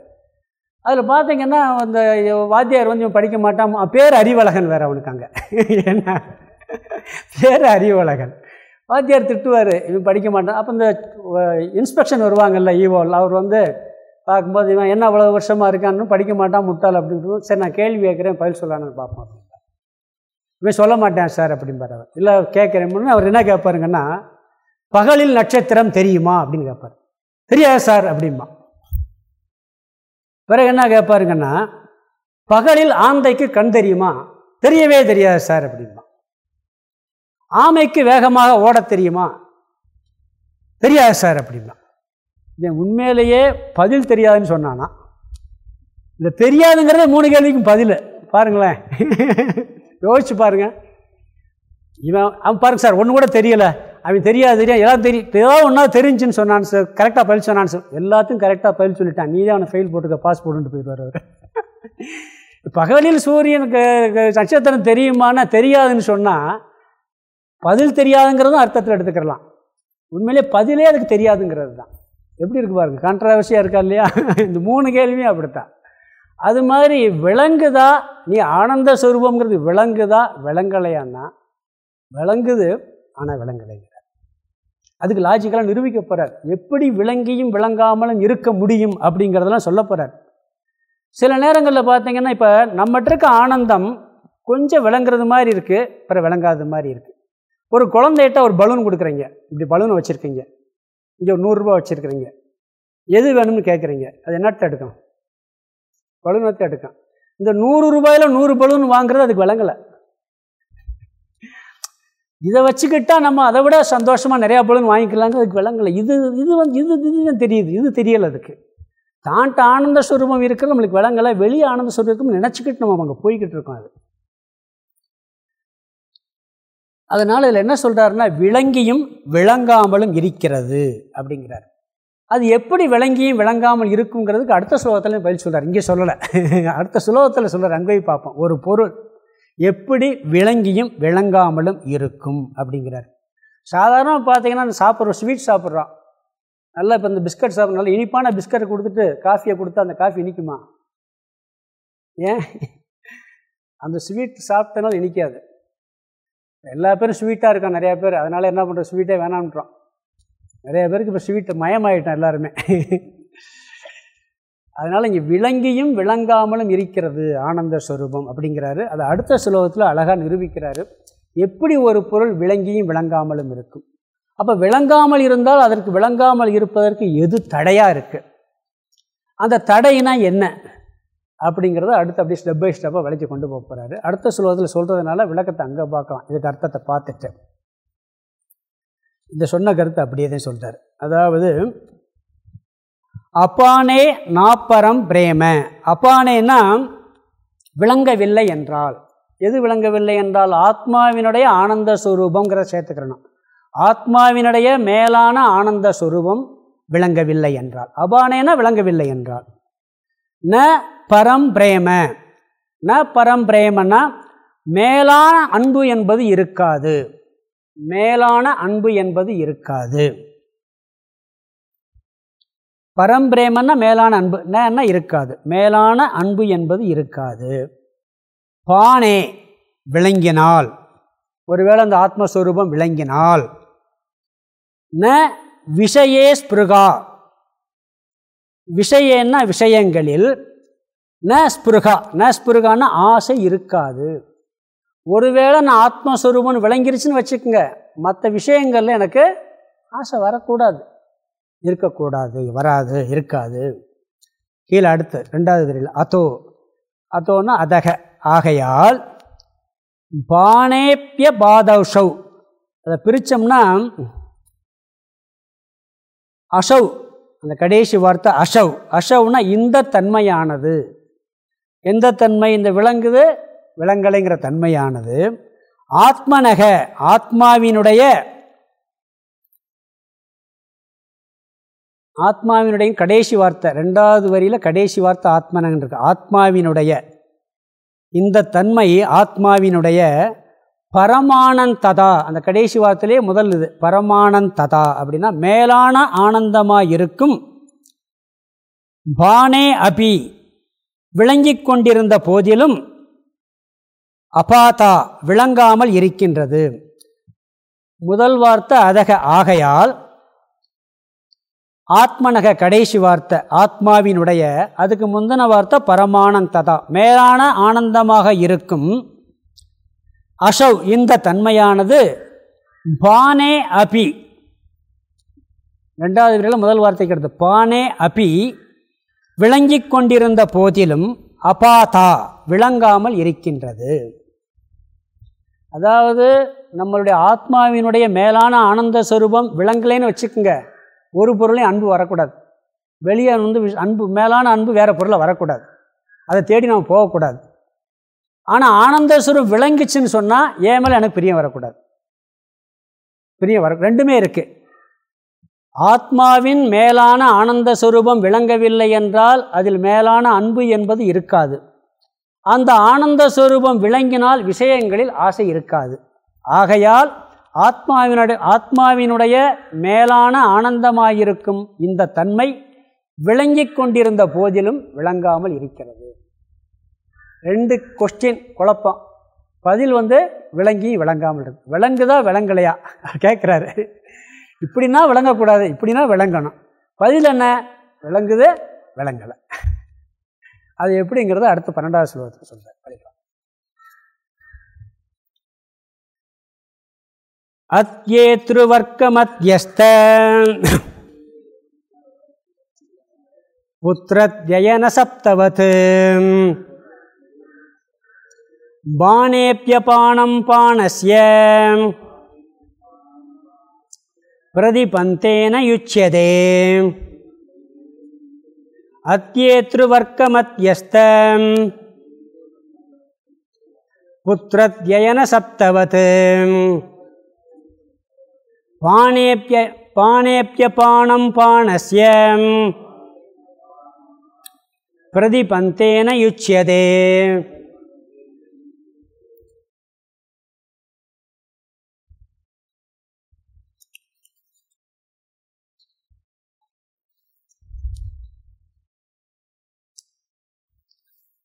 அதில் பார்த்தீங்கன்னா அந்த வாத்தியார் வந்து படிக்க மாட்டான். பேர் அறிவழகன் வேறு அவனுக்கு அங்கே. என்ன? பேர் அறிவழகன் வாத்தியார் திட்டுவார் இவன் படிக்க மாட்டான். அப்போ இந்த இன்ஸ்பெக்ஷன் வருவாங்கல்ல ஈவோவில் அவர் வந்து பார்க்கும்போது இவன் என்ன அவ்வளோ வருஷமாக இருக்கான்னு படிக்க மாட்டான் முட்டாள் அப்படின்னு சரி நான் கேள்வி கேட்குறேன் பதில் சொல்லான்னு பார்ப்போம் இவன் சொல்ல மாட்டேன் சார் அப்படிம்பார் அவர். இல்லை கேட்குறேன். அவர் என்ன கேட்பாருங்கன்னா பகலில் நட்சத்திரம் தெரியுமா? அப்படின்னு கேட்பார். தெரியாது சார் அப்படிம்பா. பிறகு என்ன கேட்பாருங்கன்னா பகலில் ஆந்தைக்கு கண் தெரியுமா? தெரியவே தெரியாது சார் அப்படின்பா ஆமைக்கு வேகமாக ஓட தெரியுமா? தெரியாது சார் அப்படின்னா என் உண்மையிலேயே பதில் தெரியாதுன்னு சொன்னானா? இந்த தெரியாதுங்கிறத மூணு கேள்விக்கும் பதில். பாருங்களேன். யோசிச்சு பாருங்கள் இவன் அவன் பாருங்க சார் ஒன்று கூட தெரியலை. அவன் தெரியாது தெரியாது எல்லாம் தெரியும் ஏதாவது ஒன்றா தெரிஞ்சுன்னு சொன்னான் சார். கரெக்டாக பதில் சொன்னான் சார். எல்லாத்தையும் கரெக்டாக பதில் சொல்லிட்டான். நீ தான் அவனை ஃபெயில் போட்டுக்க பாஸ் போட்டுட்டு போயிடுவார் அவர். பகவலில் சூரியனுக்கு நட்சத்திரம் தெரியுமானா தெரியாதுன்னு சொன்னால் பதில் தெரியாதுங்கிறதும் அர்த்தத்தில் எடுத்துக்கிறலாம். உண்மையிலே பதிலே அதுக்கு தெரியாதுங்கிறது தான் எப்படி இருக்கு பாருங்க கான்ட்ரவர்சியாக இருக்கா இல்லையா? இந்த மூணு கேள்வியும் அப்படித்தான். அது மாதிரி விளங்குதா நீ ஆனந்த சுரூபங்கிறது விளங்குதா விளங்கலையான்னா விளங்குது ஆனால் விளங்கலைங்கிறார் அதுக்கு லாஜிக்கலாக நிரூபிக்க போகிறார் எப்படி விளங்கியும் விளங்காமலும் இருக்க முடியும் அப்படிங்கிறதெல்லாம் சொல்ல போகிறார் சில நேரங்களில் பார்த்தீங்கன்னா இப்போ நம்மகிட்ட இருக்க ஆனந்தம் கொஞ்சம் விளங்குறது மாதிரி இருக்குது அப்புறம் விளங்காத மாதிரி இருக்குது ஒரு குழந்தைகிட்ட ஒரு பலூன் கொடுக்குறீங்க. இப்படி பலூன் வச்சுருக்கீங்க. இங்கே ஒரு நூறுரூபா வச்சுருக்குறீங்க. எது வேணும்னு கேட்குறீங்க அது என்னத்தை எடுக்கும்? பலூனத்தை எடுக்கும். இந்த நூறு ரூபாயில் நூறு பலூன் வாங்குறது அதுக்கு விளங்கலை. இதை வச்சுக்கிட்டா நம்ம அதை விட சந்தோஷமாக நிறையா பலூன் வாங்கிக்கலாங்க அதுக்கு விளங்கலை. இது இது வந்து இது இது தெரியுது. இது தெரியலை அதுக்கு. தாண்ட ஆனந்த சுரூபம் இருக்கிறது நம்மளுக்கு விளங்கலை. வெளியே ஆனந்த ஸ்வரூபம் நினச்சிக்கிட்டு நம்ம அங்கே போய்கிட்டு இருக்கோம் அது. அதனால் இதில் என்ன சொல்கிறாருன்னா விளங்கியும் விளங்காமலும் இருக்கிறது அப்படிங்கிறார். அது எப்படி விளங்கியும் விளங்காமல் இருக்குங்கிறதுக்கு அடுத்த ஸ்லோகத்தில் பதில் சொல்கிறார் இங்கே சொல்லலை. அடுத்த ஸ்லோகத்தில் சொல்கிறார் அங்கே பார்ப்போம். ஒரு பொருள் எப்படி விளங்கியும் விளங்காமலும் இருக்கும் அப்படிங்கிறார். சாதாரணமாக பார்த்தீங்கன்னா சாப்பிட்றோம் ஸ்வீட் சாப்பிட்றோம் நல்லா இப்போ இந்த பிஸ்கட் சாப்பிட்ற நல்லா இனிப்பான பிஸ்கட் கொடுத்துட்டு காஃபியை கொடுத்தா அந்த காஃபி இனிக்குமா? ஏன்? அந்த ஸ்வீட் சாப்பிட்டனால இனிக்காது. எல்லா பேரும் ஸ்வீட்டாக இருக்கான் நிறையா பேர். அதனால் என்ன பண்ணுறோம் ஸ்வீட்டே வேணான்றோம் நிறைய பேருக்கு இப்போ ஸ்வீட்டு மயமாயிட்டோம் எல்லாருமே. அதனால் இங்கே விளங்கியும் விளங்காமலும் இருக்கிறது ஆனந்த ஸ்வரூபம் அப்படிங்கிறாரு. அதை அடுத்த சுலோகத்தில் அழகாக நிரூபிக்கிறாரு. எப்படி ஒரு பொருள் விளங்கியும் விளங்காமலும் இருக்கும்? அப்போ விளங்காமல் இருந்தால் அதற்கு விளங்காமல் இருப்பதற்கு எது தடையாக இருக்குது அந்த தடைனா என்ன? அப்படிங்கிறத அடுத்து அப்படியே ஸ்டெப் பை ஸ்டெப்பாக விளக்கி கொண்டு போக போகிறாரு அடுத்த சுலோகத்தில் சொல்கிறதுனால விளக்கத்தை அங்கே பார்க்கலாம். இதுக்கு அர்த்தத்தை பார்த்துட்டு. இந்த சொன்ன கருத்தை அப்படியே தான் சொல்கிறார் அதாவது அப்பானே நாப்பரம் பிரேம. அப்பானேன்னா விளங்கவில்லை என்றால். எது விளங்கவில்லை என்றால்? ஆத்மாவினுடைய ஆனந்த ஸ்வரூபங்கிற சேர்த்துக்கிறணும். ஆத்மாவினுடைய மேலான ஆனந்த ஸ்வரூபம் விளங்கவில்லை என்றால். அபானேனா விளங்கவில்லை என்றால். ந பரம் பிரேம. ந பரம் பிரேமனா மேலான அன்பு என்பது இருக்காது. மேலான அன்பு என்பது இருக்காது. பரம்பிரேமன்னா மேலான அன்பு என்ன இருக்காது. மேலான அன்பு என்பது இருக்காது. பானே விளங்கினால். ஒருவேளை அந்த ஆத்மஸ்வரூபம் விளங்கினால். ந விஷயே ஸ்பிருகா. விஷயன்னா விஷயங்களில் ந ஸ்புருகா ந ஸ்பிருகான்னா ஆசை இருக்காது. ஒருவேளை நான் ஆத்மஸ்வரூபம்னு விளங்கிருச்சுன்னு வச்சுக்கோங்க மற்ற விஷயங்களில் எனக்கு ஆசை வரக்கூடாது. இருக்கக்கூடாது வராது இருக்காது. கீழே அடுத்து ரெண்டாவது தெரியல அதோ அதோன்னா அதக. ஆகையால் பானேப்பிய பாதௌஷவ் அதை பிரித்தோம்னா அசௌ அந்த கடைசி வார்த்தை அசவ் அசவ்னா இந்த தன்மையானது. எந்த தன்மை? இந்த விலங்குது விலங்கலைங்கிற தன்மையானது. ஆத்மனக ஆத்மாவினுடைய ஆத்மாவினுடைய கடைசி வார்த்தை ரெண்டாவது வரியில் கடைசி வார்த்தை ஆத்மனகன் இருக்கு. ஆத்மாவினுடைய. இந்த தன்மை ஆத்மாவினுடைய பரமானன் ததா அந்த கடைசி வார்த்தையிலே முதல் இது பரமானன் ததா அப்படின்னா மேலான ஆனந்தமாக இருக்கும் பானே அபி விளங்கி கொண்டிருந்த போதிலும் அபாதா விளங்காமல் இருக்கின்றது. முதல் வார்த்தை அதக ஆகையால் ஆத்மனக கடைசி வார்த்தை ஆத்மாவினுடைய அதுக்கு முந்தின வார்த்தை பரமானந்ததா. மேலான ஆனந்தமாக இருக்கும். அசௌ இந்த தன்மையானது பானே அபி. ரெண்டாவது வரையில் முதல் வார்த்தை கிடையாது பானே அபி விளங்கி கொண்டிருந்த போதிலும் அபாதா விளங்காமல் இருக்கின்றது. அதாவது நம்மளுடைய ஆத்மாவினுடைய மேலான ஆனந்த ஸ்வரூபம் விளங்கலைன்னு வச்சுக்கோங்க. ஒரு பொருளையும் அன்பு வரக்கூடாது. வெளியே வந்து அன்பு மேலான அன்பு வேறு பொருளை வரக்கூடாது. அதை தேடி நம்ம போகக்கூடாது. ஆனால் ஆனந்தஸ்வரம் விளங்குச்சுன்னு சொன்னால் ஏன் மேலே எனக்கு பிரியம் வரக்கூடாது. பிரியம் வர ரெண்டுமே இருக்குது ஆத்மாவின் மேலான ஆனந்த சுரூபம் விளங்கவில்லை என்றால் அதில் மேலான அன்பு என்பது இருக்காது. அந்த ஆனந்த சுரூபம் விளங்கினால் விஷயங்களில் ஆசை இருக்காது. ஆகையால் ஆத்மாவினுடைய ஆத்மாவினுடைய மேலான ஆனந்தமாயிருக்கும் இந்த தன்மை விளங்கி கொண்டிருந்த போதிலும் விளங்காமல் இருக்கிறது. ரெண்டு கொஸ்டின் குழப்பம். பதில் வந்து விளங்கி விளங்காமல் இருக்கு. விளங்குதா விளங்கலையா? கேட்குறாரு இப்படின்னா விளங்கக்கூடாது இப்படின்னா விளங்கணும். பதில் என்ன? விளங்குது விளங்கலை. அது எப்படிங்கிறத அடுத்த பன்னெண்டாவது ஸ்லோகத்தில் சொல்கிறேன் படிக்கலாம். அத்யே திருவர்க்கமத்யஸ்த புத்திரத்யன சப்தவது. பானேப்பியபானம் பாணஸ்ய பிரதிபந்தேன யுச்சியதே அத்யேத்ருவர்க்கமத்யஸ்த புத்திரத்யன சப்தவத் பானேப்பிய பாணேப்பியபானம் பாணஸ்ய பிரதிபந்தேன யுச்சியதே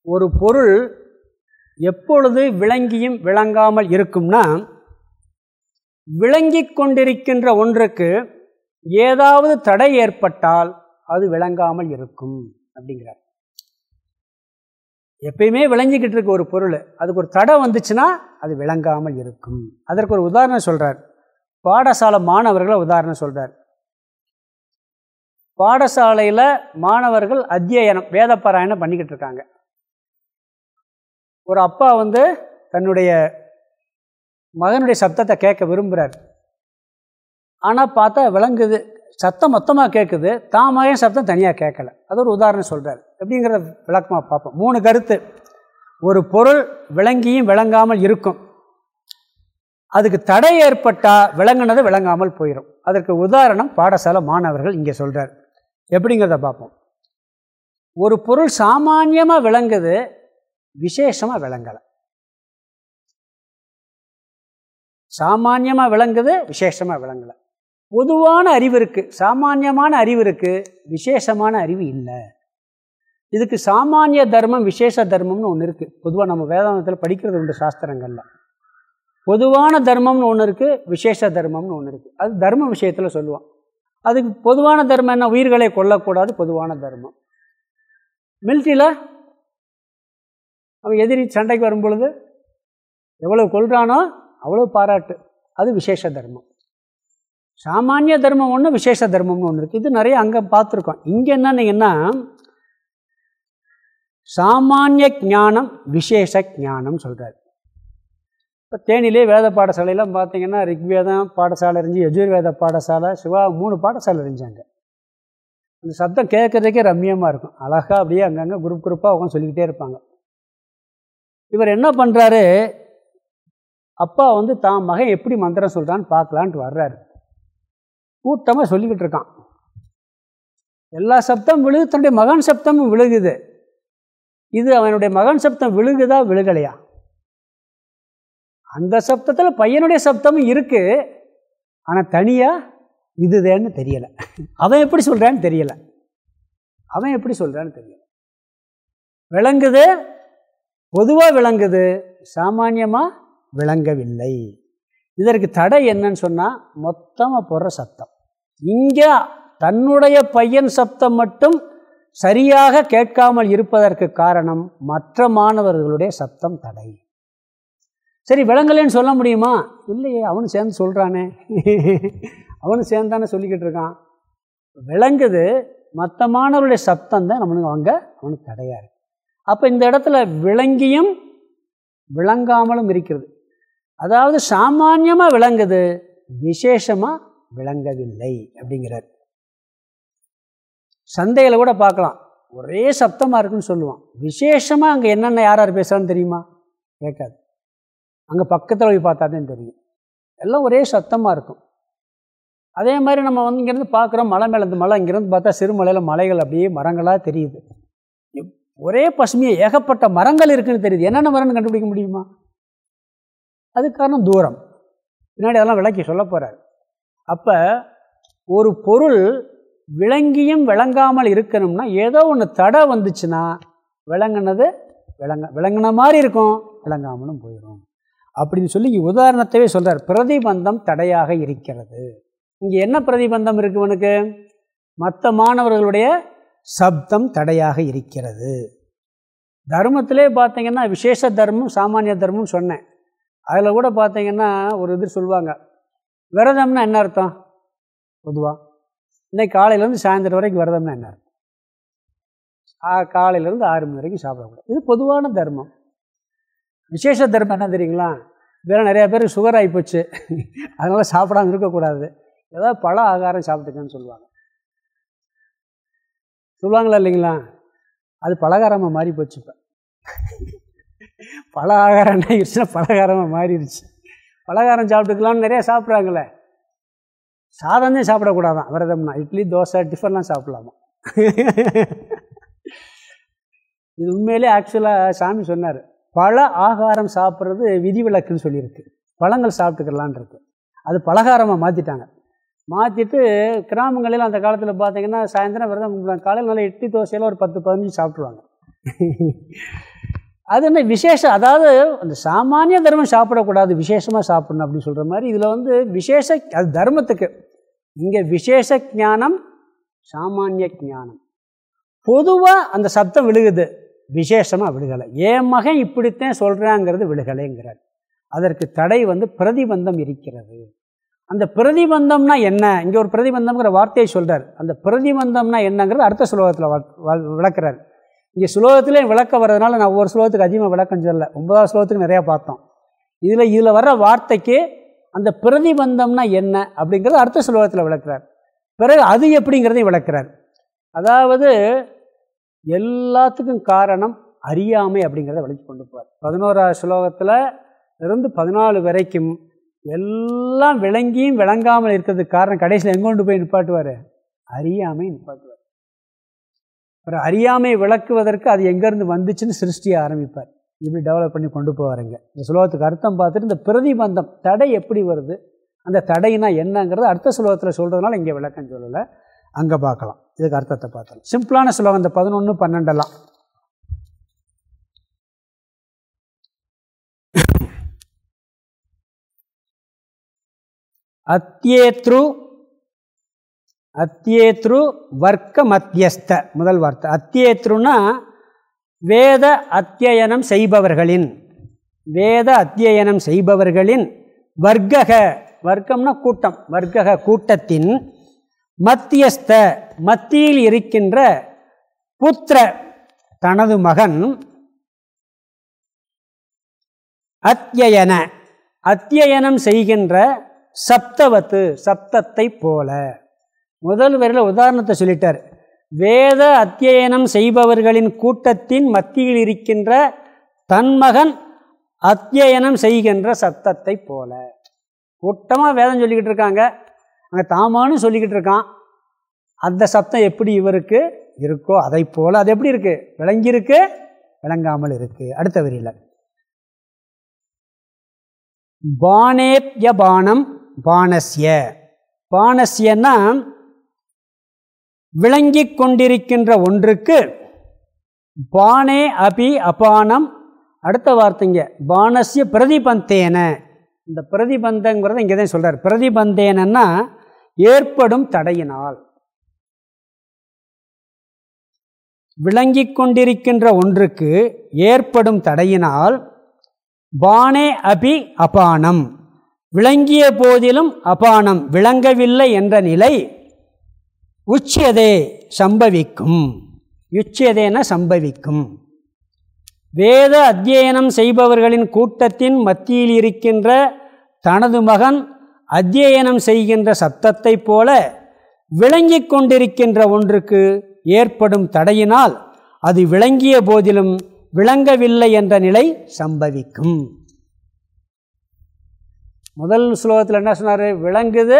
ஒரு பொருள் எப்பொழுது விளங்கியும் விளங்காமல் இருக்கும்னா விளங்கிக் கொண்டிருக்கின்ற ஒன்றுக்கு ஏதாவது தடை ஏற்பட்டால் அது விளங்காமல் இருக்கும் அப்படிங்கிறார். எப்பயுமே விளங்கிக்கிட்டு இருக்க ஒரு பொருள் அதுக்கு ஒரு தடை வந்துச்சுன்னா அது விளங்காமல் இருக்கும். அதற்கு ஒரு உதாரணம் சொல்கிறார் பாடசாலை மாணவர்களை உதாரணம் சொல்கிறார் பாடசாலையில் மாணவர்கள் அத்தியனம் வேதப்பாராயணம் பண்ணிக்கிட்டு இருக்காங்க. ஒரு அப்பா வந்து தன்னுடைய மகனுடைய சப்தத்தை கேட்க விரும்புகிறார் ஆனால் பார்த்தா விளங்குது சத்தம் மொத்தமாக கேட்குது தான் மகன் சத்தம் தனியாக கேட்கல. அது ஒரு உதாரணம் சொல்கிறார் எப்படிங்கிறத விளக்கமாக பார்ப்போம். மூணு கருத்து. ஒரு பொருள் விளங்கியும் விளங்காமல் இருக்கும். அதுக்கு தடை ஏற்பட்டால் விளங்குனது விளங்காமல் போயிடும் அதற்கு உதாரணம் பாடசாலை மாணவர்கள் இங்கே சொல்கிறார் எப்படிங்கிறத பார்ப்போம். ஒரு பொருள் சாமானியமாக விளங்குது விசேஷமாக விளங்கலை. சாமானியமாக விளங்குது விசேஷமாக விளங்கலை. பொதுவான அறிவு இருக்குது சாமானியமான அறிவு இருக்குது விசேஷமான அறிவு இல்லை. இதுக்கு சாமானிய தர்மம் விசேஷ தர்மம்னு ஒன்று இருக்குது பொதுவாக நம்ம வேதாந்தத்தில் படிக்கிறது உண்டு சாஸ்திரங்களில். பொதுவான தர்மம்னு ஒன்று இருக்குது விசேஷ தர்மம்னு ஒன்று இருக்குது அது தர்ம விஷயத்தில் சொல்லுவோம் அதுக்கு பொதுவான தர்மம் என்ன? உயிர்களை கொல்லக்கூடாது பொதுவான தர்மம். மில்ட்ரியில் அவன் எதிரி சண்டைக்கு வரும் பொழுது எவ்வளோ கொள்றானோ அவ்வளோ பாராட்டு. அது விசேஷ தர்மம். சாமானிய தர்மம் ஒன்று விசேஷ தர்மம்னு ஒன்று இருக்குது இது நிறைய அங்கே பார்த்துருக்கோம். இங்கே என்னன்னீங்கன்னா சாமானிய ஞானம் விசேஷ ஞானம் சொல்கிறார் இப்போ தேனிலே வேத பாடசாலையெல்லாம் பார்த்தீங்கன்னா ரிக்வேதம் பாடசாலை இருந்துச்சு எஜுர்வேத பாடசாலை சிவா மூணு பாடசாலை இருந்துச்சாங்க அந்த சத்தம் கேட்குறதுக்கே ரம்மியமாக இருக்கும். அழகாக அப்படியே அங்கங்கே குரூப் குரூப்பாக அவங்க சொல்லிக்கிட்டே இருப்பாங்க. இவர் என்ன பண்ணுறாரு அப்பா வந்து தான் மகன் எப்படி மந்திரம் சொல்கிறான்னு பார்க்கலான்ட்டு வர்றாரு. கூட்டமாக சொல்லிக்கிட்டு இருக்கான். எல்லா சப்தம் விழுகு தன்னுடைய மகன் சப்தமும் விழுகுது. இது அவனுடைய மகன் சப்தம் விழுகுதா விழுகலையா? அந்த சப்தத்தில் பையனுடைய சப்தமும் இருக்குது ஆனால் தனியாக இதுதேன்னு தெரியலை. அவன் எப்படி சொல்கிறான்னு தெரியலை. அவன் எப்படி சொல்கிறான்னு தெரியல. விளங்குது பொதுவாக விளங்குது சாமானியமாக விளங்கவில்லை. இதற்கு தடை என்னன்னு சொன்னால் மொத்தமாக போடுற சத்தம். இங்கே தன்னுடைய பையன் சப்தம் மட்டும் சரியாக கேட்காமல் இருப்பதற்கு காரணம் மற்ற மாணவர்களுடைய சப்தம் தடை. சரி விளங்கலேன்னு சொல்ல முடியுமா? இல்லையே அவனு சேர்ந்து சொல்கிறானே அவனு சேர்ந்தானே சொல்லிக்கிட்டு இருக்கான். விளங்குது மற்ற மாணவருடைய சப்தம் தான் நம்மளுக்கு அங்கே அவனுக்கு தடையாக இருக்குது அப்போ இந்த இடத்துல விளங்கியும் விளங்காமலும் இருக்கிறது. அதாவது சாமானியமாக விளங்குது விசேஷமாக விளங்கவில்லை அப்படிங்கிறார். சந்தையில் கூட பார்க்கலாம். ஒரே சப்தமாக இருக்குன்னு சொல்லுவான். விசேஷமாக அங்கே என்னென்ன யார் யார் பேசுகிறான்னு தெரியுமா? கேட்காது. அங்கே பக்கத்தில் போய் பார்த்தா தான் தெரியும். எல்லாம் ஒரே சத்தமாக இருக்கும். அதே மாதிரி நம்ம வந்து இங்கேருந்து பார்க்குறோம் மலை மேலே இந்த மலை இங்கேருந்து பார்த்தா சிறுமலையில் மலைகள் அப்படியே மரங்களாக தெரியுது. ஒரே பசுமையை ஏகப்பட்ட மரங்கள் இருக்குதுன்னு தெரியுது. என்னென்ன மரம்னு கண்டுபிடிக்க முடியுமா? அது காரணம் தூரம். பின்னாடி அதெல்லாம் விளக்கி சொல்ல போகிறார் அப்போ ஒரு பொருள் விளங்கியும் விளங்காமல் இருக்கணும்னா ஏதோ ஒன்று தடை வந்துச்சுன்னா விளங்கினது விளங்க விளங்கின மாதிரி இருக்கும் விளங்காமலும் போயிடும் அப்படின்னு சொல்லி உதாரணத்தவே சொல்கிறார் பிரதிபந்தம் தடையாக இருக்கிறது. இங்கே என்ன பிரதிபந்தம் இருக்கு உனக்கு? மற்ற மாணவர்களுடைய சப்தம் தடையாக இருக்கிறது. தர்மத்திலே பார்த்தீங்கன்னா விசேஷ தர்மம் சாமானிய தர்மம் சொன்னேன். அதில் கூட பார்த்தீங்கன்னா ஒரு இது சொல்லுவாங்க. விரதம்னா என்ன அர்த்தம்? பொதுவாக இன்னைக்கு காலையிலேருந்து சாயந்தரம் வரைக்கும் விரதம்னா என்ன அர்த்தம்? காலையிலேருந்து ஆறு மணி வரைக்கும் சாப்பிடக்கூடாது. இது பொதுவான தர்மம். விசேஷ தர்மம் என்ன தெரியுங்களா? வேறு நிறையா பேர் சுகர் ஆகிப்போச்சு அதனால் சாப்பிடாம இருக்கக்கூடாது. ஏதாவது பழ ஆகாரம் சாப்பிட்டுக்கன்னு சொல்லுவாங்க. சொல்லுவாங்களா இல்லைங்களா? அது பலகாரமாக மாறி போச்சு இப்போ. பல ஆகாரம் என்ன பலகாரமாக மாறிடுச்சு பலகாரம் சாப்பிட்டுக்கலாம்னு நிறையா சாப்பிட்றாங்களே. சாதமே சாப்பிடக்கூடாதான். விரதம்னா இட்லி தோசை டிஃபன்லாம் சாப்பிட்லாமா? இது உண்மையிலே ஆக்சுவலாக சாமி சொன்னார். பல ஆகாரம் சாப்பிட்றது விதிவிலக்குன்னு சொல்லியிருக்கு. பழங்கள் சாப்பிட்டுக்கலான் இருக்கு. அது பலகாரமாக மாற்றிட்டாங்க மாற்றிட்டு கிராமங்களில் அந்த காலத்தில் பார்த்தீங்கன்னா சாயந்தரம் விரதம் கும்பிடுவாங்க காலையில் நல்லா இட்லி தோசையில் ஒரு பத்து பதினஞ்சு சாப்பிட்ருவாங்க அது என்ன விசேஷம்? அதாவது அந்த சாமானிய தர்மம் சாப்பிடக்கூடாது விசேஷமாக சாப்பிடணும் அப்படின்னு சொல்கிற மாதிரி இதில் வந்து விசேஷ அது தர்மத்துக்கு. இங்கே விசேஷ ஞானம் சாமானிய ஞானம். பொதுவாக அந்த சப்தம் விழுகுது. விசேஷமாக விழுகலை. என் மகன் இப்படித்தான் சொல்கிறாங்கிறது விழுகலைங்கிறார். அதற்கு தடை வந்து பிரதிபந்தம் இருக்கிறது. அந்த பிரதிபந்தம்னா என்ன? இங்கே ஒரு பிரதிபந்தம்ங்கிற வார்த்தையை சொல்கிறார் அந்த பிரதிபந்தம்னா என்னங்கிறது அடுத்த சுலோகத்தில் விளக்குறார். இங்கே சுலோகத்திலே விளக்க வர்றதுனால நான் ஒவ்வொரு சுலோகத்துக்கு அதிகமாக விளக்கம் சொல்ல ஒன்பதாவது சுலோகத்துக்கு நிறையா பார்த்தோம். இதில் இதில் வர்ற வார்த்தைக்கு அந்த பிரதிபந்தம்னா என்ன அப்படிங்கிறது அடுத்த சுலோகத்தில் விளக்குறார். பிறகு அது எப்படிங்கிறதையும் விளக்குறார். அதாவது எல்லாத்துக்கும் காரணம் அறியாமை அப்படிங்கிறத விளக்கி கொண்டு போவார் பதினோராவது ஸ்லோகத்தில் இருந்து பதினாலு வரைக்கும் எல்லாம் விளங்கியும் விளங்காமல் இருக்கிறதுக்கு காரணம் கடைசியில் எங்கே கொண்டு போய் நிப்பாட்டுவார்? அறியாமை நிப்பாட்டுவார். அப்புறம் அறியாமை விளக்குவதற்கு அது எங்கேருந்து வந்துச்சுன்னு சிருஷ்டியை ஆரம்பிப்பார். இப்படி டெவலப் பண்ணி கொண்டு போவாருங்க இந்த சுலோகத்துக்கு அர்த்தம் பார்த்துட்டு இந்த பிரதிபந்தம் தடை எப்படி வருது அந்த தடைனா என்னங்கிறது அடுத்த சுலோகத்தில் சொல்கிறதுனால இங்கே விளக்கம் சொல்லலை. அங்கே பார்க்கலாம். இதுக்கு அர்த்தத்தை பார்த்தலாம் சிம்பிளான சுலோகம் இந்த பதினொன்று பன்னெண்டெல்லாம். அத்தியேத்ரு அத்தியேத்ரு வர்க்க மத்தியஸ்த முதல் வார்த்தை. அத்தியேத்ருனா வேத அத்தியனம் செய்பவர்களின். வேத அத்தியனம் செய்பவர்களின் வர்க்கக. வர்க்கம்னா கூட்டம். வர்க்கக கூட்டத்தின் மத்தியஸ்த. மத்தியில் இருக்கின்ற புத்திர தனது மகன் அத்தியன அத்தியனம் செய்கின்ற சப்தவத்து சப்தத்தை போல. முதல் வரையில் உதாரணத்தை சொல்லிட்டார். வேத அத்தியனம் செய்பவர்களின் கூட்டத்தின் மத்தியில் இருக்கின்ற தன்மகன் அத்தியனம் செய்கின்ற சத்தத்தை போல. கூட்டமாக வேதம் சொல்லிக்கிட்டு இருக்காங்க. அங்கே தாமானு சொல்லிக்கிட்டு இருக்கான். அந்த சத்தம் எப்படி இவருக்கு இருக்கோ அதை போல் அது எப்படி இருக்குது விளங்கியிருக்கு விளங்காமல் இருக்குது அடுத்த வரியில். பானேத்ய பானம் பானஸ்ய பானஸ்யன்னா விளங்கி கொண்டிருக்கின்ற ஒன்றுக்கு பானே அபி அபானம். அடுத்த வார்த்தைங்க பானசிய பிரதிபந்தேன. இந்த பிரதிபந்தங்கிறத இங்கே தான் சொல்கிறார் பிரதிபந்தேனன்னா ஏற்படும் தடையினால். விளங்கி கொண்டிருக்கின்ற ஒன்றுக்கு ஏற்படும் தடையினால் பானே அபி அபானம். விளங்கிய போதிலும் அபானம் விளங்கவில்லை என்ற நிலை உச்சியதே சம்பவிக்கும். யுச்சியதேன சம்பவிக்கும். வேத அத்தியனம் செய்பவர்களின் கூட்டத்தின் மத்தியில் இருக்கின்ற தனது மகன் அத்தியனம் செய்கின்ற சத்தத்தைப் போல விளங்கி கொண்டிருக்கின்ற ஒன்றுக்கு ஏற்படும் தடையினால் அது விளங்கிய போதிலும் விளங்கவில்லை என்ற நிலை சம்பவிக்கும். முதல் ஸ்லோகத்தில் என்ன சொன்னார்? விளங்குது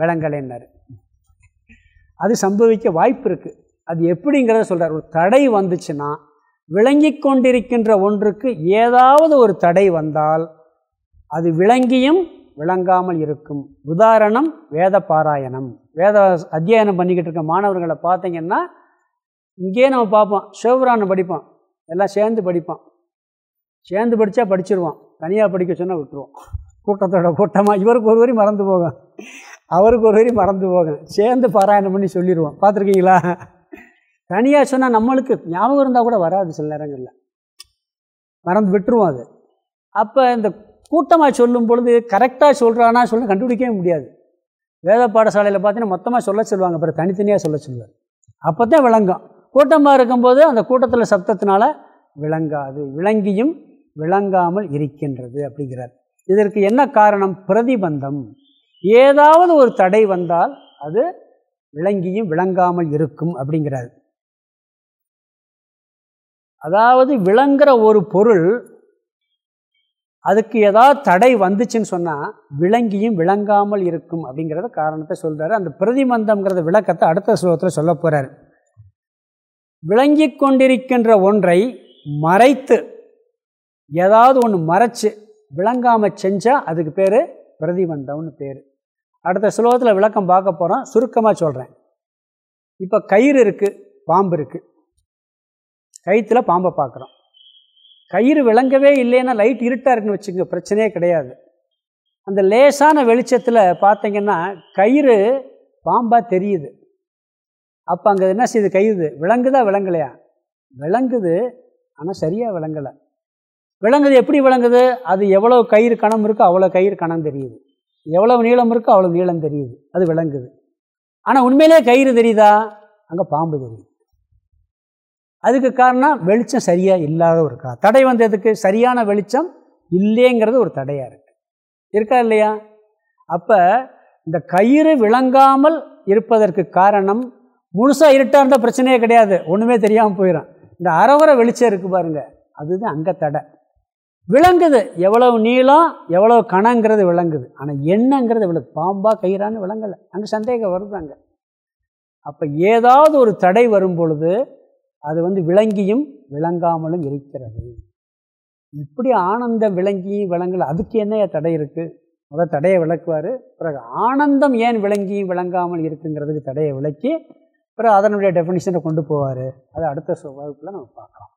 விளங்கலைன்னார். அது சம்பவிக்க வாய்ப்பு இருக்குது அது எப்படிங்கிறத சொல்கிறார் ஒரு தடை வந்துச்சுன்னா விளங்கி கொண்டிருக்கின்ற ஒன்றுக்கு ஏதாவது ஒரு தடை வந்தால் அது விளங்கியும் விளங்காமல் இருக்கும். உதாரணம் வேத பாராயணம். வேத அத்தியாயனம் பண்ணிக்கிட்டு இருக்க மாணவர்களை பார்த்தீங்கன்னா இங்கேயே நம்ம பார்ப்போம். சிவபுராணம் படிப்போம் எல்லாம் சேர்ந்து படிப்போம் சேர்ந்து படித்தா படிச்சிருவோம் தனியாக படிக்க சொன்னால் விட்டுருவோம் கூட்டத்தோட கூட்டமாக இவருக்கு ஒரு வரி மறந்து போகும். அவருக்கு ஒரு வரி மறந்து போகும் சேர்ந்து பாராயணம் பண்ணி சொல்லிடுவோம் பார்த்துருக்கீங்களா? தனியாக சொன்னால் நம்மளுக்கு ஞாபகம் இருந்தால் கூட வராது சில நேரங்களில். மறந்து விட்டுருவோம் அது. அப்போ இந்த கூட்டமாக சொல்லும் பொழுது கரெக்டாக சொல்கிறானா சொல்ல கண்டுபிடிக்கவே முடியாது. வேத பாடசாலையில் பார்த்தீங்கன்னா மொத்தமாக சொல்ல சொல்லுவாங்க. அப்புறம் தனித்தனியாக சொல்ல சொல்லுவார். அப்போ தான் விளங்கும். கூட்டமாக இருக்கும்போது அந்த கூட்டத்தில் சப்தத்தினால விளங்காது. விளங்கியும் விளங்காமல் இருக்கின்றது அப்படிங்கிறார். இதற்கு என்ன காரணம்? பிரதிபந்தம். ஏதாவது ஒரு தடை வந்தால் அது விளங்கியும் விளங்காமல் இருக்கும் அப்படிங்கிறார். அதாவது விளங்குற ஒரு பொருள் அதுக்கு ஏதாவது தடை வந்துச்சுன்னு சொன்னால் விளங்கியும் விளங்காமல் இருக்கும் அப்படிங்கிறத காரணத்தை சொல்கிறாரு அந்த பிரதிபந்தம்ங்கிறத விளக்கத்தை அடுத்த ஸ்லோகத்தில் சொல்ல போகிறார் விளங்கி கொண்டிருக்கின்ற ஒன்றை மறைத்து ஏதாவது ஒன்று மறைச்சு விளங்காமல் செஞ்சால் அதுக்கு பேர் பிரதிபந்தம்னு பேர். அடுத்த சுலோகத்தில் விளக்கம் பார்க்க போகிறோம் சுருக்கமாக சொல்கிறேன் இப்போ கயிறு இருக்குது பாம்பு இருக்குது கயிற்றில் பாம்பை பார்க்குறோம். கயிறு விளங்கவே இல்லைன்னா லைட் இருட்டாக இருக்குன்னு வச்சுக்கோங்க பிரச்சனையே கிடையாது. அந்த லேசான வெளிச்சத்தில் பார்த்தீங்கன்னா கயிறு பாம்பாக தெரியுது. அப்போ அங்கே என்ன செய்யுது? கயிறு விளங்குதா? விளங்கலையா? விளங்குது. ஆனால் சரியாக விளங்கலை. விளங்குது எப்படி விளங்குது? அது எவ்வளோ கயிறு கணம் இருக்கோ அவ்வளோ கயிறு கணம் தெரியுது. எவ்வளோ நீளம் இருக்கோ அவ்வளோ நீளம் தெரியுது. அது விளங்குது. ஆனால் உண்மையிலே கயிறு தெரியுதா? அங்கே பாம்பு தெரியுது. அதுக்கு காரணம் வெளிச்சம் சரியாக இல்லாத ஒரு கா தடை வந்ததுக்கு சரியான வெளிச்சம் இல்லைங்கிறது ஒரு தடையாக இருக்குது இருக்கா இல்லையா? அப்போ இந்த கயிறு விளங்காமல் இருப்பதற்கு காரணம் முழுசாக இருட்டாக இருந்தால் பிரச்சனையே கிடையாது. ஒன்றுமே தெரியாமல் போயிடும் இந்த அறவரை வெளிச்சம் இருக்குது பாருங்கள் அதுதான் அங்கே தடை. விளங்குது. எவ்வளவு நீளம் எவ்வளோ கணங்கிறது விளங்குது. ஆனால் என்னங்கிறது விளக்கு பாம்பா கயிறான்னு விளங்கலை. அங்கே சந்தேகம் வருது அங்கே. அப்போ ஏதாவது ஒரு தடை வரும் பொழுது அது வந்து விளங்கியும் விளங்காமலும் இருக்கிறது. இப்படி ஆனந்தம் விளங்கியும் விளங்கலை. அதுக்கு என்ன தடை இருக்குது முதல் தடையை விளக்குவார். பிறகு ஆனந்தம் ஏன் விளங்கியும் விளங்காமல் இருக்குங்கிறதுக்கு தடையை விளக்கி பிறகு அதனுடைய டெஃபினிஷனை கொண்டு போவார். அதை அடுத்த வகுப்பில் நம்ம பார்க்கலாம்.